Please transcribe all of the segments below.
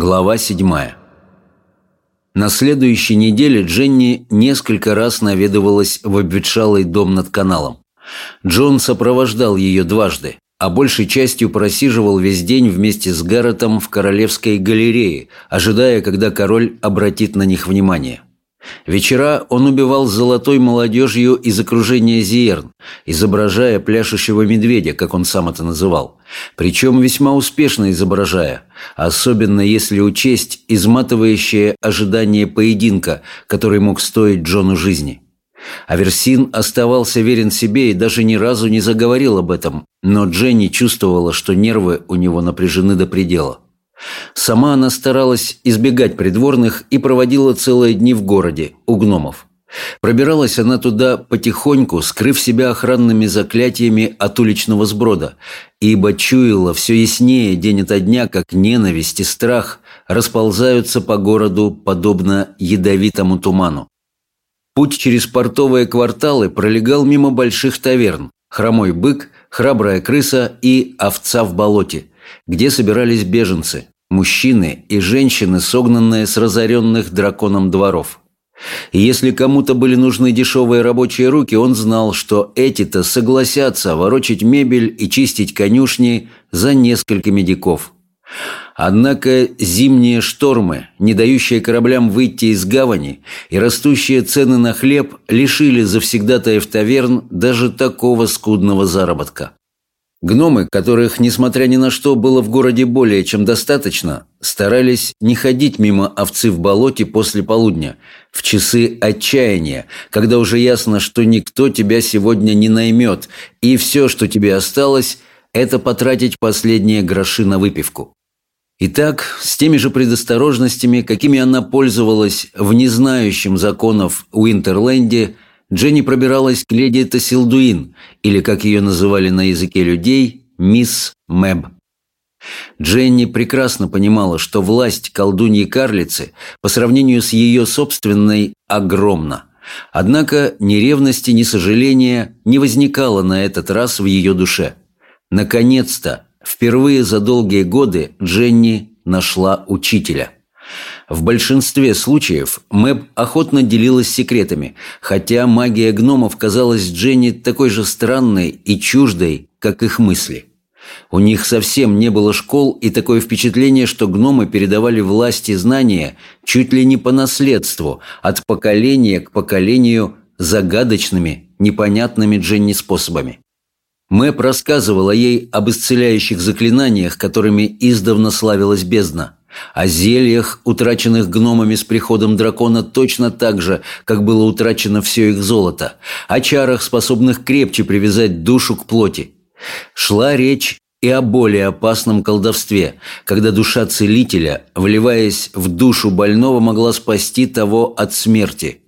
Глава седьмая. На следующей неделе Дженни несколько раз наведывалась в обветшалый дом над каналом. Джон сопровождал ее дважды, а большей частью просиживал весь день вместе с Гарретом в Королевской галерее, ожидая, когда король обратит на них внимание. Вечера он убивал золотой молодежью из окружения Зиерн, изображая пляшущего медведя, как он сам это называл. Причем весьма успешно изображая, особенно если учесть изматывающее ожидание поединка, который мог стоить Джону жизни. Аверсин оставался верен себе и даже ни разу не заговорил об этом, но Дженни чувствовала, что нервы у него напряжены до предела. Сама она старалась избегать придворных и проводила целые дни в городе, у гномов. Пробиралась она туда потихоньку, скрыв себя охранными заклятиями от уличного сброда, ибо чуяла все яснее день ото дня, как ненависть и страх расползаются по городу, подобно ядовитому туману. Путь через портовые кварталы пролегал мимо больших таверн «Хромой бык», «Храбрая крыса» и «Овца в болоте», где собирались беженцы, мужчины и женщины, согнанные с разоренных драконом дворов. И если кому-то были нужны дешевые рабочие руки, он знал, что эти-то согласятся ворочать мебель и чистить конюшни за несколько медиков. Однако зимние штормы, не дающие кораблям выйти из гавани, и растущие цены на хлеб лишили завсегдатаев таверн даже такого скудного заработка. Гномы, которых, несмотря ни на что, было в городе более чем достаточно, старались не ходить мимо овцы в болоте после полудня, в часы отчаяния, когда уже ясно, что никто тебя сегодня не наймет, и все, что тебе осталось, это потратить последние гроши на выпивку. Итак, с теми же предосторожностями, какими она пользовалась в незнающем законов Уинтерленде – Дженни пробиралась к леди Тасилдуин, или, как ее называли на языке людей, мисс Мэб. Дженни прекрасно понимала, что власть колдуньи-карлицы по сравнению с ее собственной огромна. Однако ни ревности, ни сожаления не возникало на этот раз в ее душе. Наконец-то, впервые за долгие годы Дженни нашла учителя – в большинстве случаев Мэб охотно делилась секретами, хотя магия гномов казалась Дженни такой же странной и чуждой, как их мысли. У них совсем не было школ, и такое впечатление, что гномы передавали власть и знания чуть ли не по наследству, от поколения к поколению загадочными, непонятными Дженни способами. Мэп рассказывала ей об исцеляющих заклинаниях, которыми издавна славилась бездна – о зельях, утраченных гномами с приходом дракона точно так же, как было утрачено все их золото, о чарах, способных крепче привязать душу к плоти. Шла речь и о более опасном колдовстве, когда душа целителя, вливаясь в душу больного, могла спасти того от смерти.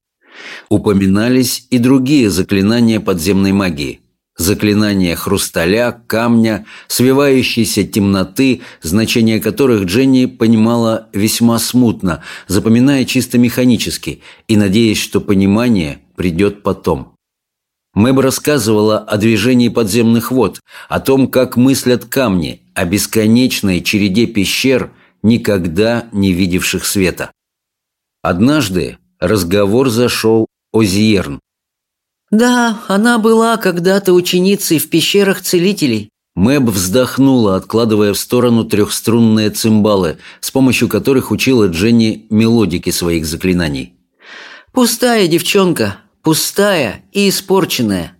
Упоминались и другие заклинания подземной магии – Заклинания хрусталя, камня, свивающейся темноты, значение которых Дженни понимала весьма смутно, запоминая чисто механически и надеясь, что понимание придет потом. Мэб рассказывала о движении подземных вод, о том, как мыслят камни, о бесконечной череде пещер, никогда не видевших света. Однажды разговор зашел о Зиерн, «Да, она была когда-то ученицей в пещерах целителей». Мэб вздохнула, откладывая в сторону трехструнные цимбалы, с помощью которых учила Дженни мелодики своих заклинаний. «Пустая девчонка, пустая и испорченная.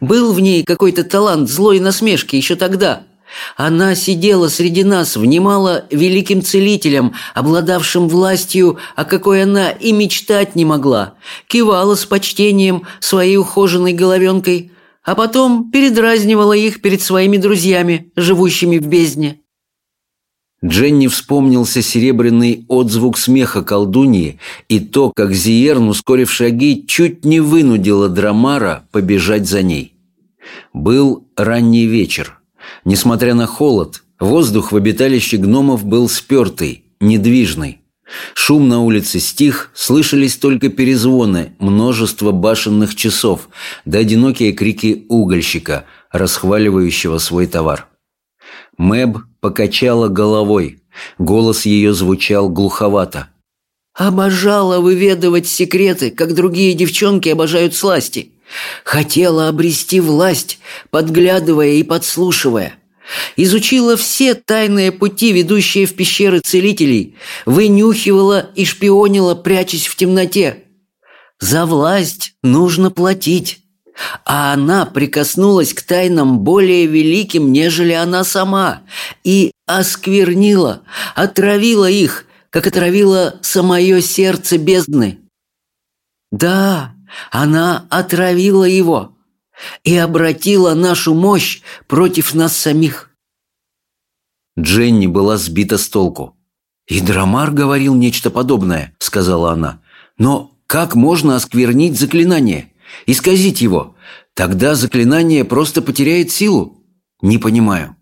Был в ней какой-то талант злой насмешки еще тогда, она сидела среди нас, внимала великим целителям, обладавшим властью, о какой она и мечтать не могла, кивала с почтением своей ухоженной головенкой, а потом передразнивала их перед своими друзьями, живущими в бездне. Дженни вспомнился серебряный отзвук смеха колдуньи и то, как Зиерн, ускорив шаги, чуть не вынудила Драмара побежать за ней. Был ранний вечер. Несмотря на холод, воздух в обиталище гномов был спертый, недвижный. Шум на улице стих, слышались только перезвоны, множество башенных часов, да одинокие крики угольщика, расхваливающего свой товар. Мэб покачала головой. Голос ее звучал глуховато. «Обожала выведывать секреты, как другие девчонки обожают сласти. Хотела обрести власть, подглядывая и подслушивая. Изучила все тайные пути, ведущие в пещеры целителей, вынюхивала и шпионила, прячась в темноте. За власть нужно платить. А она прикоснулась к тайнам более великим, нежели она сама, и осквернила, отравила их, как отравила самое сердце бездны. Да, она отравила его и обратила нашу мощь против нас самих. Дженни была сбита с толку. «И Драмар говорил нечто подобное», — сказала она. «Но как можно осквернить заклинание? Исказить его? Тогда заклинание просто потеряет силу. Не понимаю».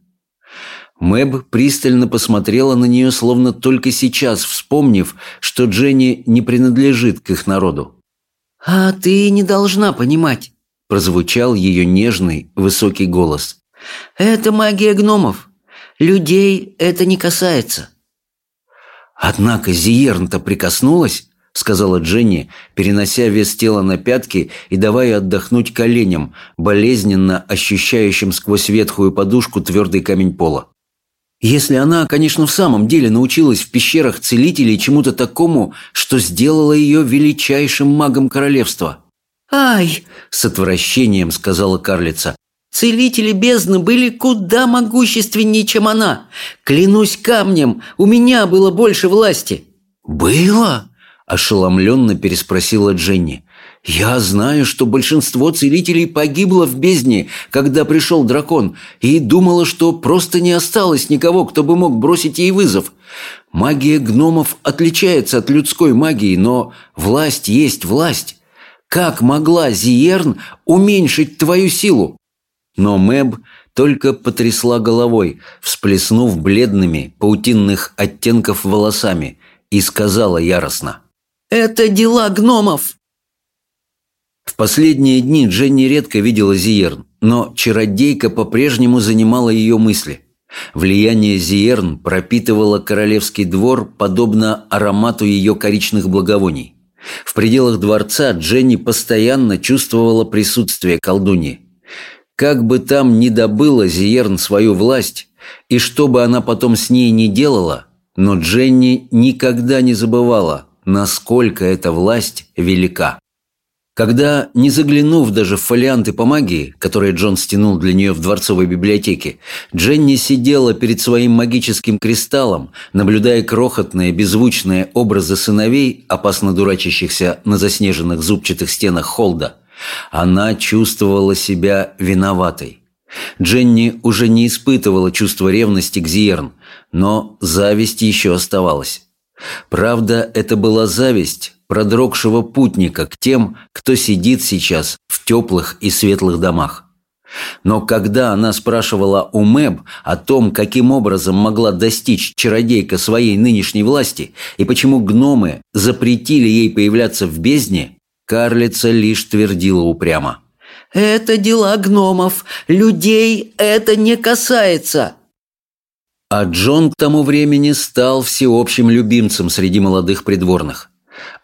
Мэб пристально посмотрела на нее, словно только сейчас вспомнив, что Дженни не принадлежит к их народу. «А ты не должна понимать», – прозвучал ее нежный, высокий голос. «Это магия гномов. Людей это не касается». «Однако Зиерн-то прикоснулась?» — сказала Дженни, перенося вес тела на пятки и давая отдохнуть коленям, болезненно ощущающим сквозь ветхую подушку твердый камень пола. Если она, конечно, в самом деле научилась в пещерах целителей чему-то такому, что сделало ее величайшим магом королевства. «Ай!» – с отвращением сказала карлица. «Целители бездны были куда могущественнее, чем она. Клянусь камнем, у меня было больше власти». «Было?» Ошеломленно переспросила Дженни. «Я знаю, что большинство целителей погибло в бездне, когда пришел дракон, и думала, что просто не осталось никого, кто бы мог бросить ей вызов. Магия гномов отличается от людской магии, но власть есть власть. Как могла Зиерн уменьшить твою силу?» Но Мэб только потрясла головой, всплеснув бледными, паутинных оттенков волосами, и сказала яростно – это дела гномов!» В последние дни Дженни редко видела Зиерн, но чародейка по-прежнему занимала ее мысли. Влияние Зиерн пропитывало королевский двор, подобно аромату ее коричных благовоний. В пределах дворца Дженни постоянно чувствовала присутствие колдуньи. Как бы там ни добыла Зиерн свою власть, и что бы она потом с ней ни делала, но Дженни никогда не забывала, насколько эта власть велика. Когда, не заглянув даже в фолианты по магии, которые Джон стянул для нее в дворцовой библиотеке, Дженни сидела перед своим магическим кристаллом, наблюдая крохотные беззвучные образы сыновей, опасно дурачащихся на заснеженных зубчатых стенах холда, она чувствовала себя виноватой. Дженни уже не испытывала чувства ревности к Зиерн, но зависть еще оставалась. Правда, это была зависть продрогшего путника к тем, кто сидит сейчас в теплых и светлых домах. Но когда она спрашивала у Мэб о том, каким образом могла достичь чародейка своей нынешней власти и почему гномы запретили ей появляться в бездне, карлица лишь твердила упрямо. «Это дела гномов. Людей это не касается». А Джон к тому времени стал всеобщим любимцем среди молодых придворных.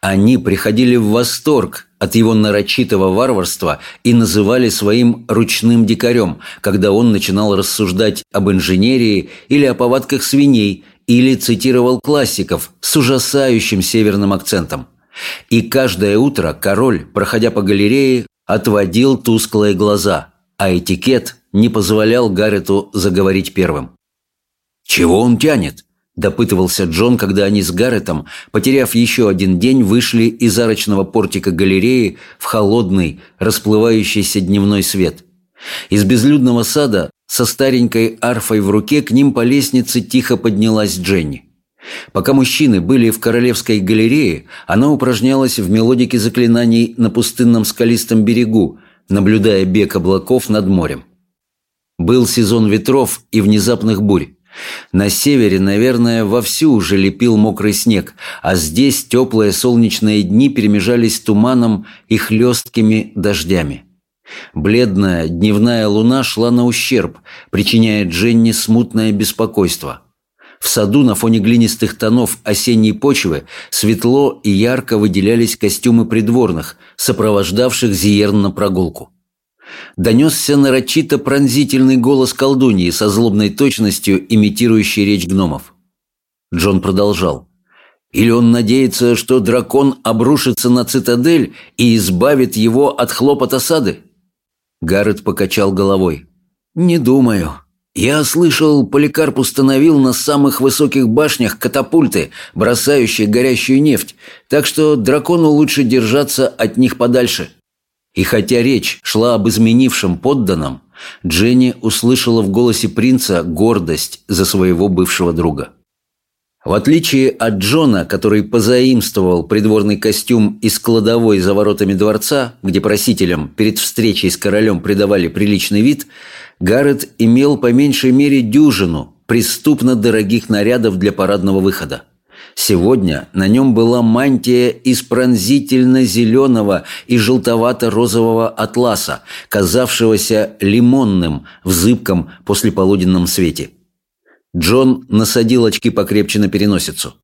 Они приходили в восторг от его нарочитого варварства и называли своим ручным дикарем, когда он начинал рассуждать об инженерии или о повадках свиней, или цитировал классиков с ужасающим северным акцентом. И каждое утро король, проходя по галерее, отводил тусклые глаза, а этикет не позволял Гаррету заговорить первым. «Чего он тянет?» – допытывался Джон, когда они с Гарретом, потеряв еще один день, вышли из арочного портика галереи в холодный, расплывающийся дневной свет. Из безлюдного сада со старенькой арфой в руке к ним по лестнице тихо поднялась Дженни. Пока мужчины были в Королевской галерее, она упражнялась в мелодике заклинаний на пустынном скалистом берегу, наблюдая бег облаков над морем. Был сезон ветров и внезапных бурь. На севере, наверное, вовсю уже лепил мокрый снег, а здесь теплые солнечные дни перемежались туманом и хлесткими дождями. Бледная дневная луна шла на ущерб, причиняя Дженни смутное беспокойство. В саду на фоне глинистых тонов осенней почвы светло и ярко выделялись костюмы придворных, сопровождавших Зиерн на прогулку. Донесся нарочито пронзительный голос колдуньи со злобной точностью, имитирующей речь гномов. Джон продолжал. Или он надеется, что дракон обрушится на цитадель и избавит его от хлопот осады? Гаррет покачал головой. «Не думаю. Я слышал, Поликарп установил на самых высоких башнях катапульты, бросающие горящую нефть, так что дракону лучше держаться от них подальше». И хотя речь шла об изменившем подданном, Дженни услышала в голосе принца гордость за своего бывшего друга. В отличие от Джона, который позаимствовал придворный костюм из кладовой за воротами дворца, где просителям перед встречей с королем придавали приличный вид, Гаррет имел по меньшей мере дюжину преступно дорогих нарядов для парадного выхода. Сегодня на нем была мантия из пронзительно-зеленого и желтовато-розового атласа, казавшегося лимонным в зыбком послеполуденном свете – Джон насадил очки покрепче на переносицу.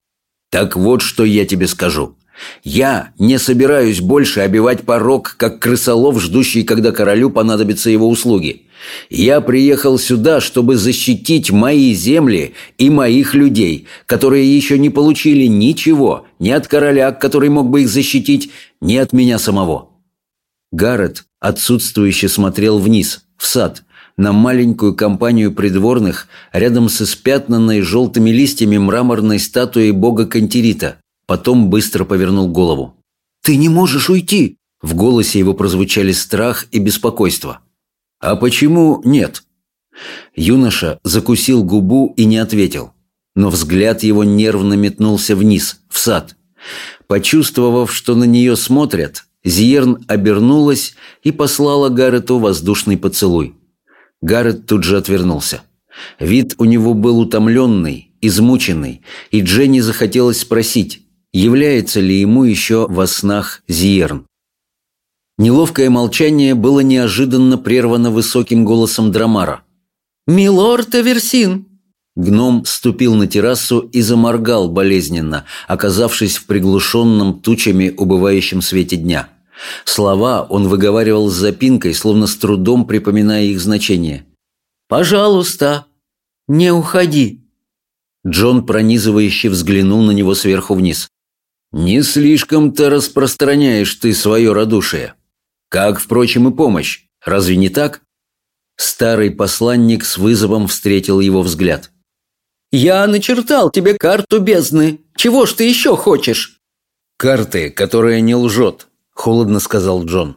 «Так вот, что я тебе скажу. Я не собираюсь больше обивать порог, как крысолов, ждущий, когда королю понадобятся его услуги. Я приехал сюда, чтобы защитить мои земли и моих людей, которые еще не получили ничего ни от короля, который мог бы их защитить, ни от меня самого». Гаррет отсутствующе смотрел вниз, в сад – на маленькую компанию придворных рядом с испятнанной желтыми листьями мраморной статуей бога Кантерита. Потом быстро повернул голову. «Ты не можешь уйти!» В голосе его прозвучали страх и беспокойство. «А почему нет?» Юноша закусил губу и не ответил. Но взгляд его нервно метнулся вниз, в сад. Почувствовав, что на нее смотрят, Зиерн обернулась и послала Гаррету воздушный поцелуй. Гаррет тут же отвернулся. Вид у него был утомленный, измученный, и Дженни захотелось спросить, является ли ему еще во снах Зиерн. Неловкое молчание было неожиданно прервано высоким голосом Драмара. «Милорд Эверсин!» Гном ступил на террасу и заморгал болезненно, оказавшись в приглушенном тучами убывающем свете дня. Слова он выговаривал с запинкой, словно с трудом припоминая их значение. «Пожалуйста, не уходи!» Джон пронизывающе взглянул на него сверху вниз. «Не слишком-то распространяешь ты свое радушие. Как, впрочем, и помощь. Разве не так?» Старый посланник с вызовом встретил его взгляд. «Я начертал тебе карту бездны. Чего ж ты еще хочешь?» «Карты, которая не лжет холодно сказал Джон.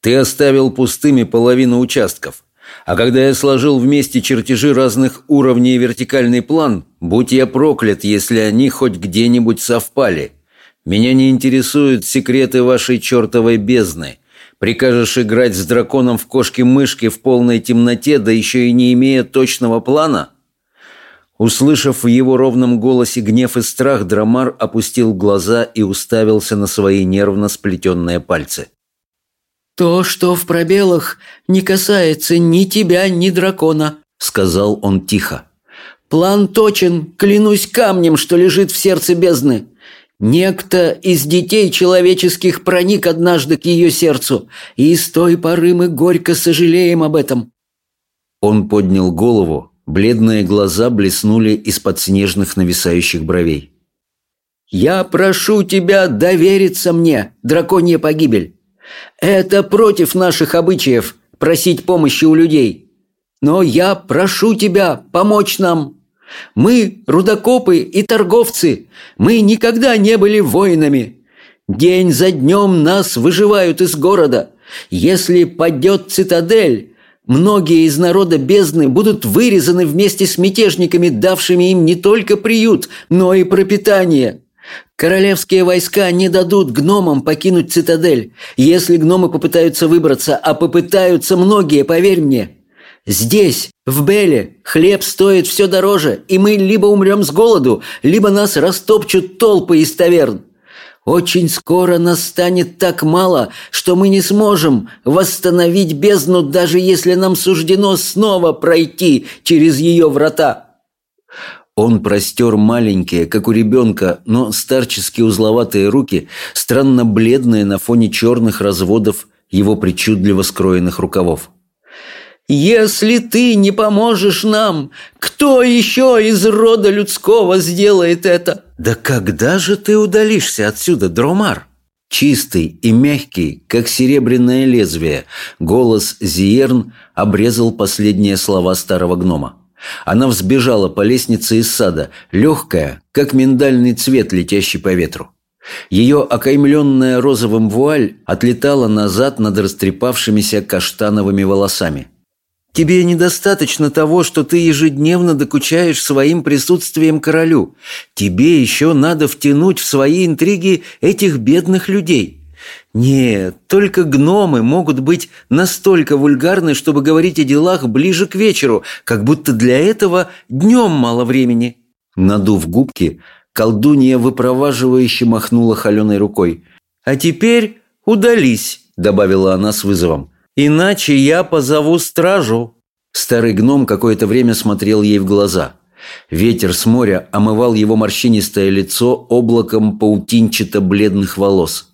«Ты оставил пустыми половину участков. А когда я сложил вместе чертежи разных уровней и вертикальный план, будь я проклят, если они хоть где-нибудь совпали. Меня не интересуют секреты вашей чертовой бездны. Прикажешь играть с драконом в кошки-мышки в полной темноте, да еще и не имея точного плана?» Услышав в его ровном голосе гнев и страх, Драмар опустил глаза и уставился на свои нервно сплетенные пальцы. «То, что в пробелах, не касается ни тебя, ни дракона», — сказал он тихо. «План точен, клянусь камнем, что лежит в сердце бездны. Некто из детей человеческих проник однажды к ее сердцу, и с той поры мы горько сожалеем об этом». Он поднял голову, Бледные глаза блеснули из-под снежных нависающих бровей. «Я прошу тебя довериться мне, драконья погибель. Это против наших обычаев просить помощи у людей. Но я прошу тебя помочь нам. Мы рудокопы и торговцы. Мы никогда не были воинами. День за днем нас выживают из города. Если падет цитадель, Многие из народа бездны будут вырезаны вместе с мятежниками, давшими им не только приют, но и пропитание. Королевские войска не дадут гномам покинуть цитадель, если гномы попытаются выбраться, а попытаются многие, поверь мне. Здесь, в Беле, хлеб стоит все дороже, и мы либо умрем с голоду, либо нас растопчут толпы из таверн. Очень скоро нас станет так мало, что мы не сможем восстановить бездну, даже если нам суждено снова пройти через ее врата». Он простер маленькие, как у ребенка, но старчески узловатые руки, странно бледные на фоне черных разводов его причудливо скроенных рукавов. «Если ты не поможешь нам, кто еще из рода людского сделает это?» «Да когда же ты удалишься отсюда, Дромар?» Чистый и мягкий, как серебряное лезвие, голос Зиерн обрезал последние слова старого гнома. Она взбежала по лестнице из сада, легкая, как миндальный цвет, летящий по ветру. Ее окаймленная розовым вуаль отлетала назад над растрепавшимися каштановыми волосами. Тебе недостаточно того, что ты ежедневно докучаешь своим присутствием королю. Тебе еще надо втянуть в свои интриги этих бедных людей. Нет, только гномы могут быть настолько вульгарны, чтобы говорить о делах ближе к вечеру, как будто для этого днем мало времени». Надув губки, колдунья выпроваживающе махнула холеной рукой. «А теперь удались», — добавила она с вызовом. Иначе я позову стражу». Старый гном какое-то время смотрел ей в глаза. Ветер с моря омывал его морщинистое лицо облаком паутинчато-бледных волос.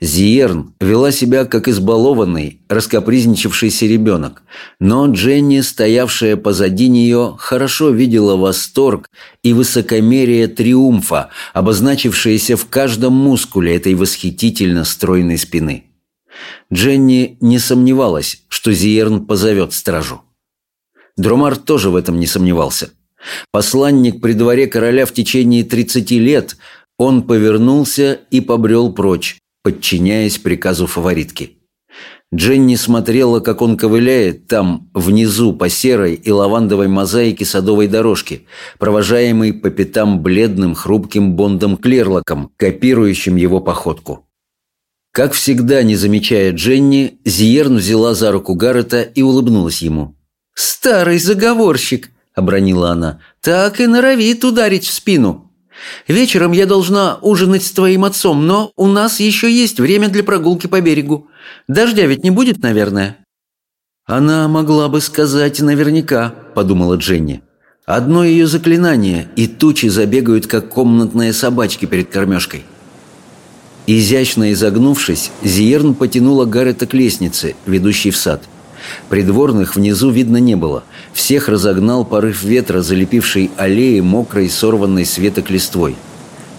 Зиерн вела себя как избалованный, раскопризничавшийся ребенок, но Дженни, стоявшая позади нее, хорошо видела восторг и высокомерие триумфа, обозначившиеся в каждом мускуле этой восхитительно стройной спины. Дженни не сомневалась, что Зиерн позовет стражу. Дромар тоже в этом не сомневался. Посланник при дворе короля в течение 30 лет, он повернулся и побрел прочь, подчиняясь приказу фаворитки. Дженни смотрела, как он ковыляет там, внизу, по серой и лавандовой мозаике садовой дорожки, провожаемый по пятам бледным, хрупким Бондом Клерлоком, копирующим его походку. Как всегда, не замечая Дженни, Зиерн взяла за руку Гаррета и улыбнулась ему. «Старый заговорщик!» – обронила она. «Так и норовит ударить в спину. Вечером я должна ужинать с твоим отцом, но у нас еще есть время для прогулки по берегу. Дождя ведь не будет, наверное?» «Она могла бы сказать наверняка», – подумала Дженни. «Одно ее заклинание, и тучи забегают, как комнатные собачки перед кормежкой». Изящно изогнувшись, Зиерн потянула Гаррета к лестнице, ведущей в сад. Придворных внизу видно не было. Всех разогнал порыв ветра, залепивший аллеи мокрой, сорванной с веток листвой.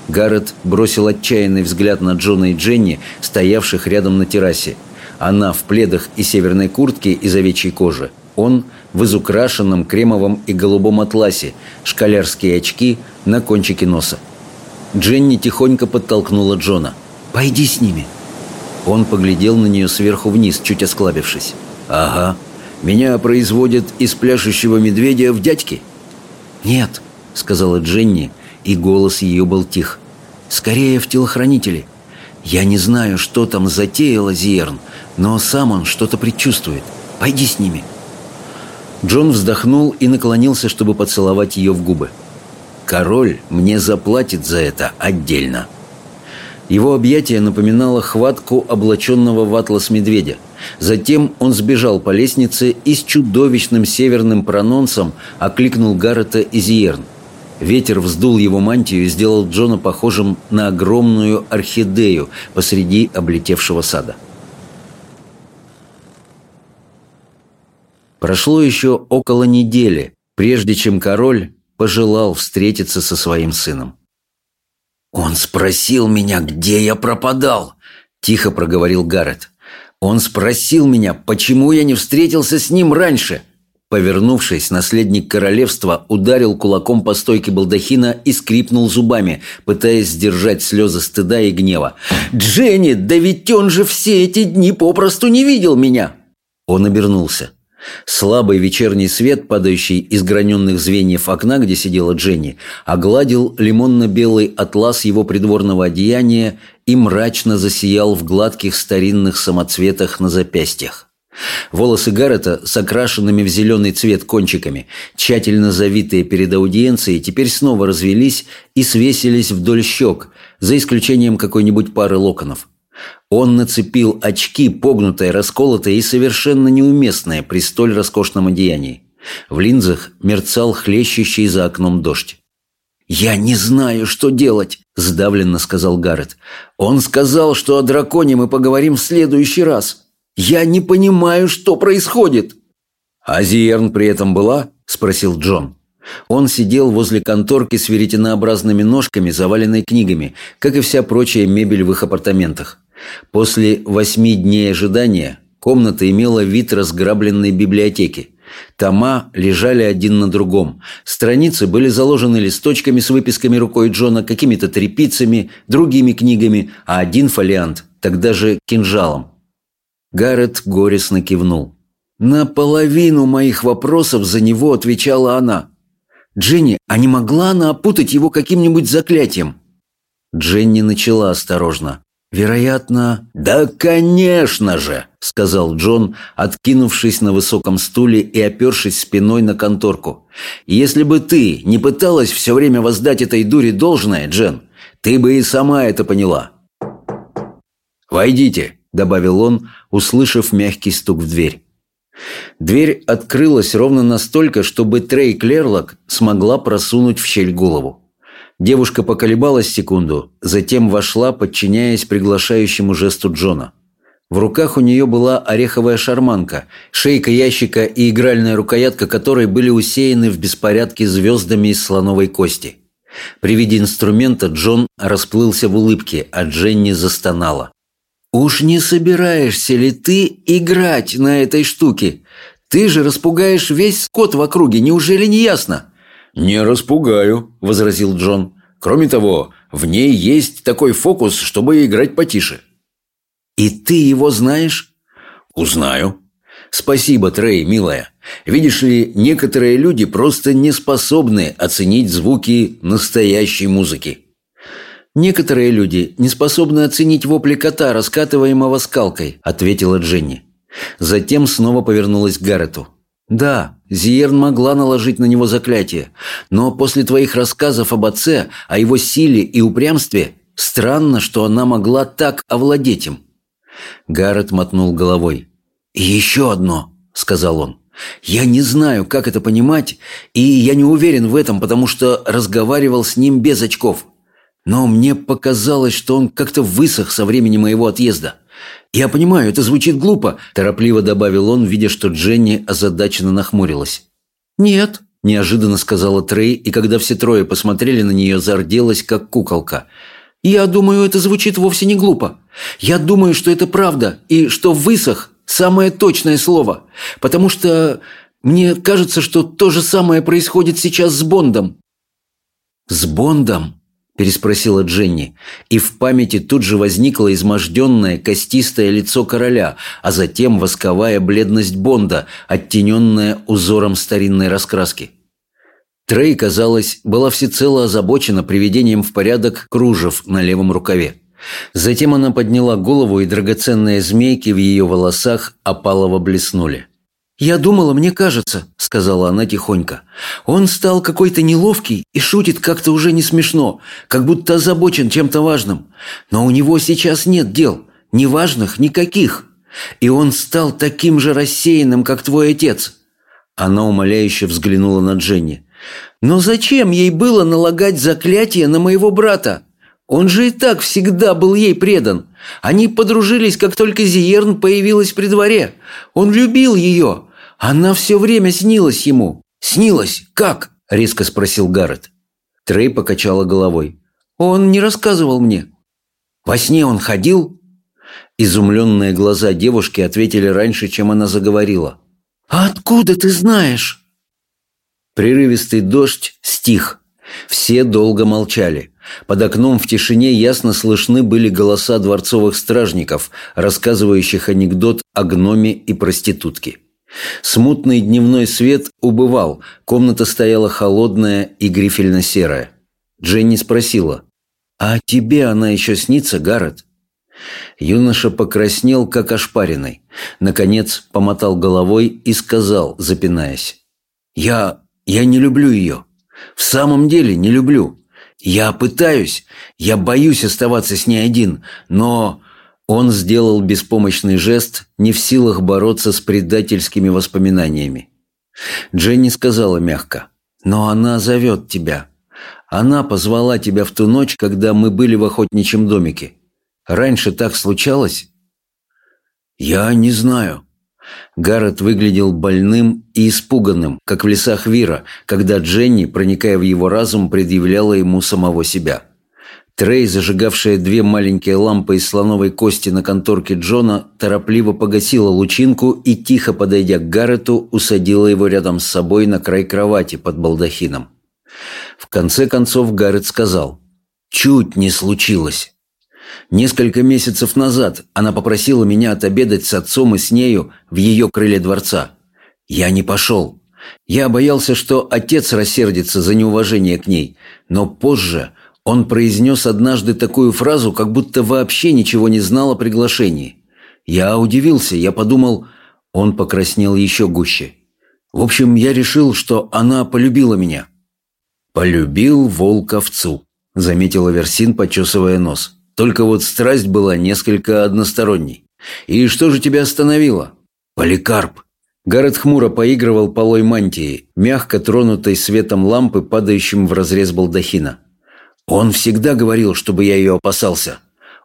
Гаррет бросил отчаянный взгляд на Джона и Дженни, стоявших рядом на террасе. Она в пледах и северной куртке из овечьей кожи. Он в изукрашенном кремовом и голубом атласе, шкалярские очки на кончике носа. Дженни тихонько подтолкнула Джона – Пойди с ними». Он поглядел на нее сверху вниз, чуть осклабившись. «Ага. Меня производят из пляшущего медведя в дядьки?» «Нет», — сказала Дженни, и голос ее был тих. «Скорее в телохранители. Я не знаю, что там затеяла Зиерн, но сам он что-то предчувствует. Пойди с ними». Джон вздохнул и наклонился, чтобы поцеловать ее в губы. «Король мне заплатит за это отдельно». Его объятие напоминало хватку облаченного в атлас медведя. Затем он сбежал по лестнице и с чудовищным северным прононсом окликнул Гаррета и Зиерн. Ветер вздул его мантию и сделал Джона похожим на огромную орхидею посреди облетевшего сада. Прошло еще около недели, прежде чем король пожелал встретиться со своим сыном. «Он спросил меня, где я пропадал», – тихо проговорил Гаррет. «Он спросил меня, почему я не встретился с ним раньше». Повернувшись, наследник королевства ударил кулаком по стойке балдахина и скрипнул зубами, пытаясь сдержать слезы стыда и гнева. «Дженни, да ведь он же все эти дни попросту не видел меня!» Он обернулся. Слабый вечерний свет, падающий из граненных звеньев окна, где сидела Дженни, огладил лимонно-белый атлас его придворного одеяния и мрачно засиял в гладких старинных самоцветах на запястьях. Волосы Гаррета с окрашенными в зеленый цвет кончиками, тщательно завитые перед аудиенцией, теперь снова развелись и свесились вдоль щек, за исключением какой-нибудь пары локонов. Он нацепил очки, погнутые, расколотые и совершенно неуместные при столь роскошном одеянии. В линзах мерцал хлещущий за окном дождь. «Я не знаю, что делать», – сдавленно сказал Гаррет. «Он сказал, что о драконе мы поговорим в следующий раз. Я не понимаю, что происходит». «А Зиерн при этом была?» – спросил Джон. Он сидел возле конторки с веретенообразными ножками, заваленной книгами, как и вся прочая мебель в их апартаментах. После восьми дней ожидания комната имела вид разграбленной библиотеки. Тома лежали один на другом. Страницы были заложены листочками с выписками рукой Джона, какими-то трепицами, другими книгами, а один фолиант, тогда же кинжалом. Гаррет горестно кивнул. На половину моих вопросов за него отвечала она. «Дженни, а не могла она опутать его каким-нибудь заклятием?» Дженни начала осторожно. «Вероятно...» «Да, конечно же!» — сказал Джон, откинувшись на высоком стуле и опершись спиной на конторку. «Если бы ты не пыталась все время воздать этой дуре должное, Джен, ты бы и сама это поняла». «Войдите», — добавил он, услышав мягкий стук в дверь. Дверь открылась ровно настолько, чтобы Трей Клерлок смогла просунуть в щель голову. Девушка поколебалась секунду, затем вошла, подчиняясь приглашающему жесту Джона. В руках у нее была ореховая шарманка, шейка ящика и игральная рукоятка которой были усеяны в беспорядке звездами из слоновой кости. При виде инструмента Джон расплылся в улыбке, а Дженни застонала. «Уж не собираешься ли ты играть на этой штуке? Ты же распугаешь весь скот в округе, неужели не ясно?» «Не распугаю», – возразил Джон. «Кроме того, в ней есть такой фокус, чтобы играть потише». «И ты его знаешь?» «Узнаю». «Спасибо, Трей, милая. Видишь ли, некоторые люди просто не способны оценить звуки настоящей музыки». «Некоторые люди не способны оценить вопли кота, раскатываемого скалкой», – ответила Дженни. Затем снова повернулась к Гаррету. «Да, Зиерн могла наложить на него заклятие, но после твоих рассказов об отце, о его силе и упрямстве, странно, что она могла так овладеть им». Гаррет мотнул головой. «И еще одно», — сказал он. «Я не знаю, как это понимать, и я не уверен в этом, потому что разговаривал с ним без очков. Но мне показалось, что он как-то высох со времени моего отъезда. «Я понимаю, это звучит глупо», – торопливо добавил он, видя, что Дженни озадаченно нахмурилась. «Нет», – неожиданно сказала Трей, и когда все трое посмотрели на нее, зарделась, как куколка. «Я думаю, это звучит вовсе не глупо. Я думаю, что это правда, и что «высох» – самое точное слово, потому что мне кажется, что то же самое происходит сейчас с Бондом». «С Бондом?» – переспросила Дженни, и в памяти тут же возникло изможденное костистое лицо короля, а затем восковая бледность Бонда, оттененная узором старинной раскраски. Трей, казалось, была всецело озабочена приведением в порядок кружев на левом рукаве. Затем она подняла голову, и драгоценные змейки в ее волосах опалово блеснули. «Я думала, мне кажется», — сказала она тихонько. «Он стал какой-то неловкий и шутит как-то уже не смешно, как будто озабочен чем-то важным. Но у него сейчас нет дел, ни важных, никаких. И он стал таким же рассеянным, как твой отец». Она умоляюще взглянула на Дженни. «Но зачем ей было налагать заклятие на моего брата? Он же и так всегда был ей предан. Они подружились, как только Зиерн появилась при дворе. Он любил ее. Она все время снилась ему. Снилась? Как? Резко спросил Гаррет. Трей покачала головой. Он не рассказывал мне. Во сне он ходил? Изумленные глаза девушки ответили раньше, чем она заговорила. «А откуда ты знаешь?» Прерывистый дождь стих. Все долго молчали. Под окном в тишине ясно слышны были голоса дворцовых стражников, рассказывающих анекдот о гноме и проститутке. Смутный дневной свет убывал, комната стояла холодная и грифельно-серая. Дженни спросила, «А тебе она еще снится, Гаррет?» Юноша покраснел, как ошпаренный. Наконец помотал головой и сказал, запинаясь, «Я... я не люблю ее. В самом деле не люблю. Я пытаюсь, я боюсь оставаться с ней один, но он сделал беспомощный жест, не в силах бороться с предательскими воспоминаниями. Дженни сказала мягко, «Но она зовет тебя. Она позвала тебя в ту ночь, когда мы были в охотничьем домике. Раньше так случалось?» «Я не знаю». Гаррет выглядел больным и испуганным, как в лесах Вира, когда Дженни, проникая в его разум, предъявляла ему самого себя. Трей, зажигавшая две маленькие лампы из слоновой кости на конторке Джона, торопливо погасила лучинку и, тихо подойдя к Гаррету, усадила его рядом с собой на край кровати под балдахином. В конце концов Гаррет сказал «Чуть не случилось». Несколько месяцев назад она попросила меня отобедать с отцом и с нею в ее крыле дворца. Я не пошел. Я боялся, что отец рассердится за неуважение к ней, но позже он произнес однажды такую фразу, как будто вообще ничего не знал о приглашении. Я удивился, я подумал, он покраснел еще гуще. В общем, я решил, что она полюбила меня. «Полюбил волк овцу», — заметила Версин, почесывая нос. «Только вот страсть была несколько односторонней. И что же тебя остановило?» «Поликарп». Гаррет хмуро поигрывал полой мантии, мягко тронутой светом лампы, падающим в разрез балдахина. Он всегда говорил, чтобы я ее опасался.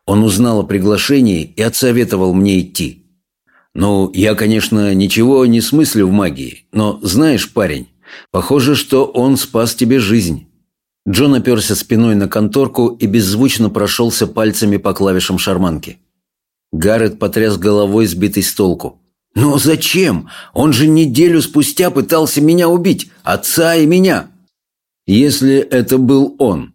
Он узнал о приглашении и отсоветовал мне идти. Ну, я, конечно, ничего не смыслю в магии, но знаешь, парень, похоже, что он спас тебе жизнь. Джон оперся спиной на конторку и беззвучно прошелся пальцами по клавишам шарманки. Гаррет потряс головой, сбитый с толку. «Но зачем? Он же неделю спустя пытался меня убить, отца и меня!» «Если это был он»,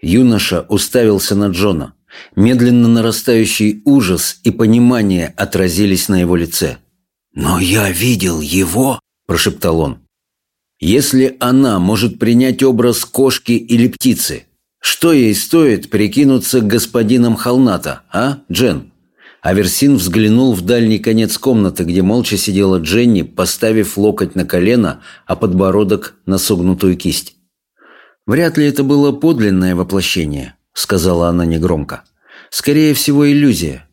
Юноша уставился на Джона. Медленно нарастающий ужас и понимание отразились на его лице. «Но я видел его!» – прошептал он. «Если она может принять образ кошки или птицы, что ей стоит прикинуться господином Холната, а, Джен?» Аверсин взглянул в дальний конец комнаты, где молча сидела Дженни, поставив локоть на колено, а подбородок на согнутую кисть. «Вряд ли это было подлинное воплощение», — сказала она негромко. «Скорее всего, иллюзия.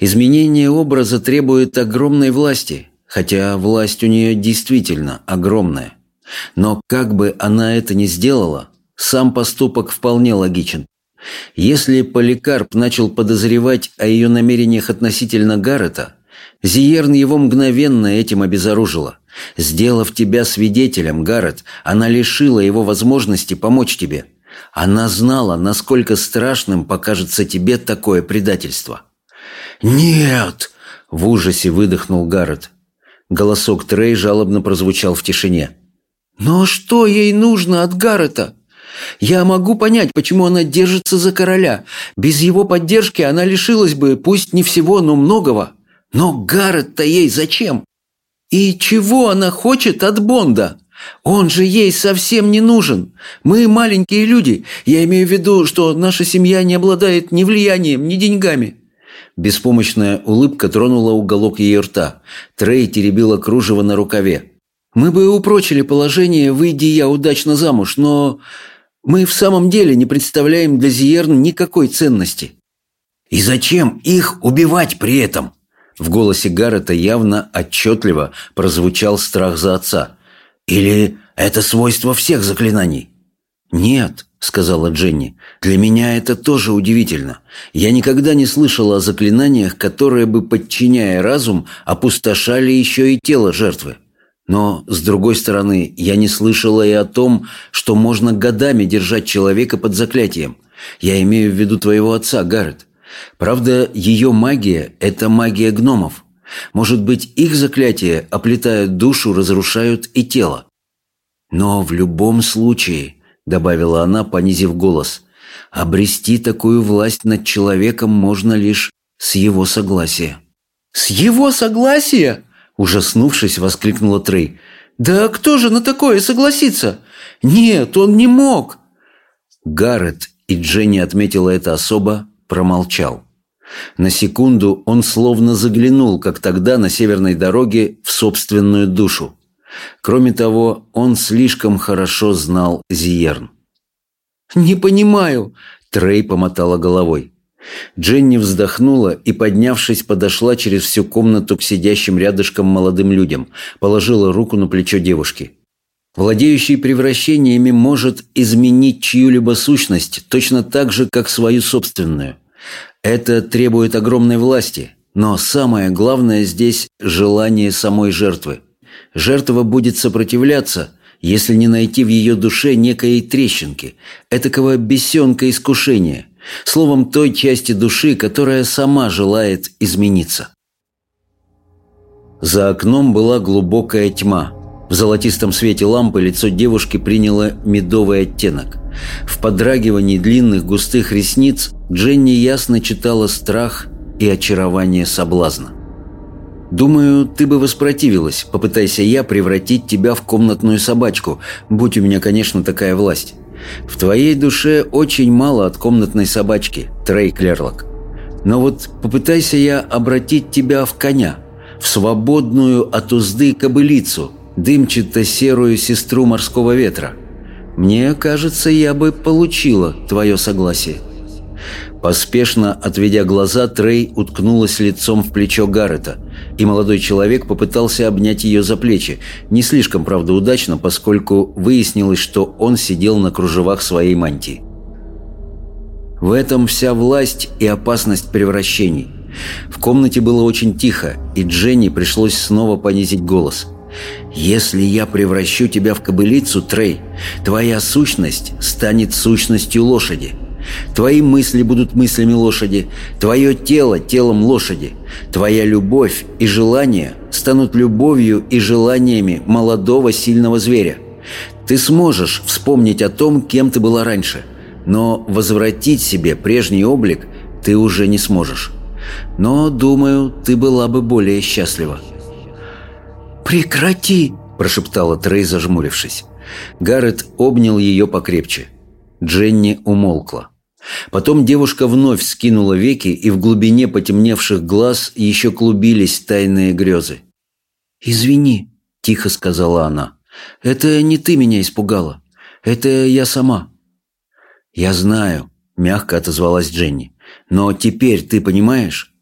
Изменение образа требует огромной власти, хотя власть у нее действительно огромная. Но как бы она это ни сделала, сам поступок вполне логичен. Если Поликарп начал подозревать о ее намерениях относительно Гаррета, Зиерн его мгновенно этим обезоружила. Сделав тебя свидетелем, Гаррет, она лишила его возможности помочь тебе. Она знала, насколько страшным покажется тебе такое предательство. «Нет!» – в ужасе выдохнул Гаррет. Голосок Трей жалобно прозвучал в тишине. «Но что ей нужно от Гаррета? Я могу понять, почему она держится за короля. Без его поддержки она лишилась бы, пусть не всего, но многого. Но Гаррет-то ей зачем? И чего она хочет от Бонда? Он же ей совсем не нужен. Мы маленькие люди. Я имею в виду, что наша семья не обладает ни влиянием, ни деньгами». Беспомощная улыбка тронула уголок ее рта. Трей теребила кружево на рукаве. «Мы бы упрочили положение, выйди я удачно замуж, но мы в самом деле не представляем для Зиерн никакой ценности». «И зачем их убивать при этом?» В голосе Гаррета явно отчетливо прозвучал страх за отца. «Или это свойство всех заклинаний?» «Нет», — сказала Дженни, — «для меня это тоже удивительно. Я никогда не слышала о заклинаниях, которые бы, подчиняя разум, опустошали еще и тело жертвы. Но, с другой стороны, я не слышала и о том, что можно годами держать человека под заклятием. Я имею в виду твоего отца, Гаррет. Правда, ее магия – это магия гномов. Может быть, их заклятия оплетают душу, разрушают и тело. Но в любом случае, добавила она, понизив голос, обрести такую власть над человеком можно лишь с его согласия. «С его согласия?» – ужаснувшись, воскликнула Трей. «Да кто же на такое согласится? Нет, он не мог!» Гаррет, и Дженни отметила это особо, промолчал. На секунду он словно заглянул, как тогда на северной дороге, в собственную душу. Кроме того, он слишком хорошо знал Зиерн. «Не понимаю», – Трей помотала головой. Дженни вздохнула и, поднявшись, подошла через всю комнату к сидящим рядышком молодым людям, положила руку на плечо девушки. Владеющий превращениями может изменить чью-либо сущность точно так же, как свою собственную. Это требует огромной власти, но самое главное здесь – желание самой жертвы. Жертва будет сопротивляться, если не найти в ее душе некой трещинки, этакого бесенка искушения, словом, той части души, которая сама желает измениться. За окном была глубокая тьма. В золотистом свете лампы лицо девушки приняло медовый оттенок. В подрагивании длинных густых ресниц Дженни ясно читала страх и очарование соблазна. «Думаю, ты бы воспротивилась, попытайся я превратить тебя в комнатную собачку, будь у меня, конечно, такая власть. В твоей душе очень мало от комнатной собачки, Трей Клерлок. Но вот попытайся я обратить тебя в коня, в свободную от узды кобылицу, дымчато-серую сестру морского ветра. Мне кажется, я бы получила твое согласие». Поспешно отведя глаза, Трей уткнулась лицом в плечо Гаррета, и молодой человек попытался обнять ее за плечи, не слишком, правда, удачно, поскольку выяснилось, что он сидел на кружевах своей мантии. В этом вся власть и опасность превращений. В комнате было очень тихо, и Дженни пришлось снова понизить голос. «Если я превращу тебя в кобылицу, Трей, твоя сущность станет сущностью лошади». Твои мысли будут мыслями лошади, твое тело – телом лошади, твоя любовь и желания станут любовью и желаниями молодого сильного зверя. Ты сможешь вспомнить о том, кем ты была раньше, но возвратить себе прежний облик ты уже не сможешь. Но, думаю, ты была бы более счастлива. «Прекрати!» – прошептала Трей, зажмурившись. Гаррет обнял ее покрепче. Дженни умолкла. Потом девушка вновь скинула веки, и в глубине потемневших глаз еще клубились тайные грезы. «Извини», – тихо сказала она. «Это не ты меня испугала. Это я сама». «Я знаю», – мягко отозвалась Дженни. «Но теперь ты понимаешь?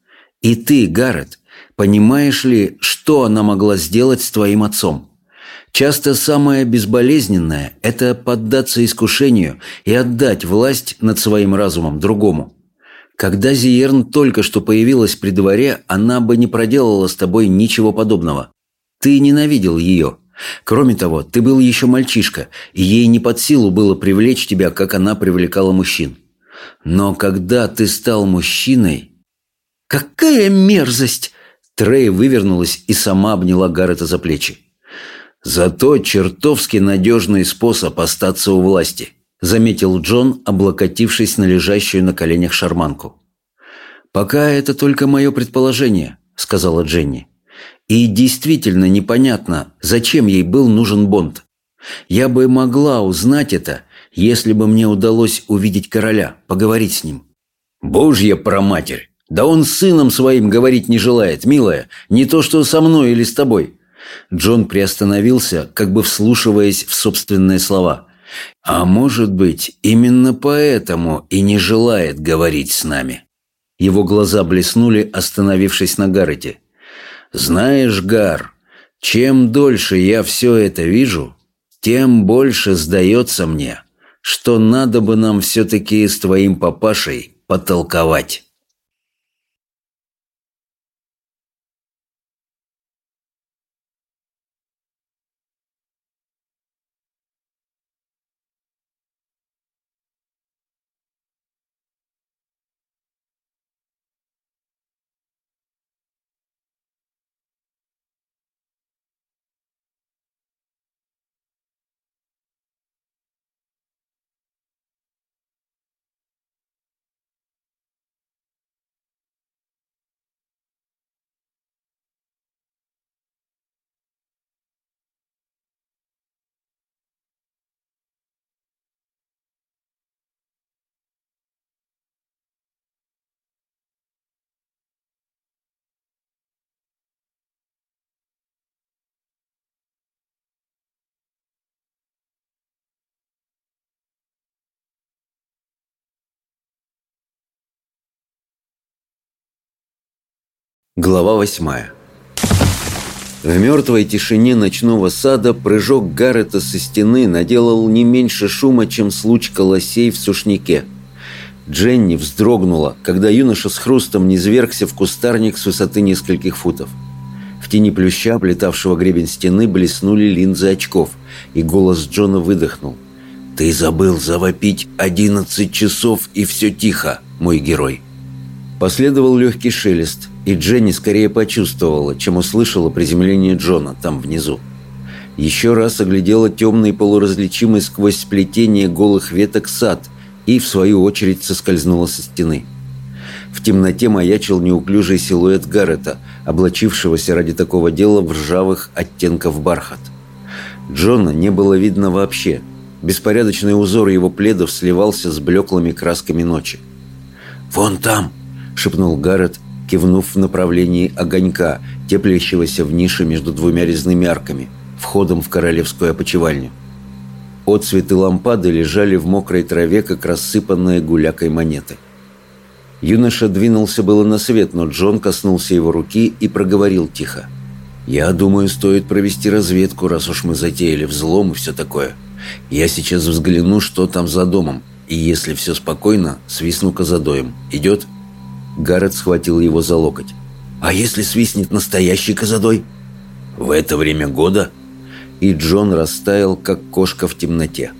И ты, Гаррет, понимаешь ли, что она могла сделать с твоим отцом?» Часто самое безболезненное – это поддаться искушению и отдать власть над своим разумом другому. Когда Зиерн только что появилась при дворе, она бы не проделала с тобой ничего подобного. Ты ненавидел ее. Кроме того, ты был еще мальчишка, и ей не под силу было привлечь тебя, как она привлекала мужчин. Но когда ты стал мужчиной... «Какая мерзость!» Трей вывернулась и сама обняла Гаррета за плечи. Зато чертовски надежный способ остаться у власти, заметил Джон, облокотившись на лежащую на коленях шарманку. «Пока это только мое предположение», — сказала Дженни. «И действительно непонятно, зачем ей был нужен Бонд. Я бы могла узнать это, если бы мне удалось увидеть короля, поговорить с ним». «Божья проматерь! Да он с сыном своим говорить не желает, милая, не то что со мной или с тобой. Джон приостановился, как бы вслушиваясь в собственные слова. «А может быть, именно поэтому и не желает говорить с нами?» Его глаза блеснули, остановившись на Гаррете. «Знаешь, Гар, чем дольше я все это вижу, тем больше сдается мне, что надо бы нам все-таки с твоим папашей потолковать». Глава восьмая В мертвой тишине ночного сада прыжок Гаррета со стены наделал не меньше шума, чем случка лосей в сушнике. Дженни вздрогнула, когда юноша с хрустом низвергся в кустарник с высоты нескольких футов. В тени плюща, облетавшего гребень стены, блеснули линзы очков, и голос Джона выдохнул. «Ты забыл завопить одиннадцать часов, и все тихо, мой герой!» Последовал легкий шелест, и Дженни скорее почувствовала, чем услышала приземление Джона там внизу. Еще раз оглядела темный полуразличимый сквозь сплетение голых веток сад и, в свою очередь, соскользнула со стены. В темноте маячил неуклюжий силуэт Гаррета, облачившегося ради такого дела в ржавых оттенков бархат. Джона не было видно вообще. Беспорядочный узор его пледов сливался с блеклыми красками ночи. «Вон там!» — шепнул Гаррет, кивнув в направлении огонька, теплящегося в нише между двумя резными арками, входом в королевскую опочивальню. Отцветы лампады лежали в мокрой траве, как рассыпанные гулякой монеты. Юноша двинулся было на свет, но Джон коснулся его руки и проговорил тихо. «Я думаю, стоит провести разведку, раз уж мы затеяли взлом и все такое. Я сейчас взгляну, что там за домом, и если все спокойно, свистну-ка за доем. Идет?» Гаррет схватил его за локоть. «А если свистнет настоящий козадой?» «В это время года?» И Джон растаял, как кошка в темноте.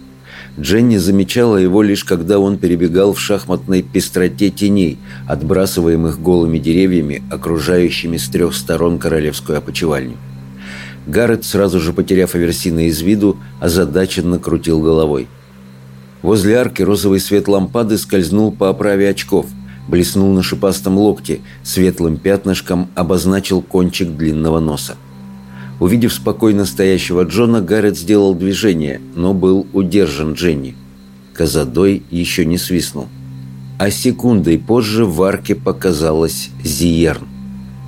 Дженни замечала его лишь когда он перебегал в шахматной пестроте теней, отбрасываемых голыми деревьями, окружающими с трех сторон королевскую опочивальню. Гаррет, сразу же потеряв Аверсина из виду, озадаченно крутил головой. Возле арки розовый свет лампады скользнул по оправе очков – блеснул на шипастом локте, светлым пятнышком обозначил кончик длинного носа. Увидев спокойно стоящего Джона, Гаррет сделал движение, но был удержан Дженни. Казадой еще не свистнул. А секундой позже в арке показалась Зиерн.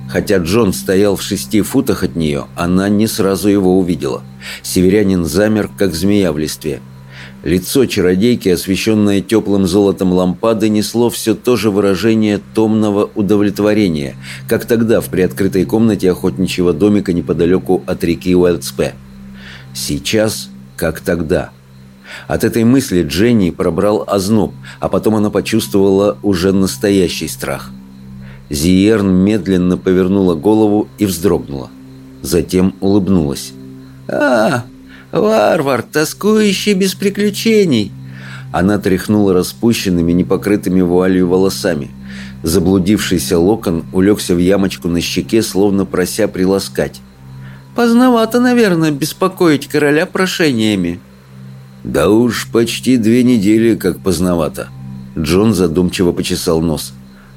Хотя Джон стоял в шести футах от нее, она не сразу его увидела. Северянин замер, как змея в листве – Лицо чародейки, освещенное теплым золотом лампады, несло все то же выражение томного удовлетворения, как тогда в приоткрытой комнате охотничьего домика неподалеку от реки Уэльцпе. Сейчас, как тогда. От этой мысли Дженни пробрал озноб, а потом она почувствовала уже настоящий страх. Зиерн медленно повернула голову и вздрогнула. Затем улыбнулась. «А, «Варвар, тоскующий без приключений!» Она тряхнула распущенными, непокрытыми вуалью волосами. Заблудившийся локон улегся в ямочку на щеке, словно прося приласкать. «Поздновато, наверное, беспокоить короля прошениями». «Да уж почти две недели, как поздновато». Джон задумчиво почесал нос.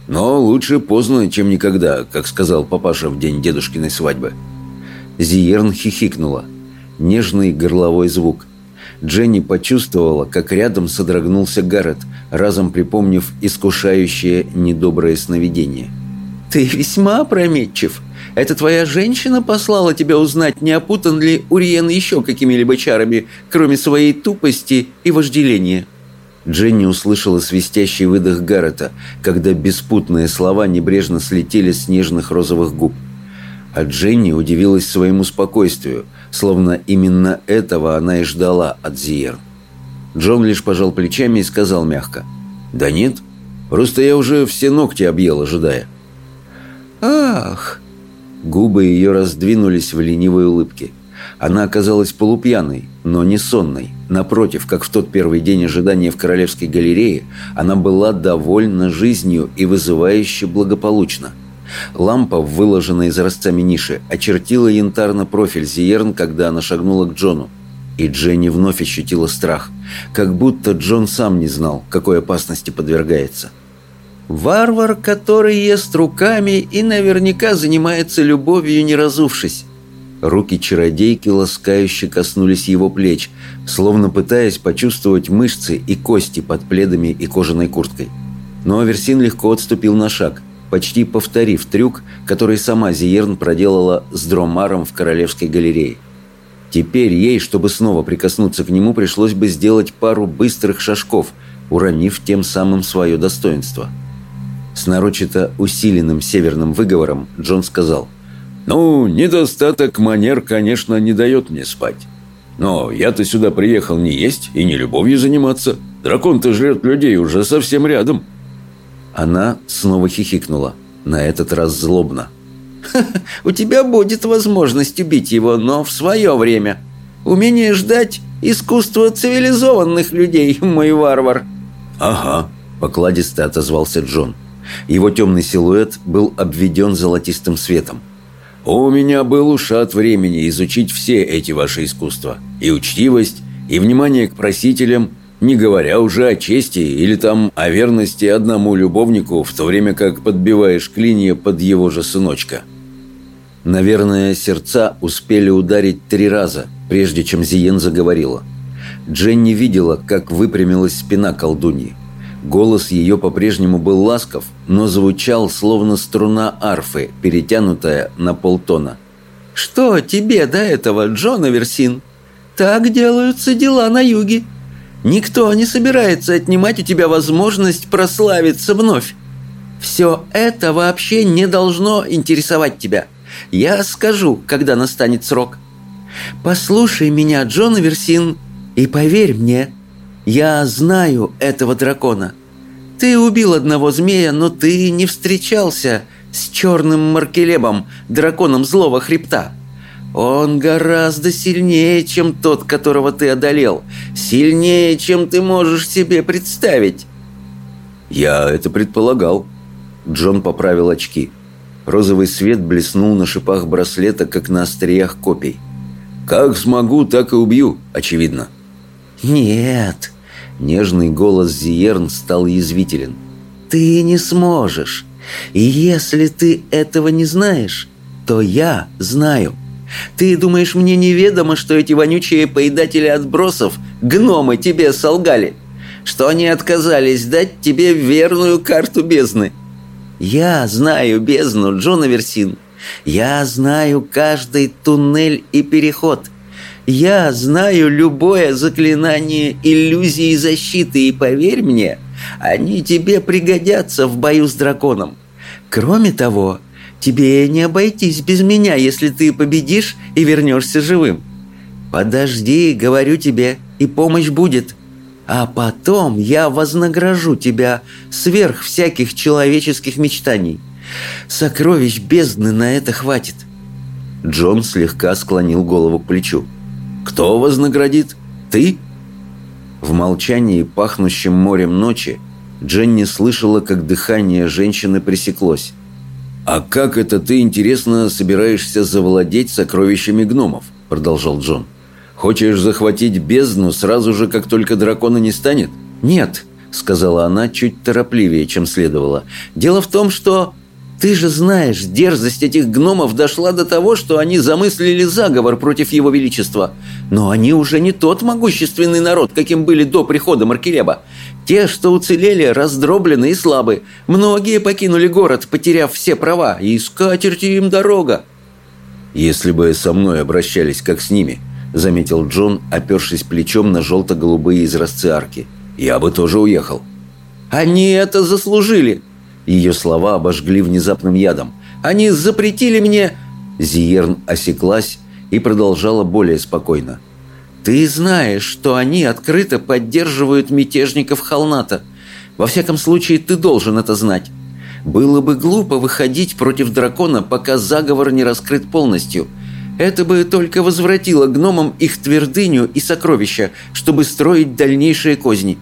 «Но лучше поздно, чем никогда, как сказал папаша в день дедушкиной свадьбы». Зиерн хихикнула нежный горловой звук. Дженни почувствовала, как рядом содрогнулся Гаррет, разом припомнив искушающее недоброе сновидение. «Ты весьма опрометчив. Это твоя женщина послала тебя узнать, не опутан ли Уриен еще какими-либо чарами, кроме своей тупости и вожделения?» Дженни услышала свистящий выдох Гаррета, когда беспутные слова небрежно слетели с нежных розовых губ. А Дженни удивилась своему спокойствию – словно именно этого она и ждала от Зиер. Джон лишь пожал плечами и сказал мягко. «Да нет, просто я уже все ногти объел, ожидая». «Ах!» Губы ее раздвинулись в ленивой улыбке. Она оказалась полупьяной, но не сонной. Напротив, как в тот первый день ожидания в Королевской галерее, она была довольна жизнью и вызывающе благополучна – Лампа, выложенная изразцами ниши, очертила янтарно профиль Зиерн, когда она шагнула к Джону. И Дженни вновь ощутила страх, как будто Джон сам не знал, какой опасности подвергается. «Варвар, который ест руками и наверняка занимается любовью, не разувшись». Руки чародейки ласкающе коснулись его плеч, словно пытаясь почувствовать мышцы и кости под пледами и кожаной курткой. Но Аверсин легко отступил на шаг – почти повторив трюк, который сама Зиерн проделала с Дромаром в Королевской галерее. Теперь ей, чтобы снова прикоснуться к нему, пришлось бы сделать пару быстрых шажков, уронив тем самым свое достоинство. С нарочито усиленным северным выговором Джон сказал Ну, недостаток манер, конечно, не дает мне спать. Но я-то сюда приехал не есть и не любовью заниматься. Дракон-то жрет людей уже совсем рядом. Она снова хихикнула, на этот раз злобно. «У тебя будет возможность убить его, но в свое время. Умение ждать – искусство цивилизованных людей, мой варвар». «Ага», – покладисто отозвался Джон. Его темный силуэт был обведен золотистым светом. «У меня был ушат времени изучить все эти ваши искусства. И учтивость, и внимание к просителям, не говоря уже о чести или там о верности одному любовнику, в то время как подбиваешь клинья под его же сыночка». Наверное, сердца успели ударить три раза, прежде чем Зиен заговорила. Дженни видела, как выпрямилась спина колдуньи. Голос ее по-прежнему был ласков, но звучал, словно струна арфы, перетянутая на полтона. «Что тебе до этого, Джон Аверсин? Так делаются дела на юге. Никто не собирается отнимать у тебя возможность прославиться вновь. Все это вообще не должно интересовать тебя. Я скажу, когда настанет срок. Послушай меня, Джон Аверсин, и поверь мне, я знаю этого дракона. Ты убил одного змея, но ты не встречался с черным Маркелебом, драконом злого хребта. Он гораздо сильнее, чем тот, которого ты одолел. Сильнее, чем ты можешь себе представить. Я это предполагал. Джон поправил очки. Розовый свет блеснул на шипах браслета, как на остриях копий. «Как смогу, так и убью, очевидно». «Нет, Нежный голос Зиерн стал язвителен. «Ты не сможешь. И если ты этого не знаешь, то я знаю. Ты думаешь, мне неведомо, что эти вонючие поедатели отбросов, гномы, тебе солгали? Что они отказались дать тебе верную карту бездны? Я знаю бездну, Джон Аверсин. Я знаю каждый туннель и переход. Я знаю любое заклинание иллюзии защиты, и поверь мне, они тебе пригодятся в бою с драконом. Кроме того, тебе не обойтись без меня, если ты победишь и вернешься живым. Подожди, говорю тебе, и помощь будет. А потом я вознагражу тебя сверх всяких человеческих мечтаний. Сокровищ бездны на это хватит». Джон слегка склонил голову к плечу. Кто вознаградит? Ты?» В молчании, пахнущем морем ночи, Дженни слышала, как дыхание женщины пресеклось. «А как это ты, интересно, собираешься завладеть сокровищами гномов?» – продолжал Джон. «Хочешь захватить бездну сразу же, как только дракона не станет?» «Нет», – сказала она чуть торопливее, чем следовало. «Дело в том, что ты же знаешь, дерзость этих гномов дошла до того, что они замыслили заговор против его величества. Но они уже не тот могущественный народ, каким были до прихода Маркелеба. Те, что уцелели, раздроблены и слабы. Многие покинули город, потеряв все права, и с им дорога. «Если бы со мной обращались, как с ними», — заметил Джон, опершись плечом на желто-голубые изразцы арки, — «я бы тоже уехал». «Они это заслужили», ее слова обожгли внезапным ядом. «Они запретили мне...» Зиерн осеклась и продолжала более спокойно. «Ты знаешь, что они открыто поддерживают мятежников Холната. Во всяком случае, ты должен это знать. Было бы глупо выходить против дракона, пока заговор не раскрыт полностью. Это бы только возвратило гномам их твердыню и сокровища, чтобы строить дальнейшие козни».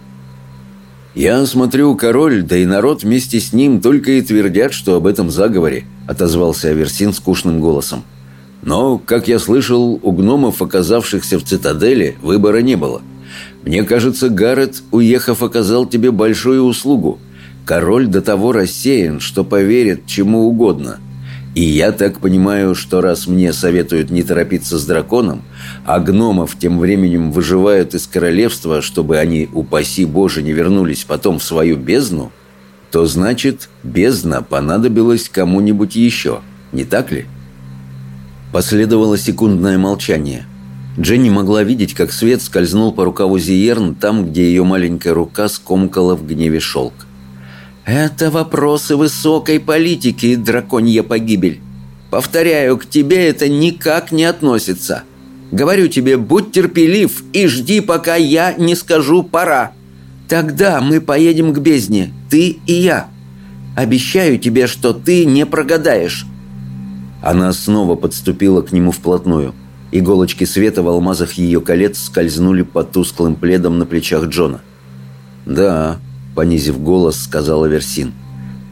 «Я смотрю, король, да и народ вместе с ним только и твердят, что об этом заговоре», — отозвался Аверсин скучным голосом. «Но, как я слышал, у гномов, оказавшихся в цитадели, выбора не было. Мне кажется, Гаррет, уехав, оказал тебе большую услугу. Король до того рассеян, что поверит чему угодно. И я так понимаю, что раз мне советуют не торопиться с драконом, а гномов тем временем выживают из королевства, чтобы они, упаси Боже, не вернулись потом в свою бездну, то значит, бездна понадобилась кому-нибудь еще, не так ли? Последовало секундное молчание. Дженни могла видеть, как свет скользнул по рукаву Зиерн там, где ее маленькая рука скомкала в гневе шелк. «Это вопросы высокой политики, драконья погибель. Повторяю, к тебе это никак не относится. Говорю тебе, будь терпелив и жди, пока я не скажу «пора». Тогда мы поедем к бездне, ты и я. Обещаю тебе, что ты не прогадаешь». Она снова подступила к нему вплотную. Иголочки света в алмазах ее колец скользнули по тусклым пледам на плечах Джона. «Да», — понизив голос, сказала Версин.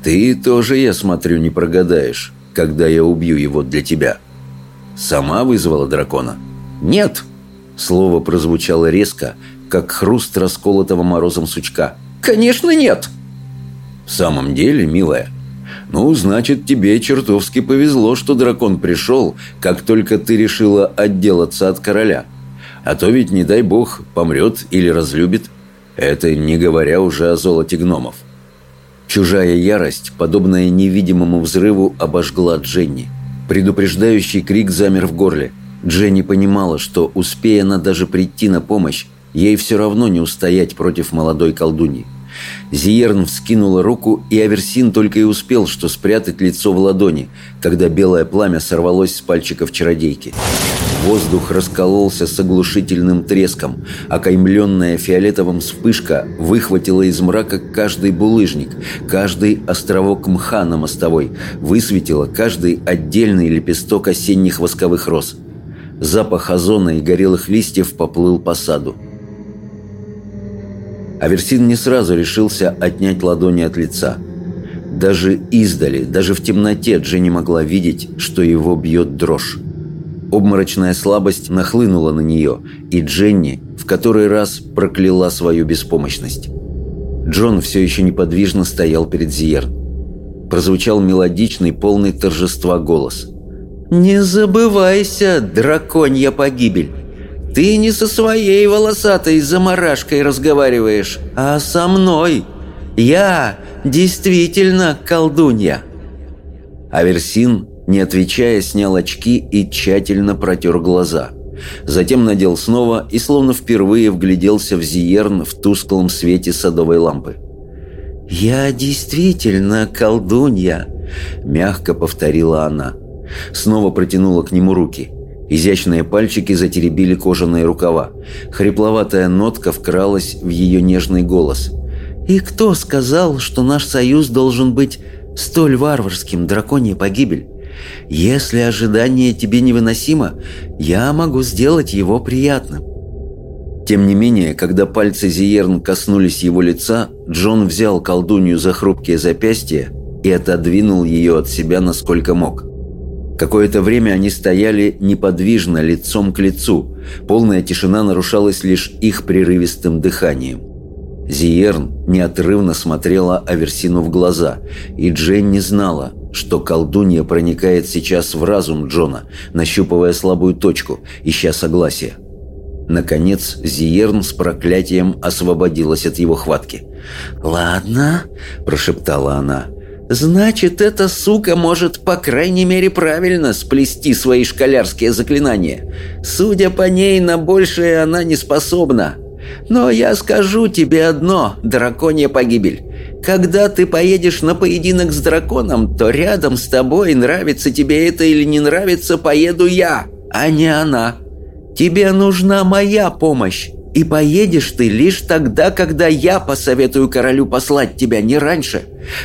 «Ты тоже, я смотрю, не прогадаешь, когда я убью его для тебя». «Сама вызвала дракона?» «Нет!» Слово прозвучало резко, как хруст расколотого морозом сучка. «Конечно нет!» «В самом деле, милая, ну, значит, тебе чертовски повезло, что дракон пришел, как только ты решила отделаться от короля. А то ведь, не дай бог, помрет или разлюбит. Это не говоря уже о золоте гномов. Чужая ярость, подобная невидимому взрыву, обожгла Дженни. Предупреждающий крик замер в горле. Дженни понимала, что, успея она даже прийти на помощь, ей все равно не устоять против молодой колдуньи. Зиерн вскинула руку, и Аверсин только и успел, что спрятать лицо в ладони, когда белое пламя сорвалось с пальчиков чародейки. Воздух раскололся с оглушительным треском, окаймленная фиолетовым вспышка выхватила из мрака каждый булыжник, каждый островок мха на мостовой, высветила каждый отдельный лепесток осенних восковых роз. Запах озона и горелых листьев поплыл по саду. Аверсин не сразу решился отнять ладони от лица. Даже издали, даже в темноте Дженни могла видеть, что его бьет дрожь. Обморочная слабость нахлынула на нее, и Дженни в который раз прокляла свою беспомощность. Джон все еще неподвижно стоял перед Зиерн. Прозвучал мелодичный, полный торжества голос. «Не забывайся, драконья погибель! Ты не со своей волосатой заморашкой разговариваешь, а со мной. Я действительно колдунья». Аверсин, не отвечая, снял очки и тщательно протер глаза. Затем надел снова и словно впервые вгляделся в Зиерн в тусклом свете садовой лампы. «Я действительно колдунья», — мягко повторила она. Снова протянула к нему руки — Изящные пальчики затеребили кожаные рукава. Хрипловатая нотка вкралась в ее нежный голос. «И кто сказал, что наш союз должен быть столь варварским, драконья погибель? Если ожидание тебе невыносимо, я могу сделать его приятным». Тем не менее, когда пальцы Зиерн коснулись его лица, Джон взял колдунью за хрупкие запястья и отодвинул ее от себя насколько мог. Какое-то время они стояли неподвижно, лицом к лицу. Полная тишина нарушалась лишь их прерывистым дыханием. Зиерн неотрывно смотрела Аверсину в глаза, и Джен не знала, что колдунья проникает сейчас в разум Джона, нащупывая слабую точку, ища согласия. Наконец, Зиерн с проклятием освободилась от его хватки. «Ладно», – прошептала она, – Значит, эта сука может, по крайней мере, правильно сплести свои школярские заклинания. Судя по ней, на большее она не способна. Но я скажу тебе одно, драконья погибель. Когда ты поедешь на поединок с драконом, то рядом с тобой, нравится тебе это или не нравится, поеду я, а не она. Тебе нужна моя помощь. И поедешь ты лишь тогда, когда я посоветую королю послать тебя, не раньше.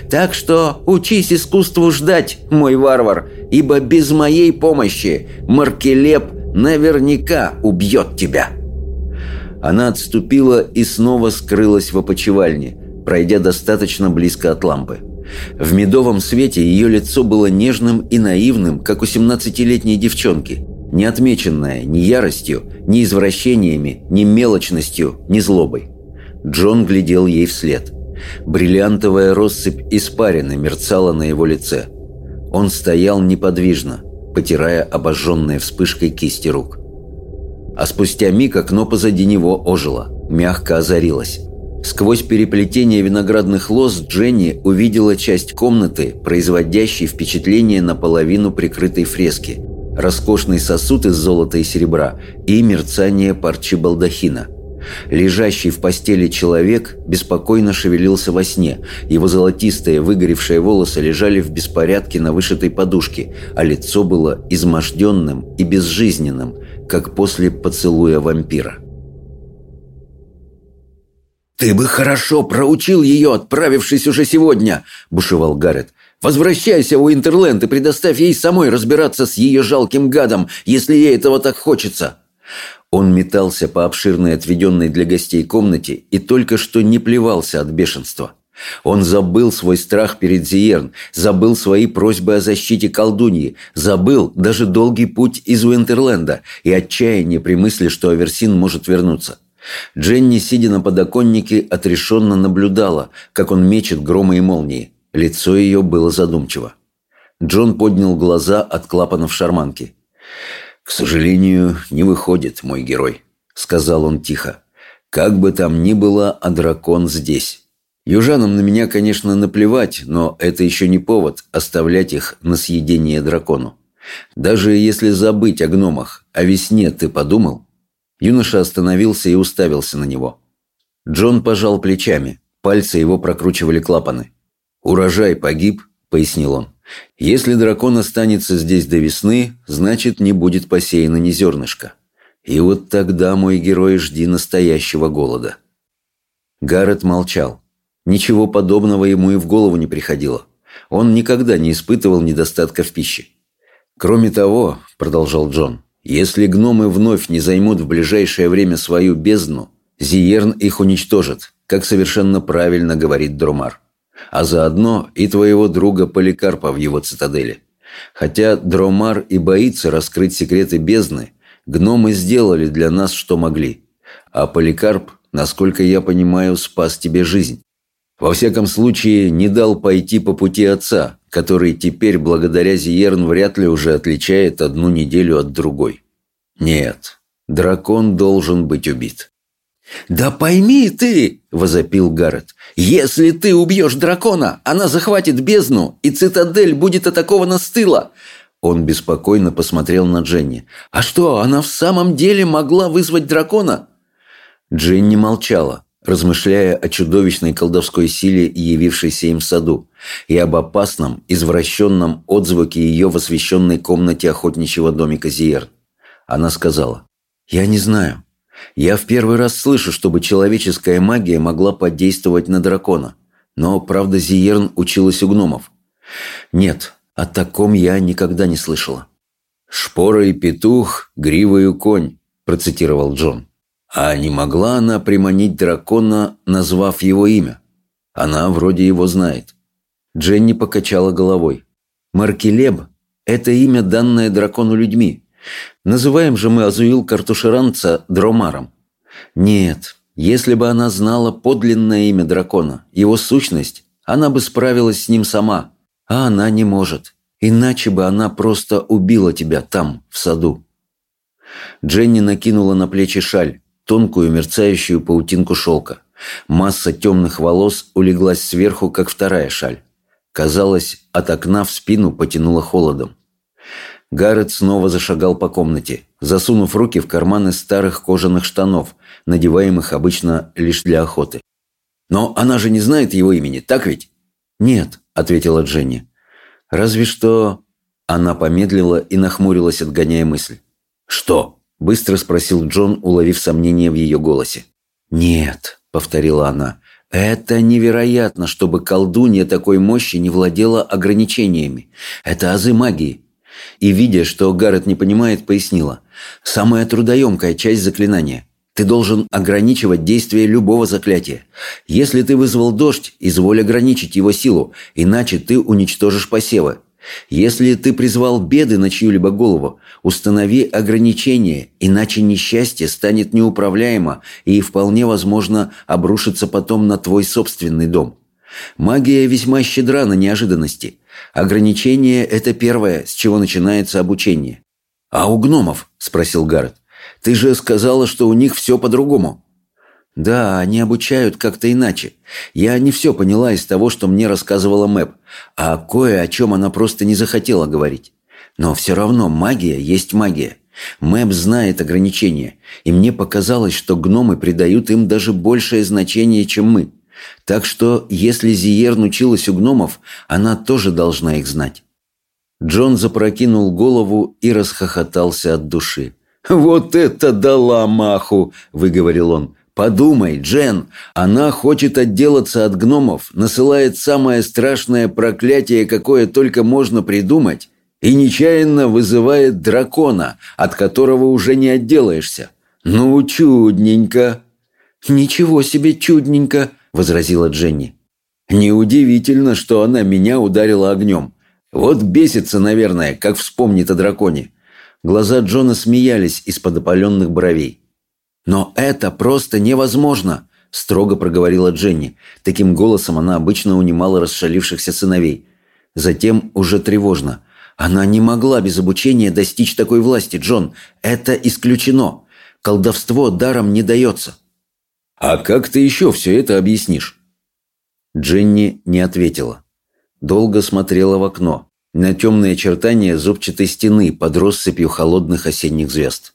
Так что учись искусству ждать, мой варвар, ибо без моей помощи Маркелеп наверняка убьет тебя». Она отступила и снова скрылась в опочивальне, пройдя достаточно близко от лампы. В медовом свете ее лицо было нежным и наивным, как у 17-летней девчонки – не отмеченная ни яростью, ни извращениями, ни мелочностью, ни злобой. Джон глядел ей вслед. Бриллиантовая россыпь испарины мерцала на его лице. Он стоял неподвижно, потирая обожженные вспышкой кисти рук. А спустя миг окно позади него ожило, мягко озарилось. Сквозь переплетение виноградных лоз Дженни увидела часть комнаты, производящей впечатление наполовину прикрытой фрески – роскошный сосуд из золота и серебра и мерцание парчи балдахина. Лежащий в постели человек беспокойно шевелился во сне. Его золотистые выгоревшие волосы лежали в беспорядке на вышитой подушке, а лицо было изможденным и безжизненным, как после поцелуя вампира. «Ты бы хорошо проучил ее, отправившись уже сегодня!» – бушевал Гаррет. «Возвращайся в Уинтерленд и предоставь ей самой разбираться с ее жалким гадом, если ей этого так хочется!» Он метался по обширной отведенной для гостей комнате и только что не плевался от бешенства. Он забыл свой страх перед Зиерн, забыл свои просьбы о защите колдуньи, забыл даже долгий путь из Уинтерленда и отчаяние при мысли, что Аверсин может вернуться. Дженни, сидя на подоконнике, отрешенно наблюдала, как он мечет громы и молнии. Лицо ее было задумчиво. Джон поднял глаза от клапанов шарманки. «К сожалению, не выходит, мой герой», — сказал он тихо. «Как бы там ни было, а дракон здесь. Южанам на меня, конечно, наплевать, но это еще не повод оставлять их на съедение дракону. Даже если забыть о гномах, о весне ты подумал?» Юноша остановился и уставился на него. Джон пожал плечами, пальцы его прокручивали клапаны. «Урожай погиб», — пояснил он. Если дракон останется здесь до весны, значит, не будет посеяно ни зернышка. И вот тогда, мой герой, жди настоящего голода. Гаррет молчал. Ничего подобного ему и в голову не приходило. Он никогда не испытывал недостатка в пище. «Кроме того», — продолжал Джон, — «если гномы вновь не займут в ближайшее время свою бездну, Зиерн их уничтожит, как совершенно правильно говорит Дромар а заодно и твоего друга Поликарпа в его цитадели. Хотя Дромар и боится раскрыть секреты бездны, гномы сделали для нас, что могли. А Поликарп, насколько я понимаю, спас тебе жизнь. Во всяком случае, не дал пойти по пути отца, который теперь, благодаря Зиерн, вряд ли уже отличает одну неделю от другой. Нет, дракон должен быть убит. «Да пойми ты!» – возопил Гаррет. «Если ты убьешь дракона, она захватит бездну, и цитадель будет атакована с тыла!» Он беспокойно посмотрел на Дженни. «А что, она в самом деле могла вызвать дракона?» Дженни молчала, размышляя о чудовищной колдовской силе, явившейся им в саду, и об опасном, извращенном отзвуке ее в освещенной комнате охотничьего домика Зиер. Она сказала, «Я не знаю. Я в первый раз слышу, чтобы человеческая магия могла подействовать на дракона. Но, правда, Зиерн училась у гномов. Нет, о таком я никогда не слышала. «Шпора и петух, гривою конь», – процитировал Джон. А не могла она приманить дракона, назвав его имя? Она вроде его знает. Дженни покачала головой. Маркелеб – это имя, данное дракону людьми. Называем же мы Азуил Картушеранца Дромаром. Нет, если бы она знала подлинное имя дракона, его сущность, она бы справилась с ним сама. А она не может. Иначе бы она просто убила тебя там, в саду. Дженни накинула на плечи шаль, тонкую мерцающую паутинку шелка. Масса темных волос улеглась сверху, как вторая шаль. Казалось, от окна в спину потянуло холодом. Гаррет снова зашагал по комнате, засунув руки в карманы старых кожаных штанов, надеваемых обычно лишь для охоты. «Но она же не знает его имени, так ведь?» «Нет», — ответила Дженни. «Разве что...» Она помедлила и нахмурилась, отгоняя мысль. «Что?» – быстро спросил Джон, уловив сомнение в ее голосе. «Нет», – повторила она, – «это невероятно, чтобы колдунья такой мощи не владела ограничениями. Это азы магии. И, видя, что Гаррет не понимает, пояснила. «Самая трудоемкая часть заклинания. Ты должен ограничивать действие любого заклятия. Если ты вызвал дождь, изволь ограничить его силу, иначе ты уничтожишь посевы. Если ты призвал беды на чью-либо голову, установи ограничения, иначе несчастье станет неуправляемо и вполне возможно обрушится потом на твой собственный дом. Магия весьма щедра на неожиданности. Ограничение – это первое, с чего начинается обучение. «А у гномов?» – спросил Гаррет. «Ты же сказала, что у них все по-другому». «Да, они обучают как-то иначе. Я не все поняла из того, что мне рассказывала Мэп, а кое о чем она просто не захотела говорить. Но все равно магия есть магия. Мэп знает ограничения, и мне показалось, что гномы придают им даже большее значение, чем мы. Так что, если Зиер научилась у гномов, она тоже должна их знать. Джон запрокинул голову и расхохотался от души. «Вот это дала маху!» – выговорил он. «Подумай, Джен, она хочет отделаться от гномов, насылает самое страшное проклятие, какое только можно придумать, и нечаянно вызывает дракона, от которого уже не отделаешься. Ну, чудненько!» «Ничего себе чудненько!» – возразила Дженни. «Неудивительно, что она меня ударила огнем. Вот бесится, наверное, как вспомнит о драконе». Глаза Джона смеялись из-под опаленных бровей. «Но это просто невозможно!» – строго проговорила Дженни. Таким голосом она обычно унимала расшалившихся сыновей. Затем уже тревожно. «Она не могла без обучения достичь такой власти, Джон. Это исключено. Колдовство даром не дается». «А как ты еще все это объяснишь?» Дженни не ответила. Долго смотрела в окно, на темные очертания зубчатой стены под россыпью холодных осенних звезд.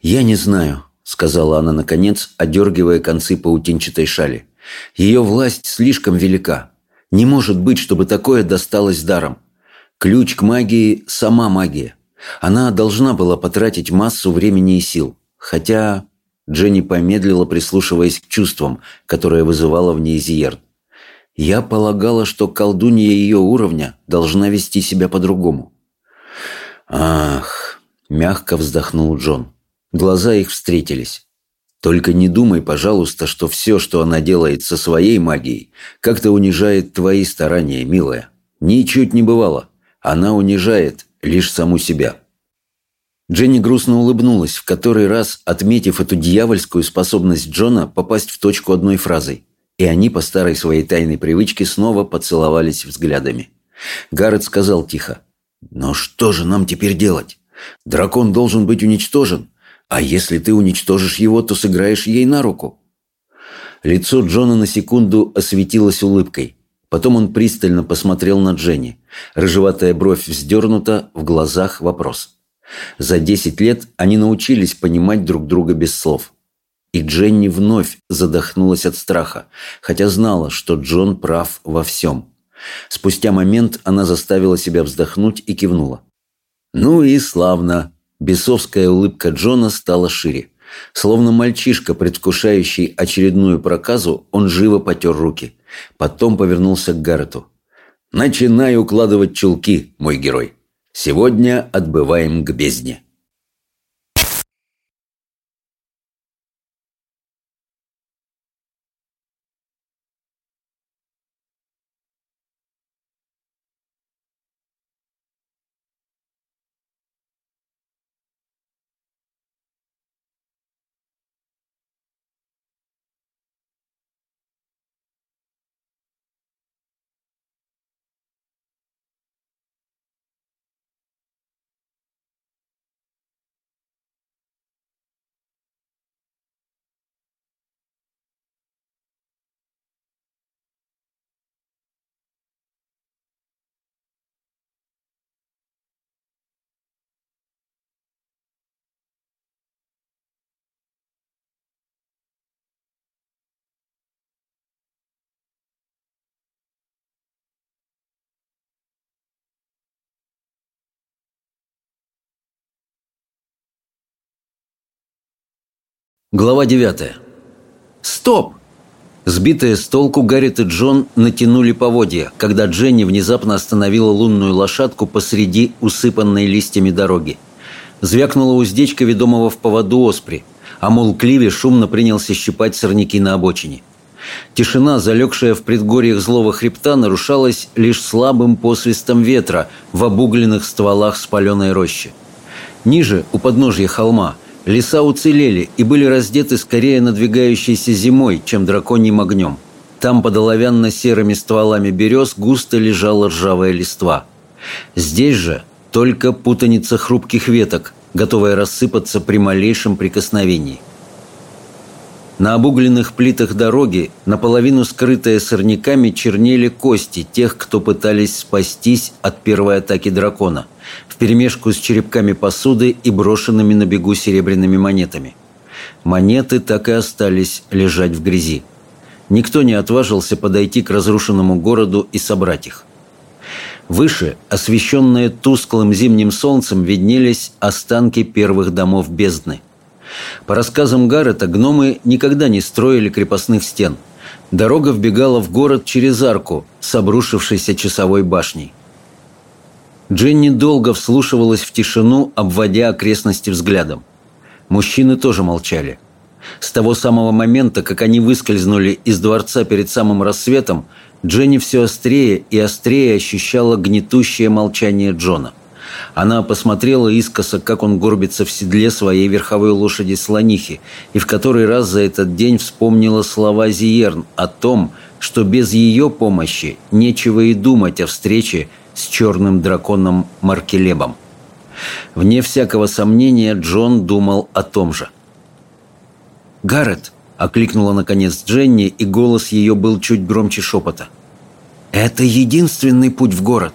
«Я не знаю», сказала она наконец, одергивая концы паутинчатой шали. «Ее власть слишком велика. Не может быть, чтобы такое досталось даром. Ключ к магии – сама магия. Она должна была потратить массу времени и сил. Хотя...» Дженни помедлила, прислушиваясь к чувствам, которые вызывала в ней Зиерт. «Я полагала, что колдунья ее уровня должна вести себя по-другому». «Ах!» – мягко вздохнул Джон. Глаза их встретились. «Только не думай, пожалуйста, что все, что она делает со своей магией, как-то унижает твои старания, милая. Ничуть не бывало. Она унижает лишь саму себя». Дженни грустно улыбнулась, в который раз отметив эту дьявольскую способность Джона попасть в точку одной фразой. И они по старой своей тайной привычке снова поцеловались взглядами. Гаррет сказал тихо. «Но что же нам теперь делать? Дракон должен быть уничтожен. А если ты уничтожишь его, то сыграешь ей на руку». Лицо Джона на секунду осветилось улыбкой. Потом он пристально посмотрел на Дженни. Рыжеватая бровь вздернута, в глазах вопрос. За десять лет они научились понимать друг друга без слов. И Дженни вновь задохнулась от страха, хотя знала, что Джон прав во всем. Спустя момент она заставила себя вздохнуть и кивнула. «Ну и славно», Бесовская улыбка Джона стала шире. Словно мальчишка, предвкушающий очередную проказу, он живо потер руки. Потом повернулся к Гаррету. «Начинай укладывать чулки, мой герой. Сегодня отбываем к бездне». Глава 9. «Стоп!» Сбитые с толку Гаррит и Джон натянули поводья, когда Дженни внезапно остановила лунную лошадку посреди усыпанной листьями дороги. Звякнула уздечка ведомого в поводу оспри, а Мул Кливи шумно принялся щипать сорняки на обочине. Тишина, залегшая в предгорьях злого хребта, нарушалась лишь слабым посвистом ветра в обугленных стволах спаленной рощи. Ниже, у подножья холма – Леса уцелели и были раздеты скорее надвигающейся зимой, чем драконьим огнем. Там под оловянно-серыми стволами берез густо лежала ржавая листва. Здесь же только путаница хрупких веток, готовая рассыпаться при малейшем прикосновении. На обугленных плитах дороги, наполовину скрытые сорняками, чернели кости тех, кто пытались спастись от первой атаки дракона – вперемешку с черепками посуды и брошенными на бегу серебряными монетами. Монеты так и остались лежать в грязи. Никто не отважился подойти к разрушенному городу и собрать их. Выше, освещенные тусклым зимним солнцем, виднелись останки первых домов бездны. По рассказам Гаррета, гномы никогда не строили крепостных стен. Дорога вбегала в город через арку с обрушившейся часовой башней. Дженни долго вслушивалась в тишину, обводя окрестности взглядом. Мужчины тоже молчали. С того самого момента, как они выскользнули из дворца перед самым рассветом, Дженни все острее и острее ощущала гнетущее молчание Джона. Она посмотрела искоса, как он горбится в седле своей верховой лошади слонихи, и в который раз за этот день вспомнила слова Зиерн о том, что без ее помощи нечего и думать о встрече с черным драконом Маркелебом. Вне всякого сомнения Джон думал о том же. «Гаррет!» Окликнула, наконец, Дженни, и голос ее был чуть громче шепота. «Это единственный путь в город.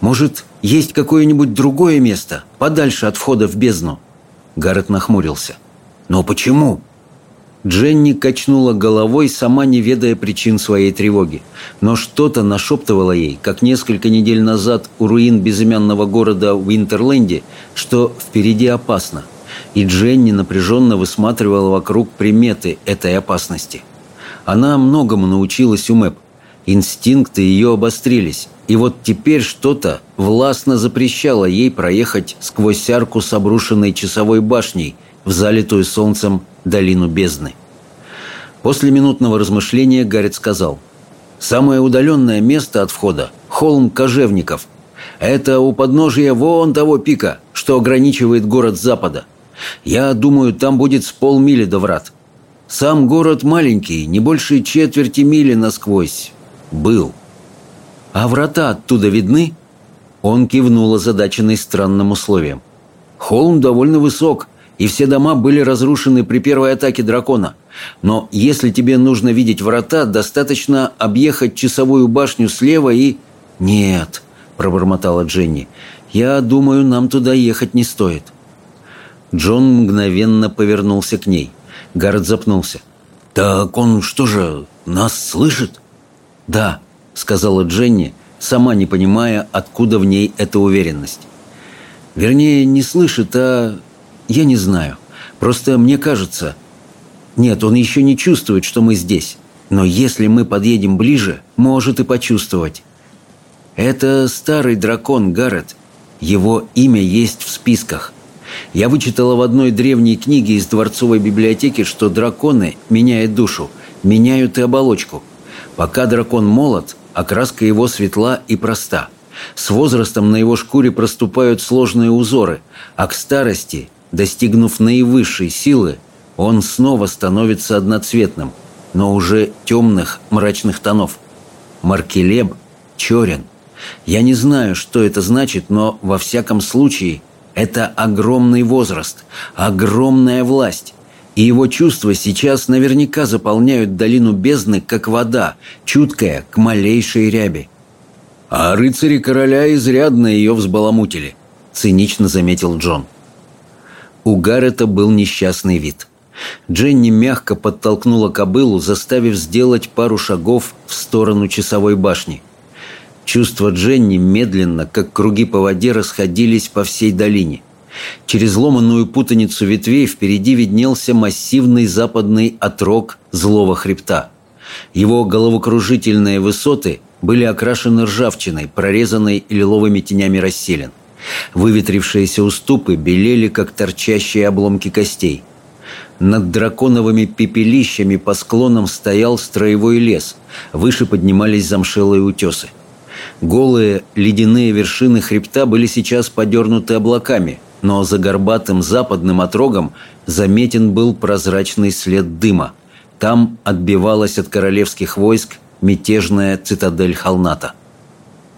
Может, есть какое-нибудь другое место, подальше от входа в бездну?» Гаррет нахмурился. «Но почему?» Дженни качнула головой, сама не ведая причин своей тревоги. Но что-то нашептывало ей, как несколько недель назад у руин безымянного города в Винтерленде, что впереди опасно и Дженни напряженно высматривала вокруг приметы этой опасности. Она многому научилась у Мэп. Инстинкты ее обострились, и вот теперь что-то властно запрещало ей проехать сквозь арку с обрушенной часовой башней в залитую солнцем долину бездны. После минутного размышления Гаррет сказал, «Самое удаленное место от входа – холм Кожевников. Это у подножия вон того пика, что ограничивает город запада. Я думаю, там будет с полмили до врат. Сам город маленький, не больше четверти мили насквозь. Был. А врата оттуда видны?» Он кивнул озадаченный странным условием. «Холм довольно высок, и все дома были разрушены при первой атаке дракона. Но если тебе нужно видеть врата, достаточно объехать часовую башню слева и...» «Нет», — пробормотала Дженни, — «я думаю, нам туда ехать не стоит». Джон мгновенно повернулся к ней. Гаррет запнулся. «Так он что же, нас слышит?» «Да», — сказала Дженни, сама не понимая, откуда в ней эта уверенность. «Вернее, не слышит, а... я не знаю. Просто мне кажется... Нет, он еще не чувствует, что мы здесь. Но если мы подъедем ближе, может и почувствовать. Это старый дракон Гаррет. Его имя есть в списках. Я вычитала в одной древней книге из дворцовой библиотеки, что драконы меняют душу, меняют и оболочку. Пока дракон молод, окраска его светла и проста. С возрастом на его шкуре проступают сложные узоры, а к старости, достигнув наивысшей силы, он снова становится одноцветным, но уже темных мрачных тонов. Маркелеб черен. Я не знаю, что это значит, но во всяком случае – это огромный возраст, огромная власть. И его чувства сейчас наверняка заполняют долину бездны, как вода, чуткая к малейшей ряби. А рыцари короля изрядно ее взбаламутили, цинично заметил Джон. У Гаррета был несчастный вид. Дженни мягко подтолкнула кобылу, заставив сделать пару шагов в сторону часовой башни – Чувства Дженни медленно, как круги по воде, расходились по всей долине. Через ломаную путаницу ветвей впереди виднелся массивный западный отрог злого хребта. Его головокружительные высоты были окрашены ржавчиной, прорезанной лиловыми тенями расселен. Выветрившиеся уступы белели, как торчащие обломки костей. Над драконовыми пепелищами по склонам стоял строевой лес. Выше поднимались замшелые утесы. Голые ледяные вершины хребта были сейчас подернуты облаками, но за горбатым западным отрогом заметен был прозрачный след дыма. Там отбивалась от королевских войск мятежная цитадель Халната.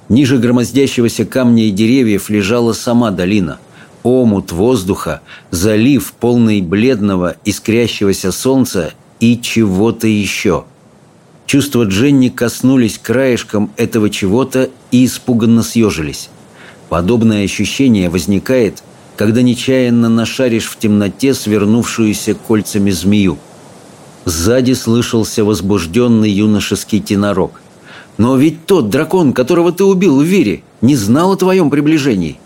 Ниже громоздящегося камня и деревьев лежала сама долина. Омут воздуха, залив, полный бледного, искрящегося солнца и чего-то еще – Чувства Дженни коснулись краешком этого чего-то и испуганно съежились. Подобное ощущение возникает, когда нечаянно нашаришь в темноте свернувшуюся кольцами змею. Сзади слышался возбужденный юношеский тенорок. «Но ведь тот дракон, которого ты убил в Вире, не знал о твоем приближении».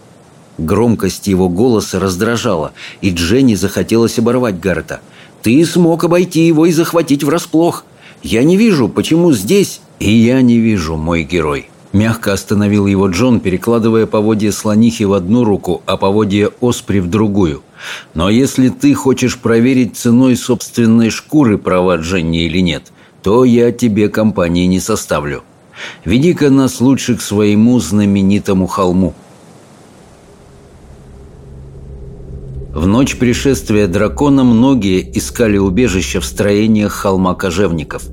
Громкость его голоса раздражала, и Дженни захотелось оборвать Гаррета. «Ты смог обойти его и захватить врасплох. Я не вижу, почему здесь...» «И я не вижу, мой герой», Мягко остановил его Джон, перекладывая поводья слонихи в одну руку, а поводья оспри в другую. «Но если ты хочешь проверить ценой собственной шкуры права Дженни или нет, то я тебе компании не составлю. Веди-ка нас лучше к своему знаменитому холму». В ночь пришествия дракона многие искали убежище в строениях холма кожевников.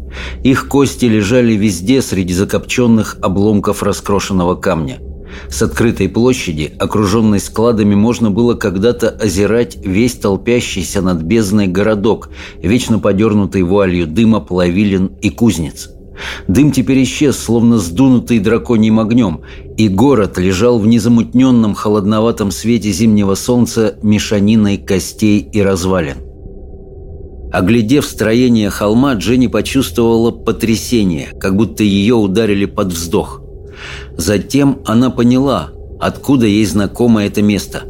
Их кости лежали везде среди закопченных обломков раскрошенного камня. С открытой площади, окруженной складами, можно было когда-то озирать весь толпящийся над бездной городок, вечно подернутый вуалью дыма, плавилин и кузнец. Дым теперь исчез, словно сдунутый драконьим огнем, и город лежал в незамутненном холодноватом свете зимнего солнца мешаниной костей и развалин. Оглядев строение холма, Дженни почувствовала потрясение, как будто ее ударили под вздох. Затем она поняла, откуда ей знакомо это место,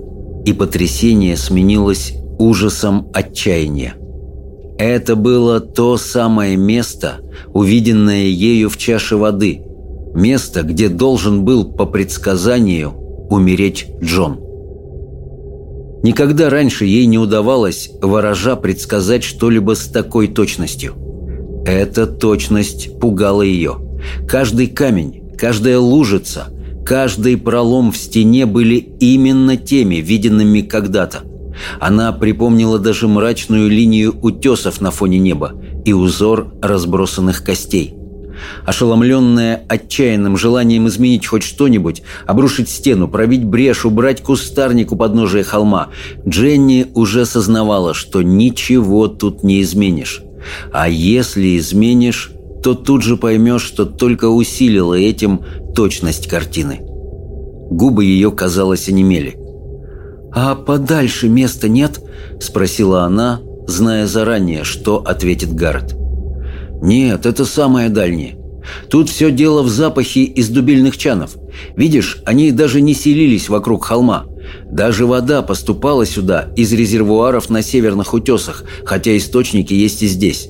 и потрясение сменилось ужасом отчаяния. Это было то самое место, увиденное ею в чаше воды. Место, где должен был, по предсказанию, умереть Джон. Никогда раньше ей не удавалось, ворожа, предсказать что-либо с такой точностью. Эта точность пугала ее. Каждый камень, каждая лужица, каждый пролом в стене были именно теми, виденными когда-то – она припомнила даже мрачную линию утесов на фоне неба и узор разбросанных костей. Ошеломленная отчаянным желанием изменить хоть что-нибудь, обрушить стену, пробить брешь, убрать кустарник у подножия холма, Дженни уже сознавала, что ничего тут не изменишь. А если изменишь, то тут же поймешь, что только усилила этим точность картины. Губы ее, казалось, онемели – «А подальше места нет?» – спросила она, зная заранее, что ответит Гаррет. «Нет, это самое дальнее. Тут все дело в запахе из дубильных чанов. Видишь, они даже не селились вокруг холма. Даже вода поступала сюда из резервуаров на северных утесах, хотя источники есть и здесь».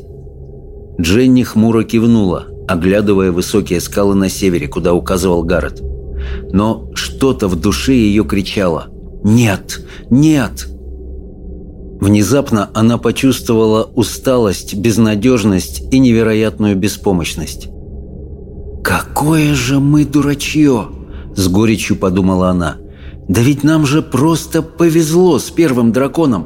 Дженни хмуро кивнула, оглядывая высокие скалы на севере, куда указывал Гаррет. Но что-то в душе ее кричало – «Нет! Нет!» Внезапно она почувствовала усталость, безнадежность и невероятную беспомощность. «Какое же мы дурачье!» – с горечью подумала она. «Да ведь нам же просто повезло с первым драконом.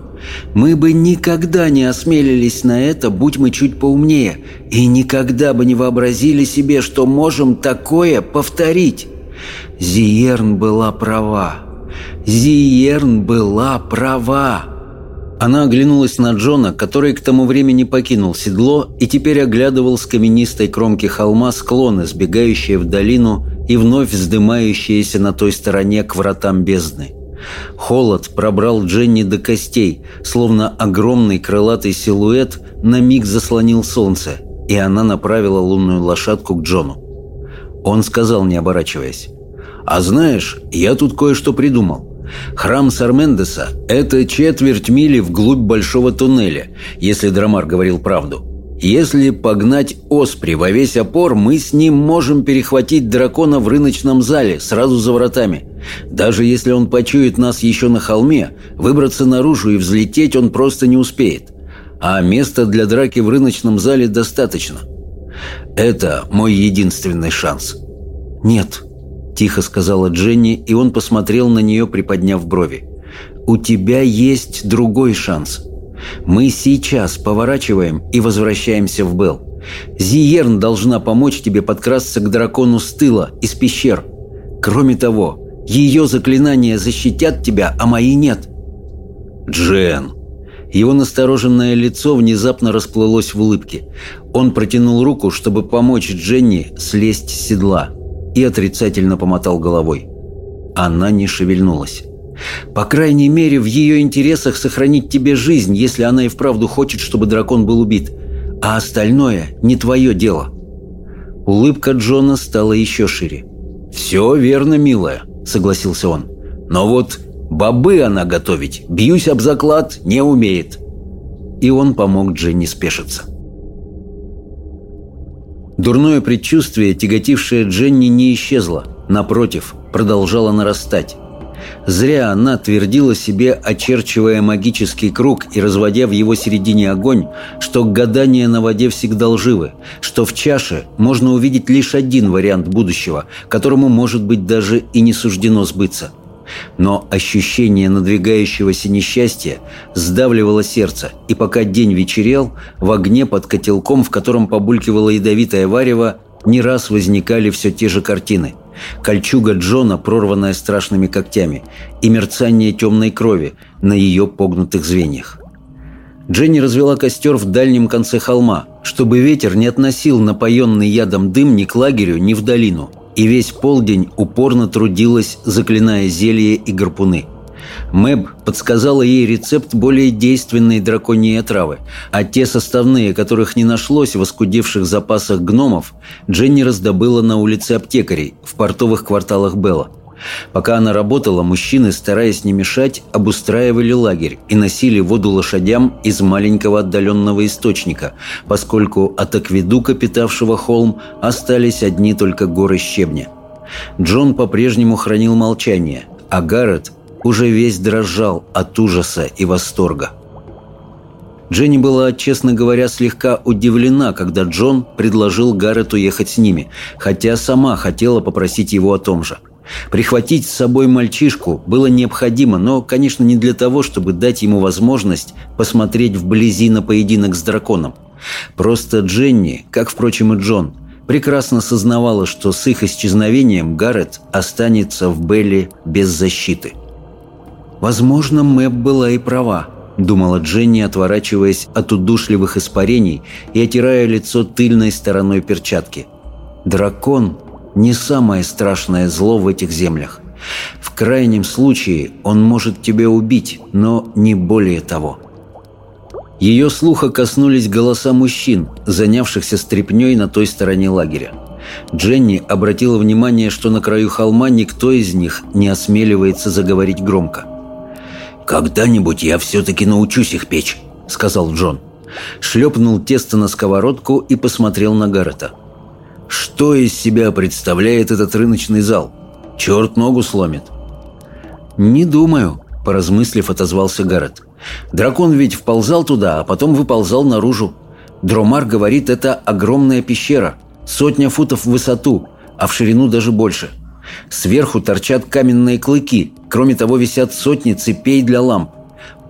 Мы бы никогда не осмелились на это, будь мы чуть поумнее, и никогда бы не вообразили себе, что можем такое повторить. Зиерн была права. Зиерн была права. Она оглянулась на Джона, который к тому времени покинул седло и теперь оглядывал с каменистой кромки холма склоны, сбегающие в долину и вновь вздымающиеся на той стороне к вратам бездны. Холод пробрал Дженни до костей, словно огромный крылатый силуэт на миг заслонил солнце, и она направила лунную лошадку к Джону. Он сказал, не оборачиваясь, «А знаешь, я тут кое-что придумал. Храм Сармендеса – это четверть мили вглубь большого туннеля, если Драмар говорил правду. Если погнать Оспри во весь опор, мы с ним можем перехватить дракона в рыночном зале, сразу за вратами. Даже если он почует нас еще на холме, выбраться наружу и взлететь он просто не успеет. А места для драки в рыночном зале достаточно. Это мой единственный шанс. Нет, Тихо сказала Дженни, и он посмотрел на нее, приподняв брови. «У тебя есть другой шанс. Мы сейчас поворачиваем и возвращаемся в Белл. Зиерн должна помочь тебе подкрасться к дракону с тыла, из пещер. Кроме того, ее заклинания защитят тебя, а мои нет». «Джен!» Его настороженное лицо внезапно расплылось в улыбке. Он протянул руку, чтобы помочь Дженни слезть с седла – и отрицательно помотал головой. Она не шевельнулась. По крайней мере, в ее интересах сохранить тебе жизнь, если она и вправду хочет, чтобы дракон был убит. А остальное не твое дело. Улыбка Джона стала еще шире. «Все верно, милая», — согласился он. «Но вот бобы она готовить, бьюсь об заклад, не умеет». И он помог Дженни спешиться. Дурное предчувствие, тяготившее Дженни, не исчезло. Напротив, продолжало нарастать. Зря она твердила себе, очерчивая магический круг и разводя в его середине огонь, что гадания на воде всегда лживы, что в чаше можно увидеть лишь один вариант будущего, которому, может быть, даже и не суждено сбыться. Но ощущение надвигающегося несчастья сдавливало сердце, и пока день вечерел, в огне под котелком, в котором побулькивало ядовитое варево, не раз возникали все те же картины – кольчуга Джона, прорванная страшными когтями, и мерцание темной крови на ее погнутых звеньях. Дженни развела костер в дальнем конце холма, чтобы ветер не относил напоенный ядом дым ни к лагерю, ни в долину, и весь полдень упорно трудилась, заклиная зелье и гарпуны – Мэб подсказала ей рецепт более действенной драконьей отравы, а те составные, которых не нашлось в оскудевших запасах гномов, Дженни раздобыла на улице аптекарей в портовых кварталах Белла. Пока она работала, мужчины, стараясь не мешать, обустраивали лагерь и носили воду лошадям из маленького отдаленного источника, поскольку от акведука, питавшего холм, остались одни только горы щебня. Джон по-прежнему хранил молчание, а Гаррет уже весь дрожал от ужаса и восторга. Дженни была, честно говоря, слегка удивлена, когда Джон предложил Гаррету ехать с ними, хотя сама хотела попросить его о том же. Прихватить с собой мальчишку было необходимо, но, конечно, не для того, чтобы дать ему возможность посмотреть вблизи на поединок с драконом. Просто Дженни, как, впрочем, и Джон, прекрасно сознавала, что с их исчезновением Гаррет останется в Белли без защиты. Возможно, Мэб была и права, думала Дженни, отворачиваясь от удушливых испарений и отирая лицо тыльной стороной перчатки. Дракон – не самое страшное зло в этих землях. В крайнем случае он может тебя убить, но не более того. Ее слуха коснулись голоса мужчин, занявшихся стряпней на той стороне лагеря. Дженни обратила внимание, что на краю холма никто из них не осмеливается заговорить громко. «Когда-нибудь я все-таки научусь их печь», — сказал Джон. Шлепнул тесто на сковородку и посмотрел на Гаррета. «Что из себя представляет этот рыночный зал? Черт ногу сломит». «Не думаю», — поразмыслив, отозвался Гаррет. «Дракон ведь вползал туда, а потом выползал наружу. Дромар говорит, это огромная пещера, сотня футов в высоту, а в ширину даже больше. Сверху торчат каменные клыки. Кроме того, висят сотни цепей для ламп.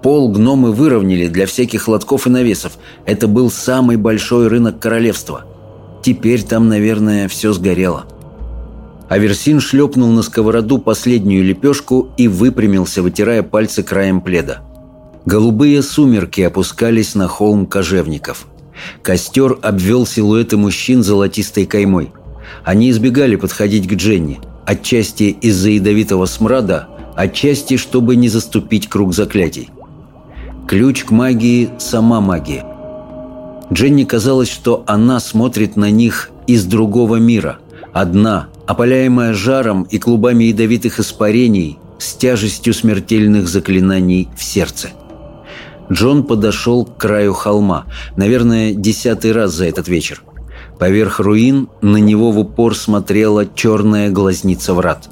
Пол гномы выровняли для всяких лотков и навесов. Это был самый большой рынок королевства. Теперь там, наверное, все сгорело. Аверсин шлепнул на сковороду последнюю лепешку и выпрямился, вытирая пальцы краем пледа. Голубые сумерки опускались на холм кожевников. Костер обвел силуэты мужчин золотистой каймой. Они избегали подходить к Дженни отчасти из-за ядовитого смрада, отчасти, чтобы не заступить круг заклятий. Ключ к магии – сама магия. Дженни казалось, что она смотрит на них из другого мира. Одна, опаляемая жаром и клубами ядовитых испарений, с тяжестью смертельных заклинаний в сердце. Джон подошел к краю холма, наверное, десятый раз за этот вечер. Поверх руин на него в упор смотрела черная глазница врат.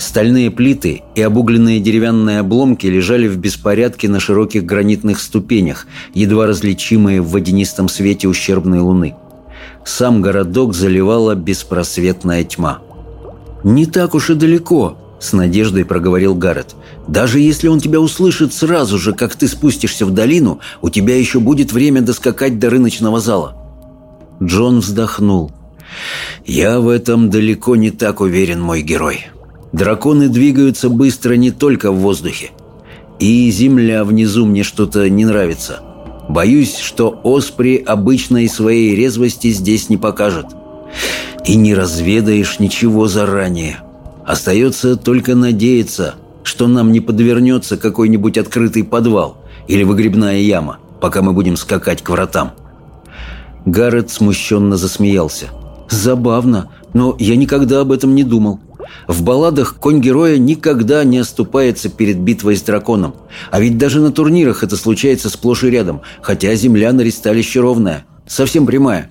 Стальные плиты и обугленные деревянные обломки лежали в беспорядке на широких гранитных ступенях, едва различимые в водянистом свете ущербной луны. Сам городок заливала беспросветная тьма. «Не так уж и далеко», — с надеждой проговорил Гаррет. «Даже если он тебя услышит сразу же, как ты спустишься в долину, у тебя еще будет время доскакать до рыночного зала». Джон вздохнул. «Я в этом далеко не так уверен, мой герой. Драконы двигаются быстро не только в воздухе. И земля внизу мне что-то не нравится. Боюсь, что Оспри обычной своей резвости здесь не покажет. И не разведаешь ничего заранее. Остается только надеяться, что нам не подвернется какой-нибудь открытый подвал или выгребная яма, пока мы будем скакать к вратам». Гаррет смущенно засмеялся. «Забавно, но я никогда об этом не думал. В балладах конь героя никогда не оступается перед битвой с драконом. А ведь даже на турнирах это случается сплошь и рядом, хотя земля на ристалище ровная, совсем прямая.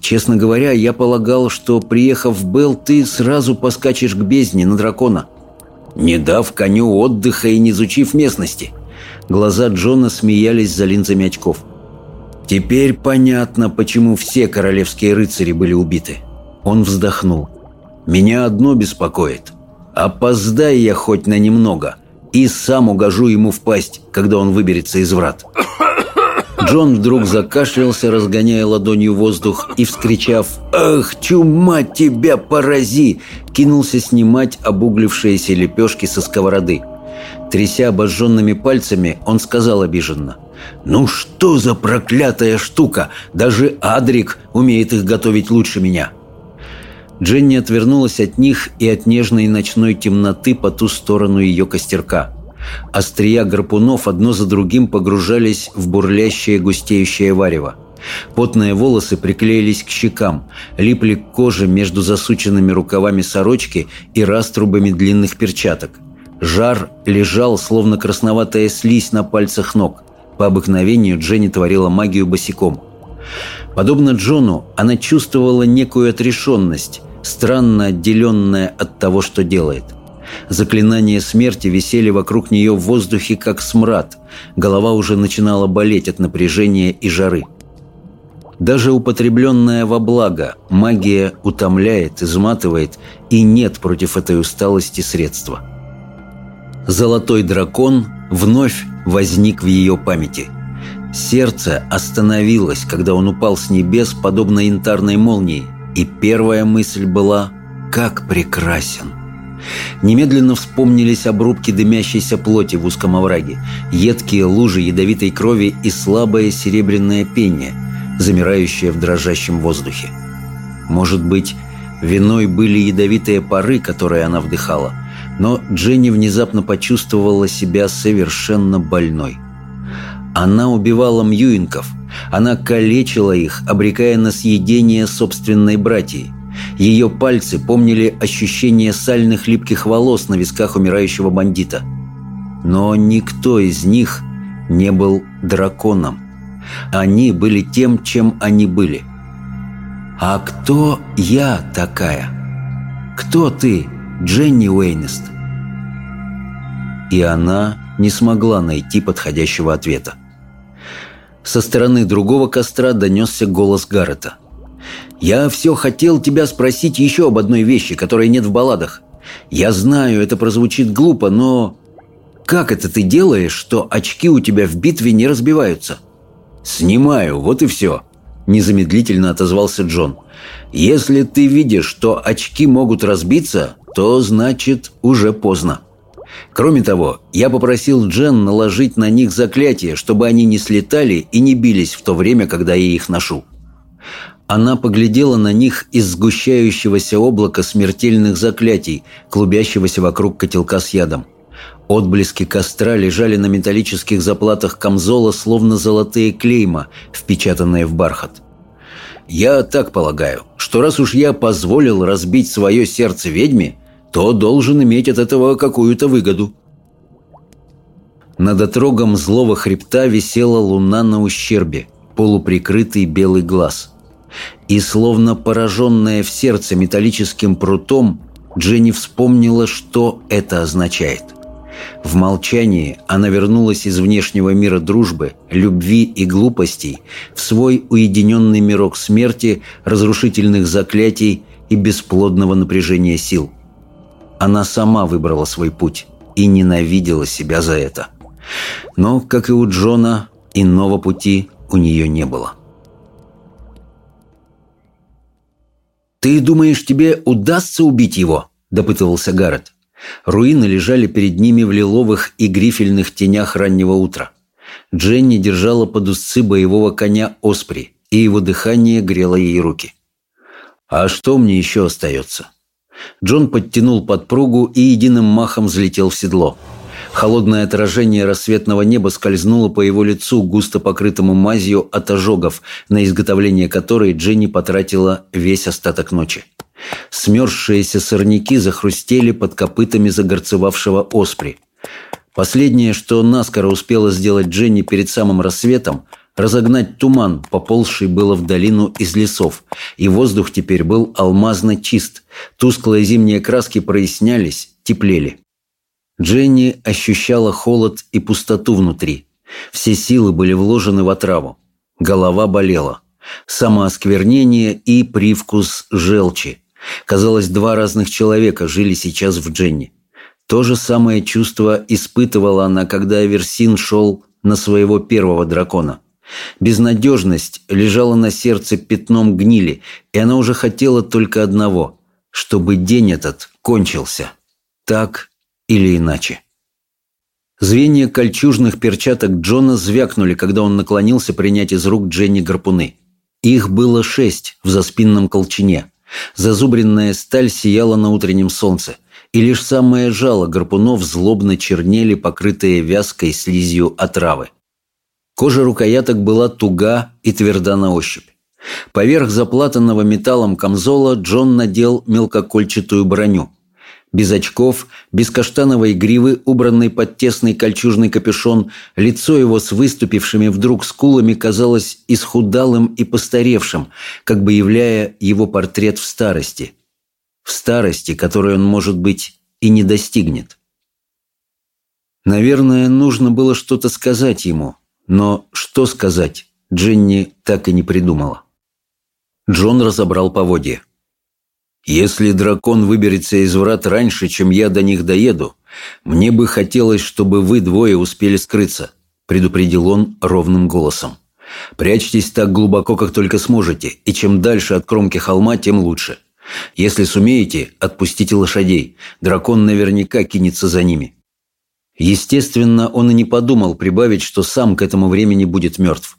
Честно говоря, я полагал, что, приехав в Белл, ты сразу поскачешь к бездне на дракона. Не дав коню отдыха и не изучив местности. Глаза Джона смеялись за линзами очков. Теперь понятно, почему все королевские рыцари были убиты. Он вздохнул. Меня одно беспокоит. Опоздай я хоть на немного, и сам угожу ему в пасть, когда он выберется из врат. Джон вдруг закашлялся, разгоняя ладонью воздух, и, вскричав «Ах, чума тебя порази!» кинулся снимать обуглившиеся лепешки со сковороды. Тряся обожженными пальцами, он сказал обиженно «Ну что за проклятая штука! Даже Адрик умеет их готовить лучше меня!» Дженни отвернулась от них и от нежной ночной темноты по ту сторону ее костерка. Острия гарпунов одно за другим погружались в бурлящее густеющее варево. Потные волосы приклеились к щекам, липли к коже между засученными рукавами сорочки и раструбами длинных перчаток. Жар лежал, словно красноватая слизь на пальцах ног. По обыкновению Дженни творила магию босиком. Подобно Джону, она чувствовала некую отрешенность, странно отделенная от того, что делает. Заклинания смерти висели вокруг нее в воздухе, как смрад. Голова уже начинала болеть от напряжения и жары. Даже употребленная во благо, магия утомляет, изматывает, и нет против этой усталости средства. Золотой дракон вновь возник в ее памяти. Сердце остановилось, когда он упал с небес, подобно янтарной молнии – и первая мысль была «Как прекрасен!». Немедленно вспомнились обрубки дымящейся плоти в узком овраге, едкие лужи ядовитой крови и слабое серебряное пение, замирающее в дрожащем воздухе. Может быть, виной были ядовитые пары, которые она вдыхала, но Дженни внезапно почувствовала себя совершенно больной. Она убивала мьюинков – она калечила их, обрекая на съедение собственной братьей. Ее пальцы помнили ощущение сальных липких волос на висках умирающего бандита. Но никто из них не был драконом. Они были тем, чем они были. «А кто я такая? Кто ты, Дженни Уэйнест?» И она не смогла найти подходящего ответа. Со стороны другого костра донесся голос Гаррета. «Я все хотел тебя спросить еще об одной вещи, которой нет в балладах. Я знаю, это прозвучит глупо, но... Как это ты делаешь, что очки у тебя в битве не разбиваются?» «Снимаю, вот и все», – незамедлительно отозвался Джон. «Если ты видишь, что очки могут разбиться, то значит уже поздно». Кроме того, я попросил Джен наложить на них заклятие, чтобы они не слетали и не бились в то время, когда я их ношу. Она поглядела на них из сгущающегося облака смертельных заклятий, клубящегося вокруг котелка с ядом. Отблески костра лежали на металлических заплатах камзола, словно золотые клейма, впечатанные в бархат. «Я так полагаю, что раз уж я позволил разбить свое сердце ведьме, то должен иметь от этого какую-то выгоду. Над отрогом злого хребта висела луна на ущербе, полуприкрытый белый глаз. И словно пораженная в сердце металлическим прутом, Дженни вспомнила, что это означает. В молчании она вернулась из внешнего мира дружбы, любви и глупостей в свой уединенный мирок смерти, разрушительных заклятий и бесплодного напряжения сил – она сама выбрала свой путь и ненавидела себя за это. Но, как и у Джона, иного пути у нее не было. «Ты думаешь, тебе удастся убить его?» – допытывался Гаррет. Руины лежали перед ними в лиловых и грифельных тенях раннего утра. Дженни держала под узцы боевого коня Оспри, и его дыхание грело ей руки. «А что мне еще остается?» Джон подтянул подпругу и единым махом взлетел в седло. Холодное отражение рассветного неба скользнуло по его лицу, густо покрытому мазью от ожогов, на изготовление которой Дженни потратила весь остаток ночи. Смерзшиеся сорняки захрустели под копытами загорцевавшего оспри. Последнее, что наскоро успела сделать Дженни перед самым рассветом, разогнать туман, поползший было в долину из лесов, и воздух теперь был алмазно чист, тусклые зимние краски прояснялись, теплели. Дженни ощущала холод и пустоту внутри. Все силы были вложены в отраву. Голова болела. Самоосквернение и привкус желчи. Казалось, два разных человека жили сейчас в Дженни. То же самое чувство испытывала она, когда Аверсин шел на своего первого дракона. Безнадежность лежала на сердце пятном гнили, и она уже хотела только одного – чтобы день этот кончился. Так или иначе. Звенья кольчужных перчаток Джона звякнули, когда он наклонился принять из рук Дженни гарпуны. Их было шесть в заспинном колчине. Зазубренная сталь сияла на утреннем солнце, и лишь самое жало гарпунов злобно чернели, покрытые вязкой слизью отравы. Кожа рукояток была туга и тверда на ощупь. Поверх заплатанного металлом камзола Джон надел мелкокольчатую броню. Без очков, без каштановой гривы, убранной под тесный кольчужный капюшон, лицо его с выступившими вдруг скулами казалось исхудалым и постаревшим, как бы являя его портрет в старости. В старости, которой он, может быть, и не достигнет. Наверное, нужно было что-то сказать ему, но что сказать, Дженни так и не придумала. Джон разобрал поводья. «Если дракон выберется из врат раньше, чем я до них доеду, мне бы хотелось, чтобы вы двое успели скрыться», предупредил он ровным голосом. «Прячьтесь так глубоко, как только сможете, и чем дальше от кромки холма, тем лучше. Если сумеете, отпустите лошадей. Дракон наверняка кинется за ними». Естественно, он и не подумал прибавить, что сам к этому времени будет мертв.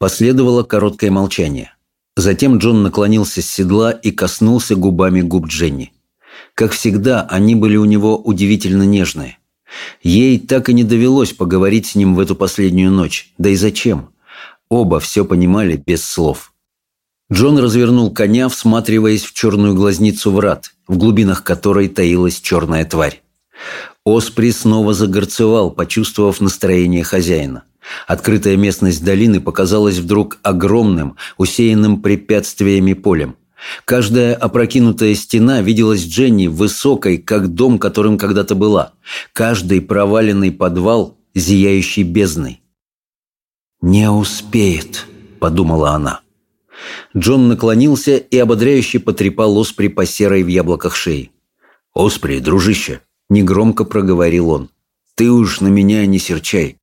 Последовало короткое молчание. Затем Джон наклонился с седла и коснулся губами губ Дженни. Как всегда, они были у него удивительно нежные. Ей так и не довелось поговорить с ним в эту последнюю ночь. Да и зачем? Оба все понимали без слов. Джон развернул коня, всматриваясь в черную глазницу врат, в глубинах которой таилась черная тварь. Оспри снова загорцевал, почувствовав настроение хозяина. Открытая местность долины показалась вдруг огромным, усеянным препятствиями полем. Каждая опрокинутая стена виделась Дженни высокой, как дом, которым когда-то была. Каждый проваленный подвал – зияющий бездной. «Не успеет», – подумала она. Джон наклонился и ободряюще потрепал Оспри по серой в яблоках шеи. «Оспри, дружище», – негромко проговорил он, – «ты уж на меня не серчай.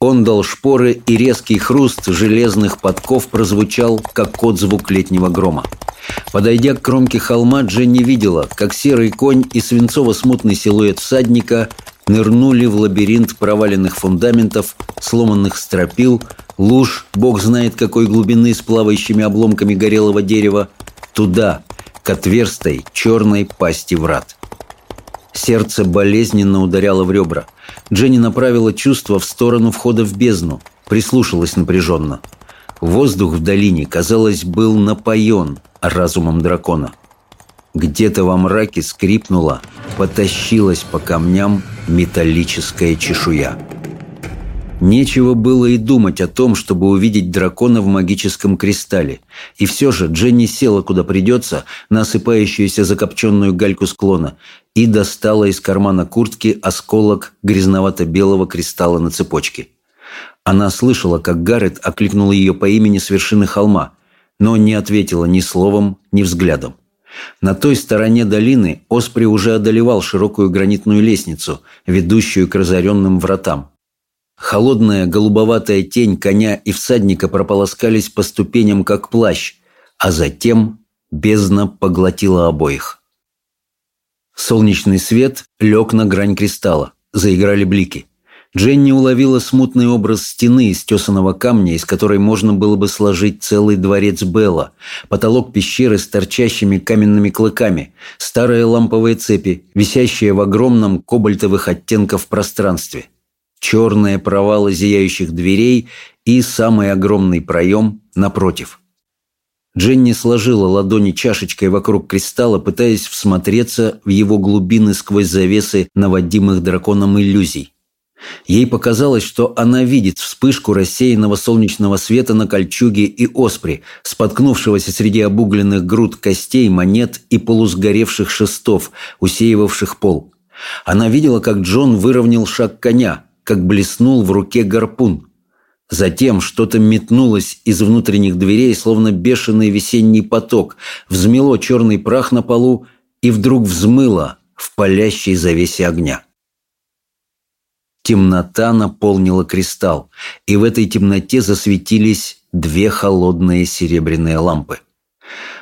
Он дал шпоры, и резкий хруст железных подков прозвучал, как отзвук летнего грома. Подойдя к кромке холма, Дженни видела, как серый конь и свинцово-смутный силуэт всадника нырнули в лабиринт проваленных фундаментов, сломанных стропил, луж, бог знает какой глубины с плавающими обломками горелого дерева, туда, к отверстой черной пасти врат. Сердце болезненно ударяло в ребра. Дженни направила чувство в сторону входа в бездну, прислушалась напряженно. Воздух в долине, казалось, был напоен разумом дракона. Где-то во мраке скрипнула, потащилась по камням металлическая чешуя. Нечего было и думать о том, чтобы увидеть дракона в магическом кристалле. И все же Дженни села куда придется, на осыпающуюся закопченную гальку склона, и достала из кармана куртки осколок грязновато-белого кристалла на цепочке. Она слышала, как Гаррет окликнул ее по имени с вершины холма, но не ответила ни словом, ни взглядом. На той стороне долины Оспри уже одолевал широкую гранитную лестницу, ведущую к разоренным вратам. Холодная голубоватая тень коня и всадника прополоскались по ступеням, как плащ, а затем бездна поглотила обоих. Солнечный свет лег на грань кристалла, заиграли блики. Дженни уловила смутный образ стены из тесаного камня, из которой можно было бы сложить целый дворец Белла, потолок пещеры с торчащими каменными клыками, старые ламповые цепи, висящие в огромном кобальтовых оттенков пространстве, черные провалы зияющих дверей и самый огромный проем напротив. Дженни сложила ладони чашечкой вокруг кристалла, пытаясь всмотреться в его глубины сквозь завесы наводимых драконом иллюзий. Ей показалось, что она видит вспышку рассеянного солнечного света на кольчуге и оспре, споткнувшегося среди обугленных груд костей, монет и полусгоревших шестов, усеивавших пол. Она видела, как Джон выровнял шаг коня, как блеснул в руке гарпун. Затем что-то метнулось из внутренних дверей, словно бешеный весенний поток, взмело черный прах на полу и вдруг взмыло в палящей завесе огня. Темнота наполнила кристалл, и в этой темноте засветились две холодные серебряные лампы.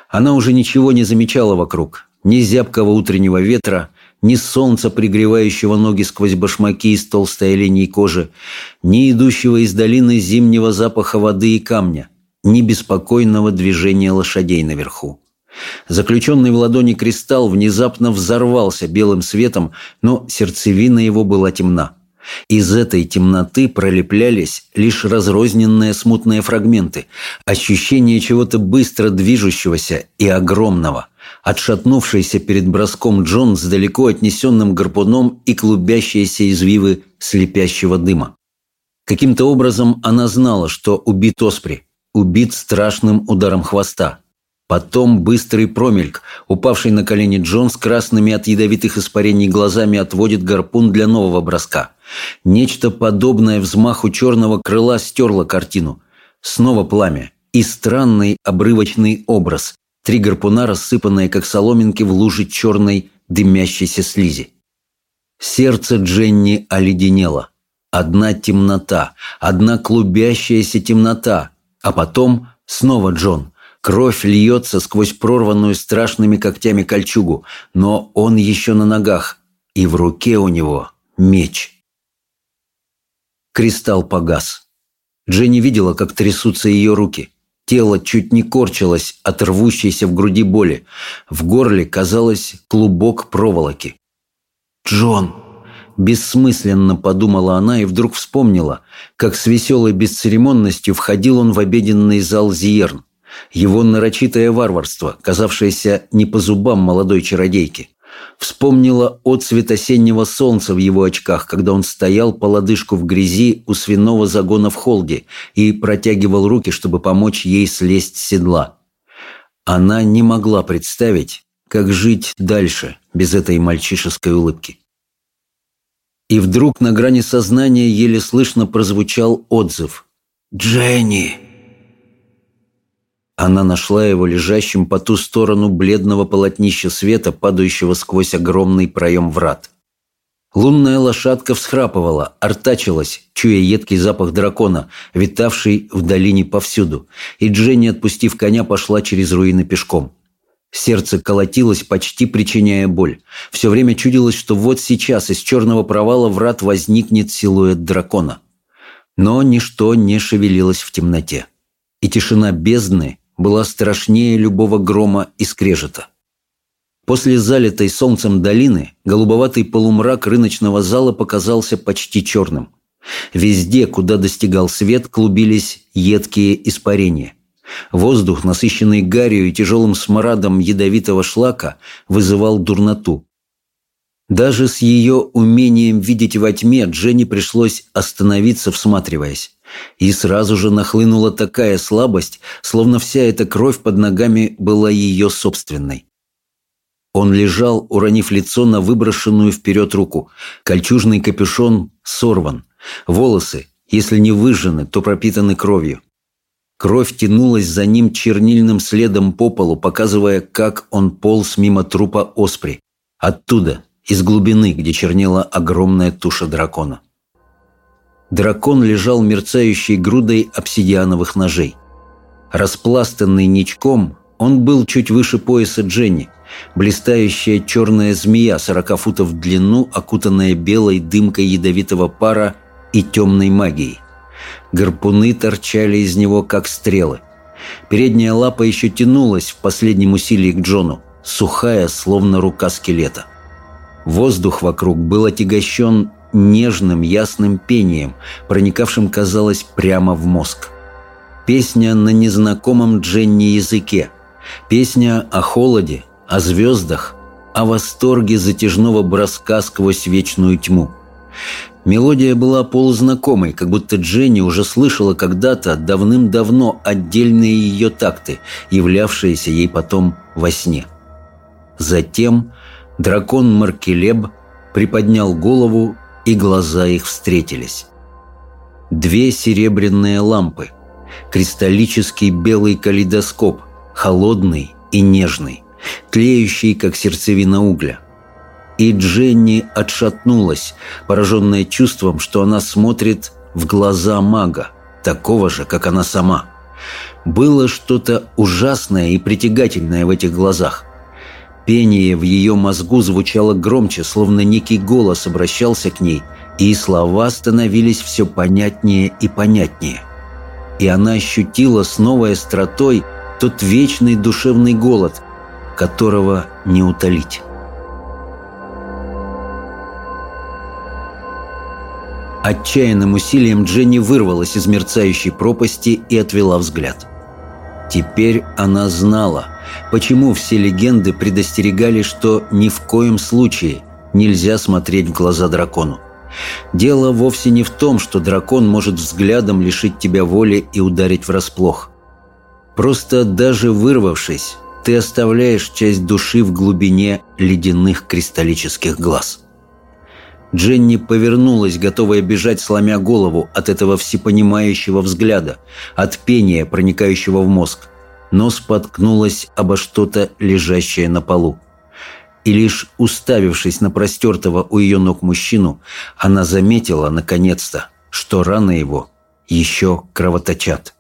Она уже ничего не замечала вокруг. Ни зябкого утреннего ветра, ни солнца, пригревающего ноги сквозь башмаки из толстой оленей кожи, ни идущего из долины зимнего запаха воды и камня, ни беспокойного движения лошадей наверху. Заключенный в ладони кристалл внезапно взорвался белым светом, но сердцевина его была темна. Из этой темноты пролеплялись лишь разрозненные смутные фрагменты, ощущение чего-то быстро движущегося и огромного, отшатнувшийся перед броском Джон с далеко отнесенным гарпуном и клубящиеся извивы слепящего дыма. Каким-то образом она знала, что убит Оспри, убит страшным ударом хвоста – Потом быстрый промельк, упавший на колени Джон с красными от ядовитых испарений глазами отводит гарпун для нового броска. Нечто подобное взмаху черного крыла стерло картину. Снова пламя и странный обрывочный образ. Три гарпуна, рассыпанные как соломинки в луже черной дымящейся слизи. Сердце Дженни оледенело. Одна темнота, одна клубящаяся темнота, а потом снова Джон – Кровь льется сквозь прорванную страшными когтями кольчугу, но он еще на ногах, и в руке у него меч. Кристалл погас. Дженни видела, как трясутся ее руки. Тело чуть не корчилось от рвущейся в груди боли. В горле казалось клубок проволоки. «Джон!» Бессмысленно подумала она и вдруг вспомнила, как с веселой бесцеремонностью входил он в обеденный зал Зиерн. Его нарочитое варварство, казавшееся не по зубам молодой чародейки. Вспомнила отцвет осеннего солнца в его очках, когда он стоял по лодыжку в грязи у свиного загона в холде и протягивал руки, чтобы помочь ей слезть с седла. Она не могла представить, как жить дальше без этой мальчишеской улыбки. И вдруг на грани сознания еле слышно прозвучал отзыв. «Дженни!» Она нашла его лежащим по ту сторону бледного полотнища света, падающего сквозь огромный проем врат. Лунная лошадка всхрапывала, артачилась, чуя едкий запах дракона, витавший в долине повсюду, и Дженни, отпустив коня, пошла через руины пешком. Сердце колотилось, почти причиняя боль. Все время чудилось, что вот сейчас из черного провала врат возникнет силуэт дракона. Но ничто не шевелилось в темноте. И тишина бездны была страшнее любого грома и скрежета. После залитой солнцем долины голубоватый полумрак рыночного зала показался почти черным. Везде, куда достигал свет, клубились едкие испарения. Воздух, насыщенный гарью и тяжелым смрадом ядовитого шлака, вызывал дурноту. Даже с ее умением видеть во тьме Дженни пришлось остановиться, всматриваясь. И сразу же нахлынула такая слабость, словно вся эта кровь под ногами была ее собственной. Он лежал, уронив лицо на выброшенную вперед руку. Кольчужный капюшон сорван. Волосы, если не выжжены, то пропитаны кровью. Кровь тянулась за ним чернильным следом по полу, показывая, как он полз мимо трупа Оспри. Оттуда, из глубины, где чернела огромная туша дракона. Дракон лежал мерцающей грудой обсидиановых ножей. Распластанный ничком, он был чуть выше пояса Дженни. Блистающая черная змея, сорока футов в длину, окутанная белой дымкой ядовитого пара, и темной магией. Гарпуны торчали из него, как стрелы. Передняя лапа еще тянулась в последнем усилии к Джону, сухая, словно рука скелета. Воздух вокруг был отягощен нежным ясным пением, проникавшим, казалось, прямо в мозг. Песня на незнакомом Дженни языке. Песня о холоде, о звездах, о восторге затяжного броска сквозь вечную тьму. Мелодия была полузнакомой, как будто Дженни уже слышала когда-то давным-давно отдельные ее такты, являвшиеся ей потом во сне. Затем дракон Маркелеб приподнял голову, и глаза их встретились. Две серебряные лампы, кристаллический белый калейдоскоп, холодный и нежный, тлеющий, как сердцевина угля – и Дженни отшатнулась, пораженная чувством, что она смотрит в глаза мага, такого же, как она сама. Было что-то ужасное и притягательное в этих глазах. Пение в ее мозгу звучало громче, словно некий голос обращался к ней, и слова становились все понятнее и понятнее. И она ощутила с новой остротой тот вечный душевный голод, которого не утолить. Отчаянным усилием Дженни вырвалась из мерцающей пропасти и отвела взгляд. Теперь она знала, почему все легенды предостерегали, что ни в коем случае нельзя смотреть в глаза дракону. Дело вовсе не в том, что дракон может взглядом лишить тебя воли и ударить врасплох. Просто даже вырвавшись, ты оставляешь часть души в глубине ледяных кристаллических глаз. Дженни повернулась, готовая бежать, сломя голову от этого всепонимающего взгляда, от пения, проникающего в мозг, но споткнулась обо что-то, лежащее на полу. И лишь уставившись на простертого у ее ног мужчину, она заметила, наконец-то, что раны его еще кровоточат.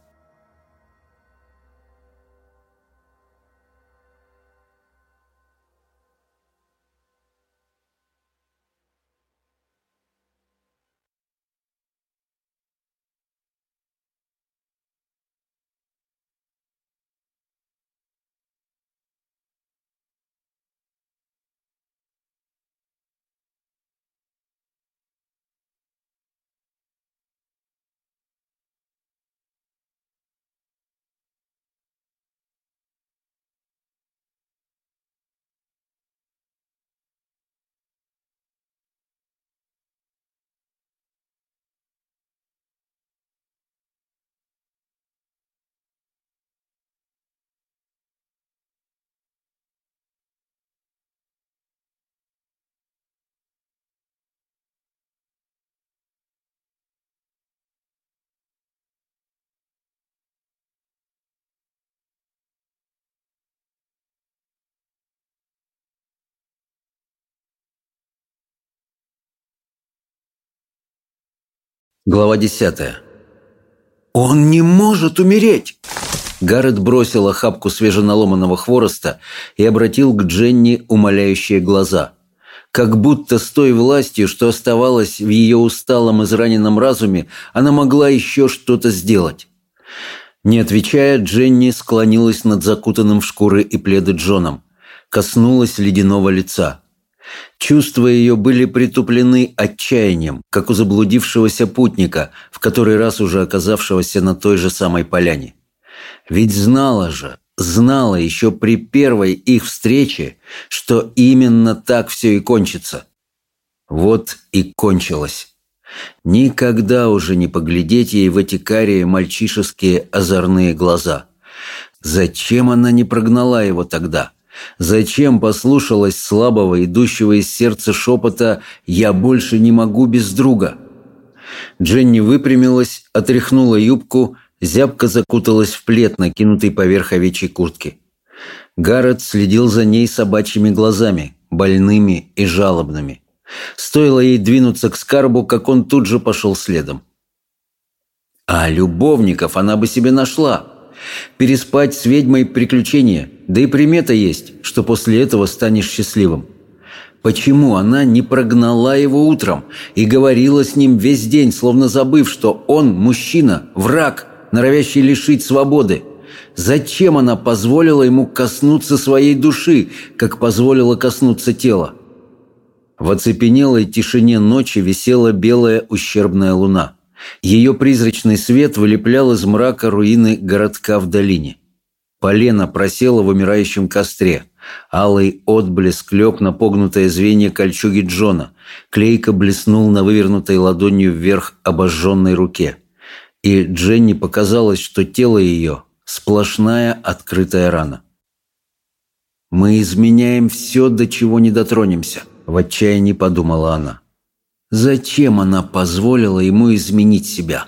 Глава 10. «Он не может умереть!» Гаррет бросил охапку свеженаломанного хвороста и обратил к Дженни умоляющие глаза. Как будто с той властью, что оставалось в ее усталом израненном разуме, она могла еще что-то сделать. Не отвечая, Дженни склонилась над закутанным в шкуры и пледы Джоном. Коснулась ледяного лица – Чувства ее были притуплены отчаянием, как у заблудившегося путника, в который раз уже оказавшегося на той же самой поляне. Ведь знала же, знала еще при первой их встрече, что именно так все и кончится. Вот и кончилось. Никогда уже не поглядеть ей в эти карие мальчишеские озорные глаза. Зачем она не прогнала его тогда? Зачем послушалась слабого, идущего из сердца шепота «Я больше не могу без друга»? Дженни выпрямилась, отряхнула юбку, зябко закуталась в плед, накинутый поверх овечьей куртки. Гаррет следил за ней собачьими глазами, больными и жалобными. Стоило ей двинуться к скарбу, как он тут же пошел следом. А любовников она бы себе нашла. Переспать с ведьмой – приключение, да и примета есть, что после этого станешь счастливым. Почему она не прогнала его утром и говорила с ним весь день, словно забыв, что он мужчина, враг, норовящий лишить свободы? Зачем она позволила ему коснуться своей души, как позволила коснуться тела? В оцепенелой тишине ночи висела белая ущербная луна. Ее призрачный свет вылеплял из мрака руины городка в долине. Полено просело в умирающем костре. Алый отблеск лег на погнутое звенья кольчуги Джона. Клейко блеснул на вывернутой ладонью вверх обожженной руке. И Дженни показалось, что тело ее – сплошная открытая рана. «Мы изменяем все, до чего не дотронемся», – в отчаянии подумала она. Зачем она позволила ему изменить себя?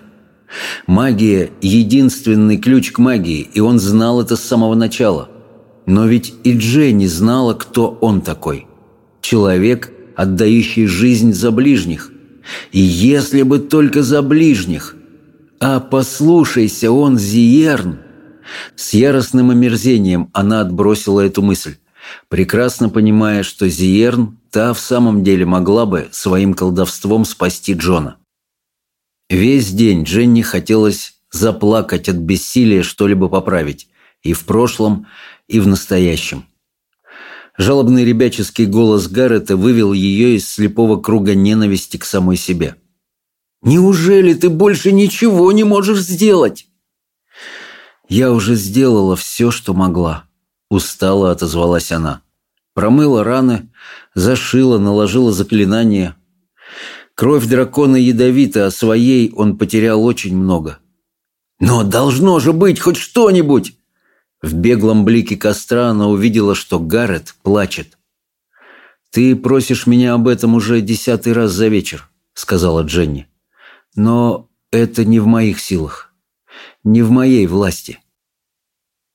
Магия – единственный ключ к магии, и он знал это с самого начала. Но ведь и Дженни знала, кто он такой. Человек, отдающий жизнь за ближних. И если бы только за ближних. А послушайся, он Зиерн. С яростным омерзением она отбросила эту мысль прекрасно понимая, что Зиерн та в самом деле могла бы своим колдовством спасти Джона. Весь день Дженни хотелось заплакать от бессилия что-либо поправить и в прошлом, и в настоящем. Жалобный ребяческий голос Гаррета вывел ее из слепого круга ненависти к самой себе. «Неужели ты больше ничего не можешь сделать?» «Я уже сделала все, что могла», Устало отозвалась она. Промыла раны, зашила, наложила заклинание. Кровь дракона ядовита, а своей он потерял очень много. Но должно же быть хоть что-нибудь! В беглом блике костра она увидела, что Гаррет плачет. «Ты просишь меня об этом уже десятый раз за вечер», — сказала Дженни. «Но это не в моих силах, не в моей власти».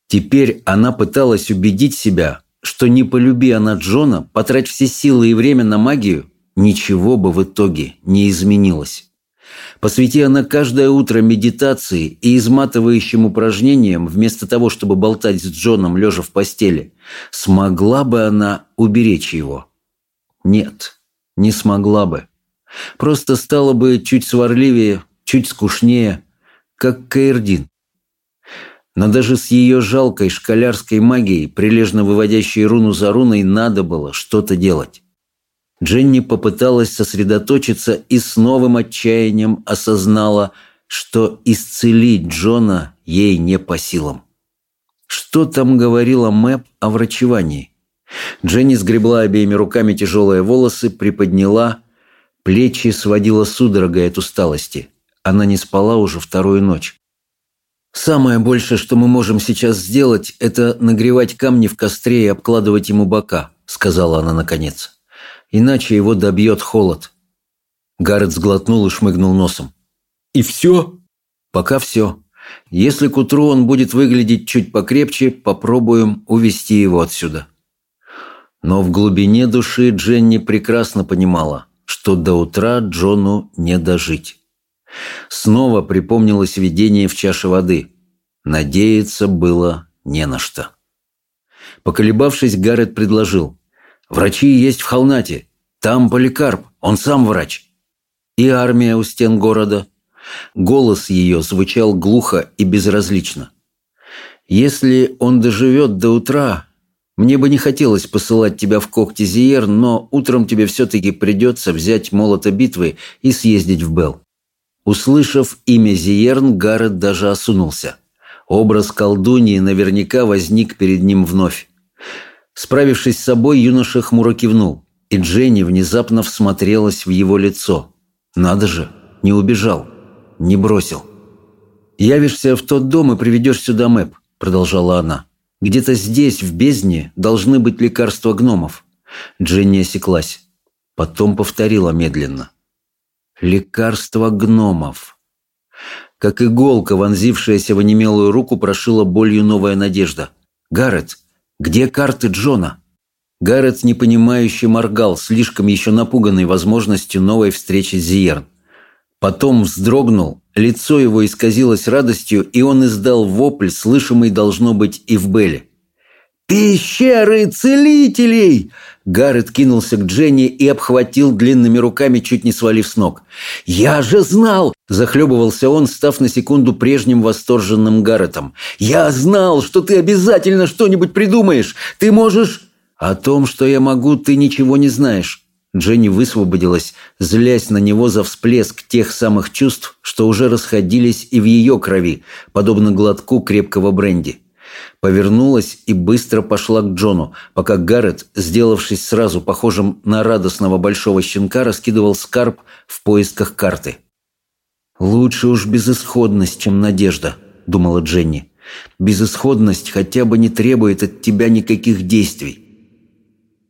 Теперь она пыталась убедить себя, что не полюби она Джона, потрать все силы и время на магию, ничего бы в итоге не изменилось. Посвяти она каждое утро медитации и изматывающим упражнениям, вместо того, чтобы болтать с Джоном, лежа в постели, смогла бы она уберечь его? Нет, не смогла бы. Просто стала бы чуть сварливее, чуть скучнее, как Каирдин. Но даже с ее жалкой школярской магией, прилежно выводящей руну за руной, надо было что-то делать. Дженни попыталась сосредоточиться и с новым отчаянием осознала, что исцелить Джона ей не по силам. Что там говорила Мэп о врачевании? Дженни сгребла обеими руками тяжелые волосы, приподняла, плечи сводила судорогой от усталости. Она не спала уже вторую ночь. «Самое большее, что мы можем сейчас сделать, это нагревать камни в костре и обкладывать ему бока», — сказала она наконец. «Иначе его добьет холод». Гаррет сглотнул и шмыгнул носом. «И все?» «Пока все. Если к утру он будет выглядеть чуть покрепче, попробуем увести его отсюда». Но в глубине души Дженни прекрасно понимала, что до утра Джону не дожить. Снова припомнилось видение в чаше воды. Надеяться было не на что. Поколебавшись, Гаррет предложил. «Врачи есть в Холнате. Там Поликарп, он сам врач. И армия у стен города». Голос ее звучал глухо и безразлично. «Если он доживет до утра, мне бы не хотелось посылать тебя в когти Зиер, но утром тебе все-таки придется взять молото битвы и съездить в Белл. Услышав имя Зиерн, Гаррет даже осунулся. Образ колдуньи наверняка возник перед ним вновь. Справившись с собой, юноша хмуро кивнул, и Дженни внезапно всмотрелась в его лицо. «Надо же, не убежал, не бросил». «Явишься в тот дом и приведешь сюда Мэп», — продолжала она. «Где-то здесь, в бездне, должны быть лекарства гномов». Дженни осеклась. Потом повторила медленно. Лекарство гномов. Как иголка, вонзившаяся в онемелую руку, прошила болью новая надежда. «Гаррет, где карты Джона?» Гаррет непонимающе моргал, слишком еще напуганный возможностью новой встречи с Зиерн. Потом вздрогнул, лицо его исказилось радостью, и он издал вопль, слышимый должно быть и в Белле. «Пещеры целителей!» Гаррет кинулся к Дженни и обхватил длинными руками, чуть не свалив с ног. «Я же знал!» – захлебывался он, став на секунду прежним восторженным Гарретом. «Я знал, что ты обязательно что-нибудь придумаешь! Ты можешь...» «О том, что я могу, ты ничего не знаешь». Дженни высвободилась, злясь на него за всплеск тех самых чувств, что уже расходились и в ее крови, подобно глотку крепкого бренди. Повернулась и быстро пошла к Джону, пока Гаррет, сделавшись сразу похожим на радостного большого щенка, раскидывал скарб в поисках карты. «Лучше уж безысходность, чем надежда», — думала Дженни. «Безысходность хотя бы не требует от тебя никаких действий».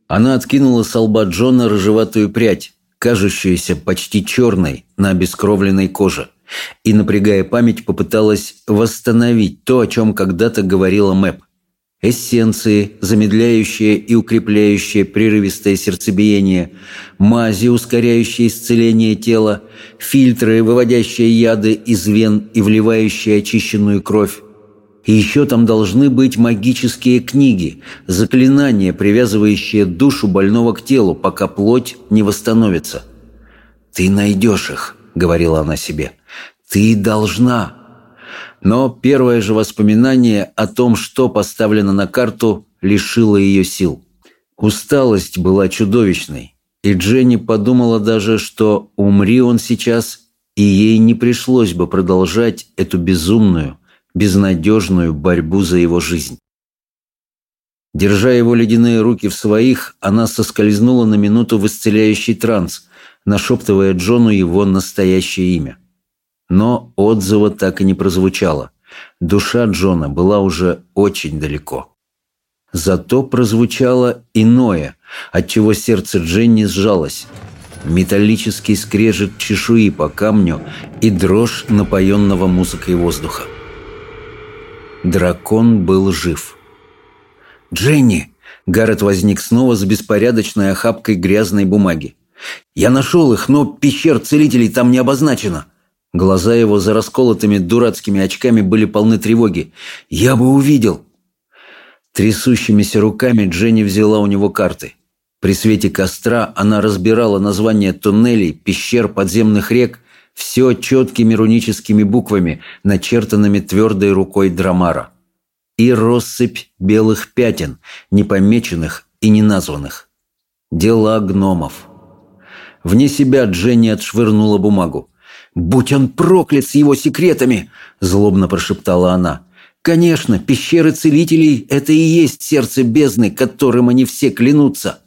Она откинула с лба Джона рыжеватую прядь, кажущуюся почти черной на обескровленной коже и, напрягая память, попыталась восстановить то, о чем когда-то говорила Мэп. Эссенции, замедляющие и укрепляющие прерывистое сердцебиение, мази, ускоряющие исцеление тела, фильтры, выводящие яды из вен и вливающие очищенную кровь. И еще там должны быть магические книги, заклинания, привязывающие душу больного к телу, пока плоть не восстановится. «Ты найдешь их», — говорила она себе. «Ты должна». Но первое же воспоминание о том, что поставлено на карту, лишило ее сил. Усталость была чудовищной, и Дженни подумала даже, что умри он сейчас, и ей не пришлось бы продолжать эту безумную, безнадежную борьбу за его жизнь. Держа его ледяные руки в своих, она соскользнула на минуту в исцеляющий транс, нашептывая Джону его настоящее имя. Но отзыва так и не прозвучало. Душа Джона была уже очень далеко. Зато прозвучало иное, отчего сердце Дженни сжалось. Металлический скрежет чешуи по камню и дрожь напоенного музыкой воздуха. Дракон был жив. «Дженни!» Гаррет возник снова с беспорядочной охапкой грязной бумаги. «Я нашел их, но пещер целителей там не обозначено». Глаза его за расколотыми дурацкими очками были полны тревоги. «Я бы увидел!» Трясущимися руками Дженни взяла у него карты. При свете костра она разбирала названия туннелей, пещер, подземных рек, все четкими руническими буквами, начертанными твердой рукой Драмара. И россыпь белых пятен, непомеченных и неназванных. Дела гномов. Вне себя Дженни отшвырнула бумагу. «Будь он проклят с его секретами!» – злобно прошептала она. «Конечно, пещеры целителей – это и есть сердце бездны, которым они все клянутся».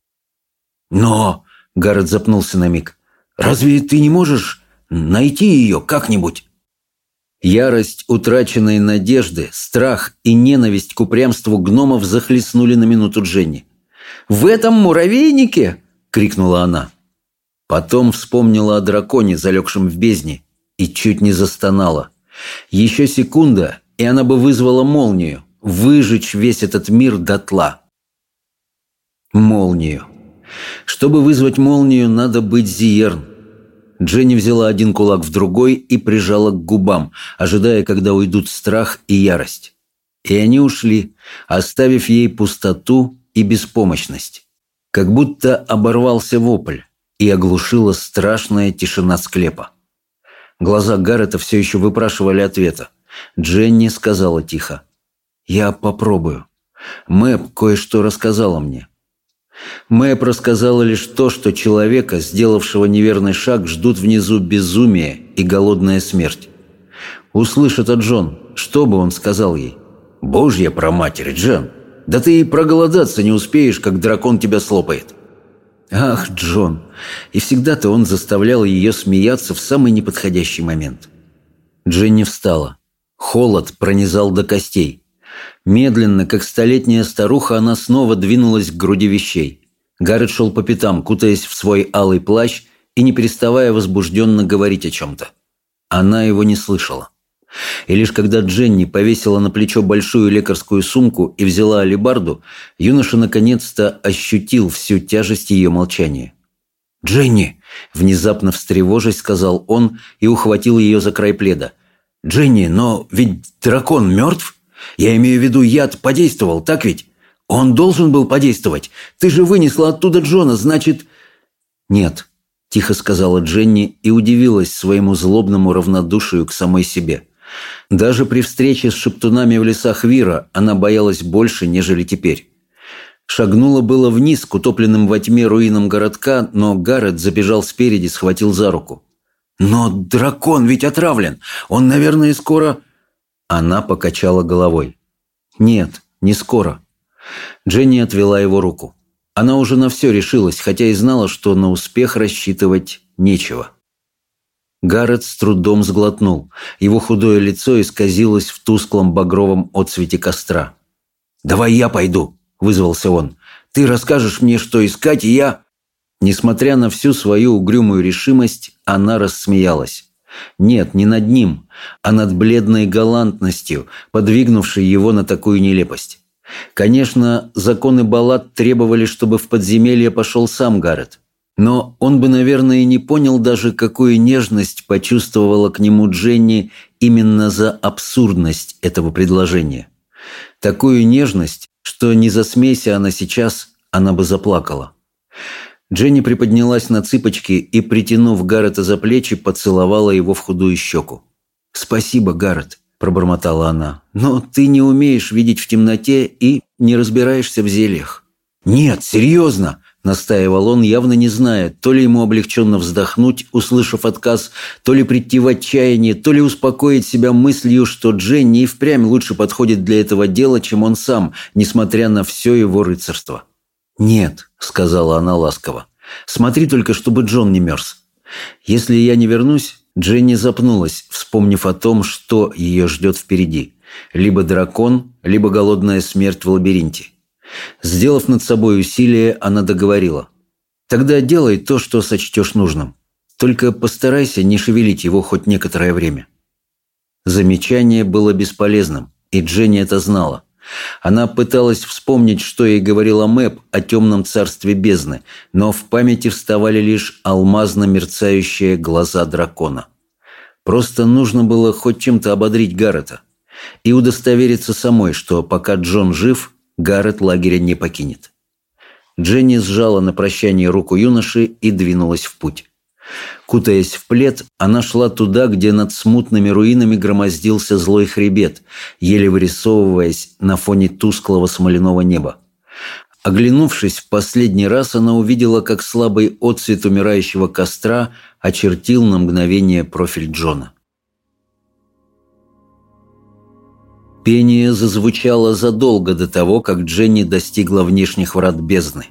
«Но...» – Гаррет запнулся на миг. «Разве ты не можешь найти ее как-нибудь?» Ярость утраченной надежды, страх и ненависть к упрямству гномов захлестнули на минуту Дженни. «В этом муравейнике?» – крикнула она. Потом вспомнила о драконе, залегшем в бездне, и чуть не застонала. Еще секунда, и она бы вызвала молнию, выжечь весь этот мир дотла. Молнию. Чтобы вызвать молнию, надо быть Зиерн. Дженни взяла один кулак в другой и прижала к губам, ожидая, когда уйдут страх и ярость. И они ушли, оставив ей пустоту и беспомощность. Как будто оборвался вопль и оглушила страшная тишина склепа. Глаза Гаррета все еще выпрашивали ответа. Дженни сказала тихо. «Я попробую. Мэп кое-что рассказала мне». Мэп рассказала лишь то, что человека, сделавшего неверный шаг, ждут внизу безумие и голодная смерть. Услышит это Джон, что бы он сказал ей? «Божья проматерь, Джен! Да ты и проголодаться не успеешь, как дракон тебя слопает!» Ах, Джон! И всегда-то он заставлял ее смеяться в самый неподходящий момент. Дженни встала. Холод пронизал до костей. Медленно, как столетняя старуха, она снова двинулась к груди вещей. Гаррет шел по пятам, кутаясь в свой алый плащ и не переставая возбужденно говорить о чем-то. Она его не слышала. И лишь когда Дженни повесила на плечо большую лекарскую сумку и взяла алебарду, юноша наконец-то ощутил всю тяжесть ее молчания. «Дженни!» – внезапно встревожись, сказал он и ухватил ее за край пледа. «Дженни, но ведь дракон мертв? Я имею в виду, яд подействовал, так ведь? Он должен был подействовать. Ты же вынесла оттуда Джона, значит...» «Нет», — тихо сказала Дженни и удивилась своему злобному равнодушию к самой себе. Даже при встрече с шептунами в лесах Вира она боялась больше, нежели теперь. Шагнула было вниз к утопленным во тьме руинам городка, но Гаррет забежал спереди, схватил за руку. «Но дракон ведь отравлен! Он, наверное, скоро...» Она покачала головой. «Нет, не скоро». Дженни отвела его руку. Она уже на все решилась, хотя и знала, что на успех рассчитывать нечего. Гаррет с трудом сглотнул. Его худое лицо исказилось в тусклом багровом отсвете костра. «Давай я пойду», — вызвался он. «Ты расскажешь мне, что искать, и я...» Несмотря на всю свою угрюмую решимость, она рассмеялась. Нет, не над ним, а над бледной галантностью, подвигнувшей его на такую нелепость. Конечно, законы Баллад требовали, чтобы в подземелье пошел сам Гаррет. Но он бы, наверное, не понял даже, какую нежность почувствовала к нему Дженни именно за абсурдность этого предложения. Такую нежность, что не засмейся она сейчас, она бы заплакала. Дженни приподнялась на цыпочки и, притянув Гаррета за плечи, поцеловала его в худую щеку. «Спасибо, Гаррет», – пробормотала она, – «но ты не умеешь видеть в темноте и не разбираешься в зельях». «Нет, серьезно!» – настаивал он, явно не зная, то ли ему облегченно вздохнуть, услышав отказ, то ли прийти в отчаяние, то ли успокоить себя мыслью, что Дженни и впрямь лучше подходит для этого дела, чем он сам, несмотря на все его рыцарство. «Нет», — сказала она ласково. «Смотри только, чтобы Джон не мерз. Если я не вернусь...» Дженни запнулась, вспомнив о том, что ее ждет впереди. Либо дракон, либо голодная смерть в лабиринте. Сделав над собой усилие, она договорила. «Тогда делай то, что сочтешь нужным. Только постарайся не шевелить его хоть некоторое время». Замечание было бесполезным, и Дженни это знала. Она пыталась вспомнить, что ей говорила Мэп о темном царстве бездны, но в памяти вставали лишь алмазно мерцающие глаза дракона. Просто нужно было хоть чем-то ободрить Гаррета и удостовериться самой, что пока Джон жив, Гаррет лагеря не покинет. Дженни сжала на прощание руку юноши и двинулась в путь. Кутаясь в плед, она шла туда, где над смутными руинами громоздился злой хребет, еле вырисовываясь на фоне тусклого смоляного неба. Оглянувшись в последний раз, она увидела, как слабый отцвет умирающего костра очертил на мгновение профиль Джона. Пение зазвучало задолго до того, как Дженни достигла внешних врат бездны.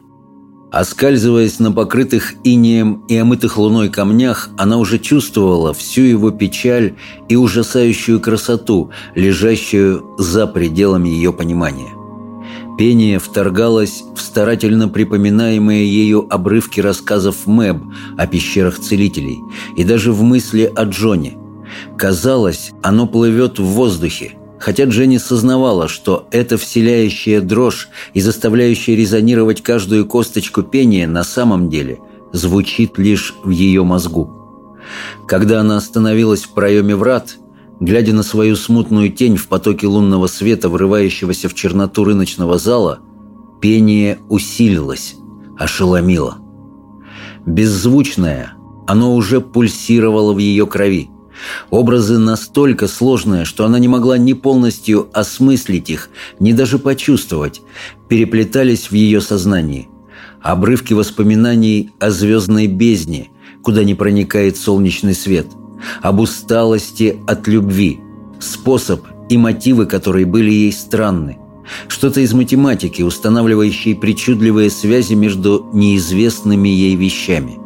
Оскальзываясь на покрытых инеем и омытых луной камнях, она уже чувствовала всю его печаль и ужасающую красоту, лежащую за пределами ее понимания. Пение вторгалось в старательно припоминаемые ею обрывки рассказов Мэб о пещерах целителей и даже в мысли о Джоне. Казалось, оно плывет в воздухе – Хотя Дженни сознавала, что эта вселяющая дрожь и заставляющая резонировать каждую косточку пения на самом деле звучит лишь в ее мозгу. Когда она остановилась в проеме врат, глядя на свою смутную тень в потоке лунного света, врывающегося в черноту рыночного зала, пение усилилось, ошеломило. Беззвучное, оно уже пульсировало в ее крови – Образы настолько сложные, что она не могла ни полностью осмыслить их, ни даже почувствовать, переплетались в ее сознании. Обрывки воспоминаний о звездной бездне, куда не проникает солнечный свет, об усталости от любви, способ и мотивы, которые были ей странны. Что-то из математики, устанавливающей причудливые связи между неизвестными ей вещами.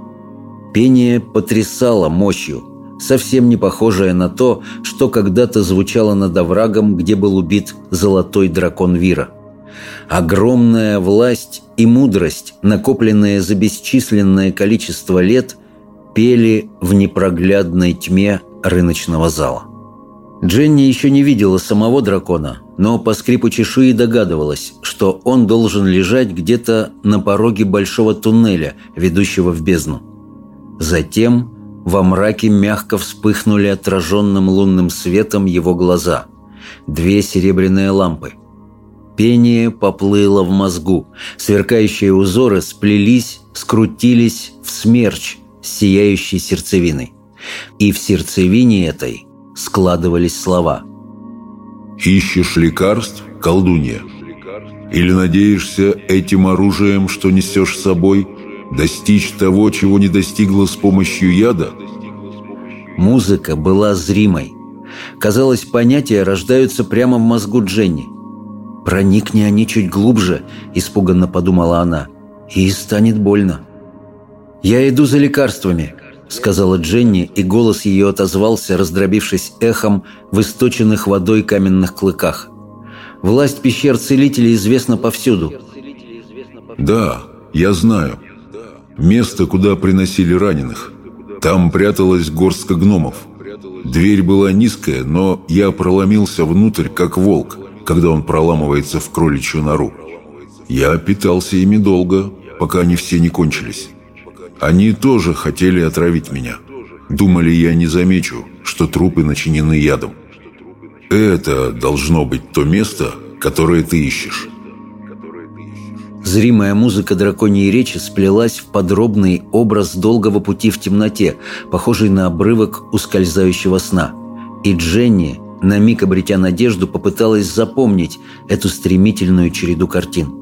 Пение потрясало мощью – совсем не похожее на то, что когда-то звучало над оврагом, где был убит золотой дракон Вира. Огромная власть и мудрость, накопленные за бесчисленное количество лет, пели в непроглядной тьме рыночного зала. Дженни еще не видела самого дракона, но по скрипу чешуи догадывалась, что он должен лежать где-то на пороге большого туннеля, ведущего в бездну. Затем во мраке мягко вспыхнули отраженным лунным светом его глаза. Две серебряные лампы. Пение поплыло в мозгу. Сверкающие узоры сплелись, скрутились в смерч сияющей сердцевиной. И в сердцевине этой складывались слова. «Ищешь лекарств, колдунья? Или надеешься этим оружием, что несешь с собой, достичь того, чего не достигла с помощью яда?» Музыка была зримой. Казалось, понятия рождаются прямо в мозгу Дженни. «Проникни они чуть глубже», – испуганно подумала она, – «и станет больно». «Я иду за лекарствами», — сказала Дженни, и голос ее отозвался, раздробившись эхом в источенных водой каменных клыках. «Власть пещер целителей известна повсюду». «Да, я знаю. Место, куда приносили раненых. Там пряталась горстка гномов. Дверь была низкая, но я проломился внутрь, как волк, когда он проламывается в кроличью нору. Я питался ими долго, пока они все не кончились». Они тоже хотели отравить меня. Думали, я не замечу, что трупы начинены ядом. Это должно быть то место, которое ты ищешь. Зримая музыка драконьей речи сплелась в подробный образ долгого пути в темноте, похожий на обрывок ускользающего сна. И Дженни, на миг обретя надежду, попыталась запомнить эту стремительную череду картин.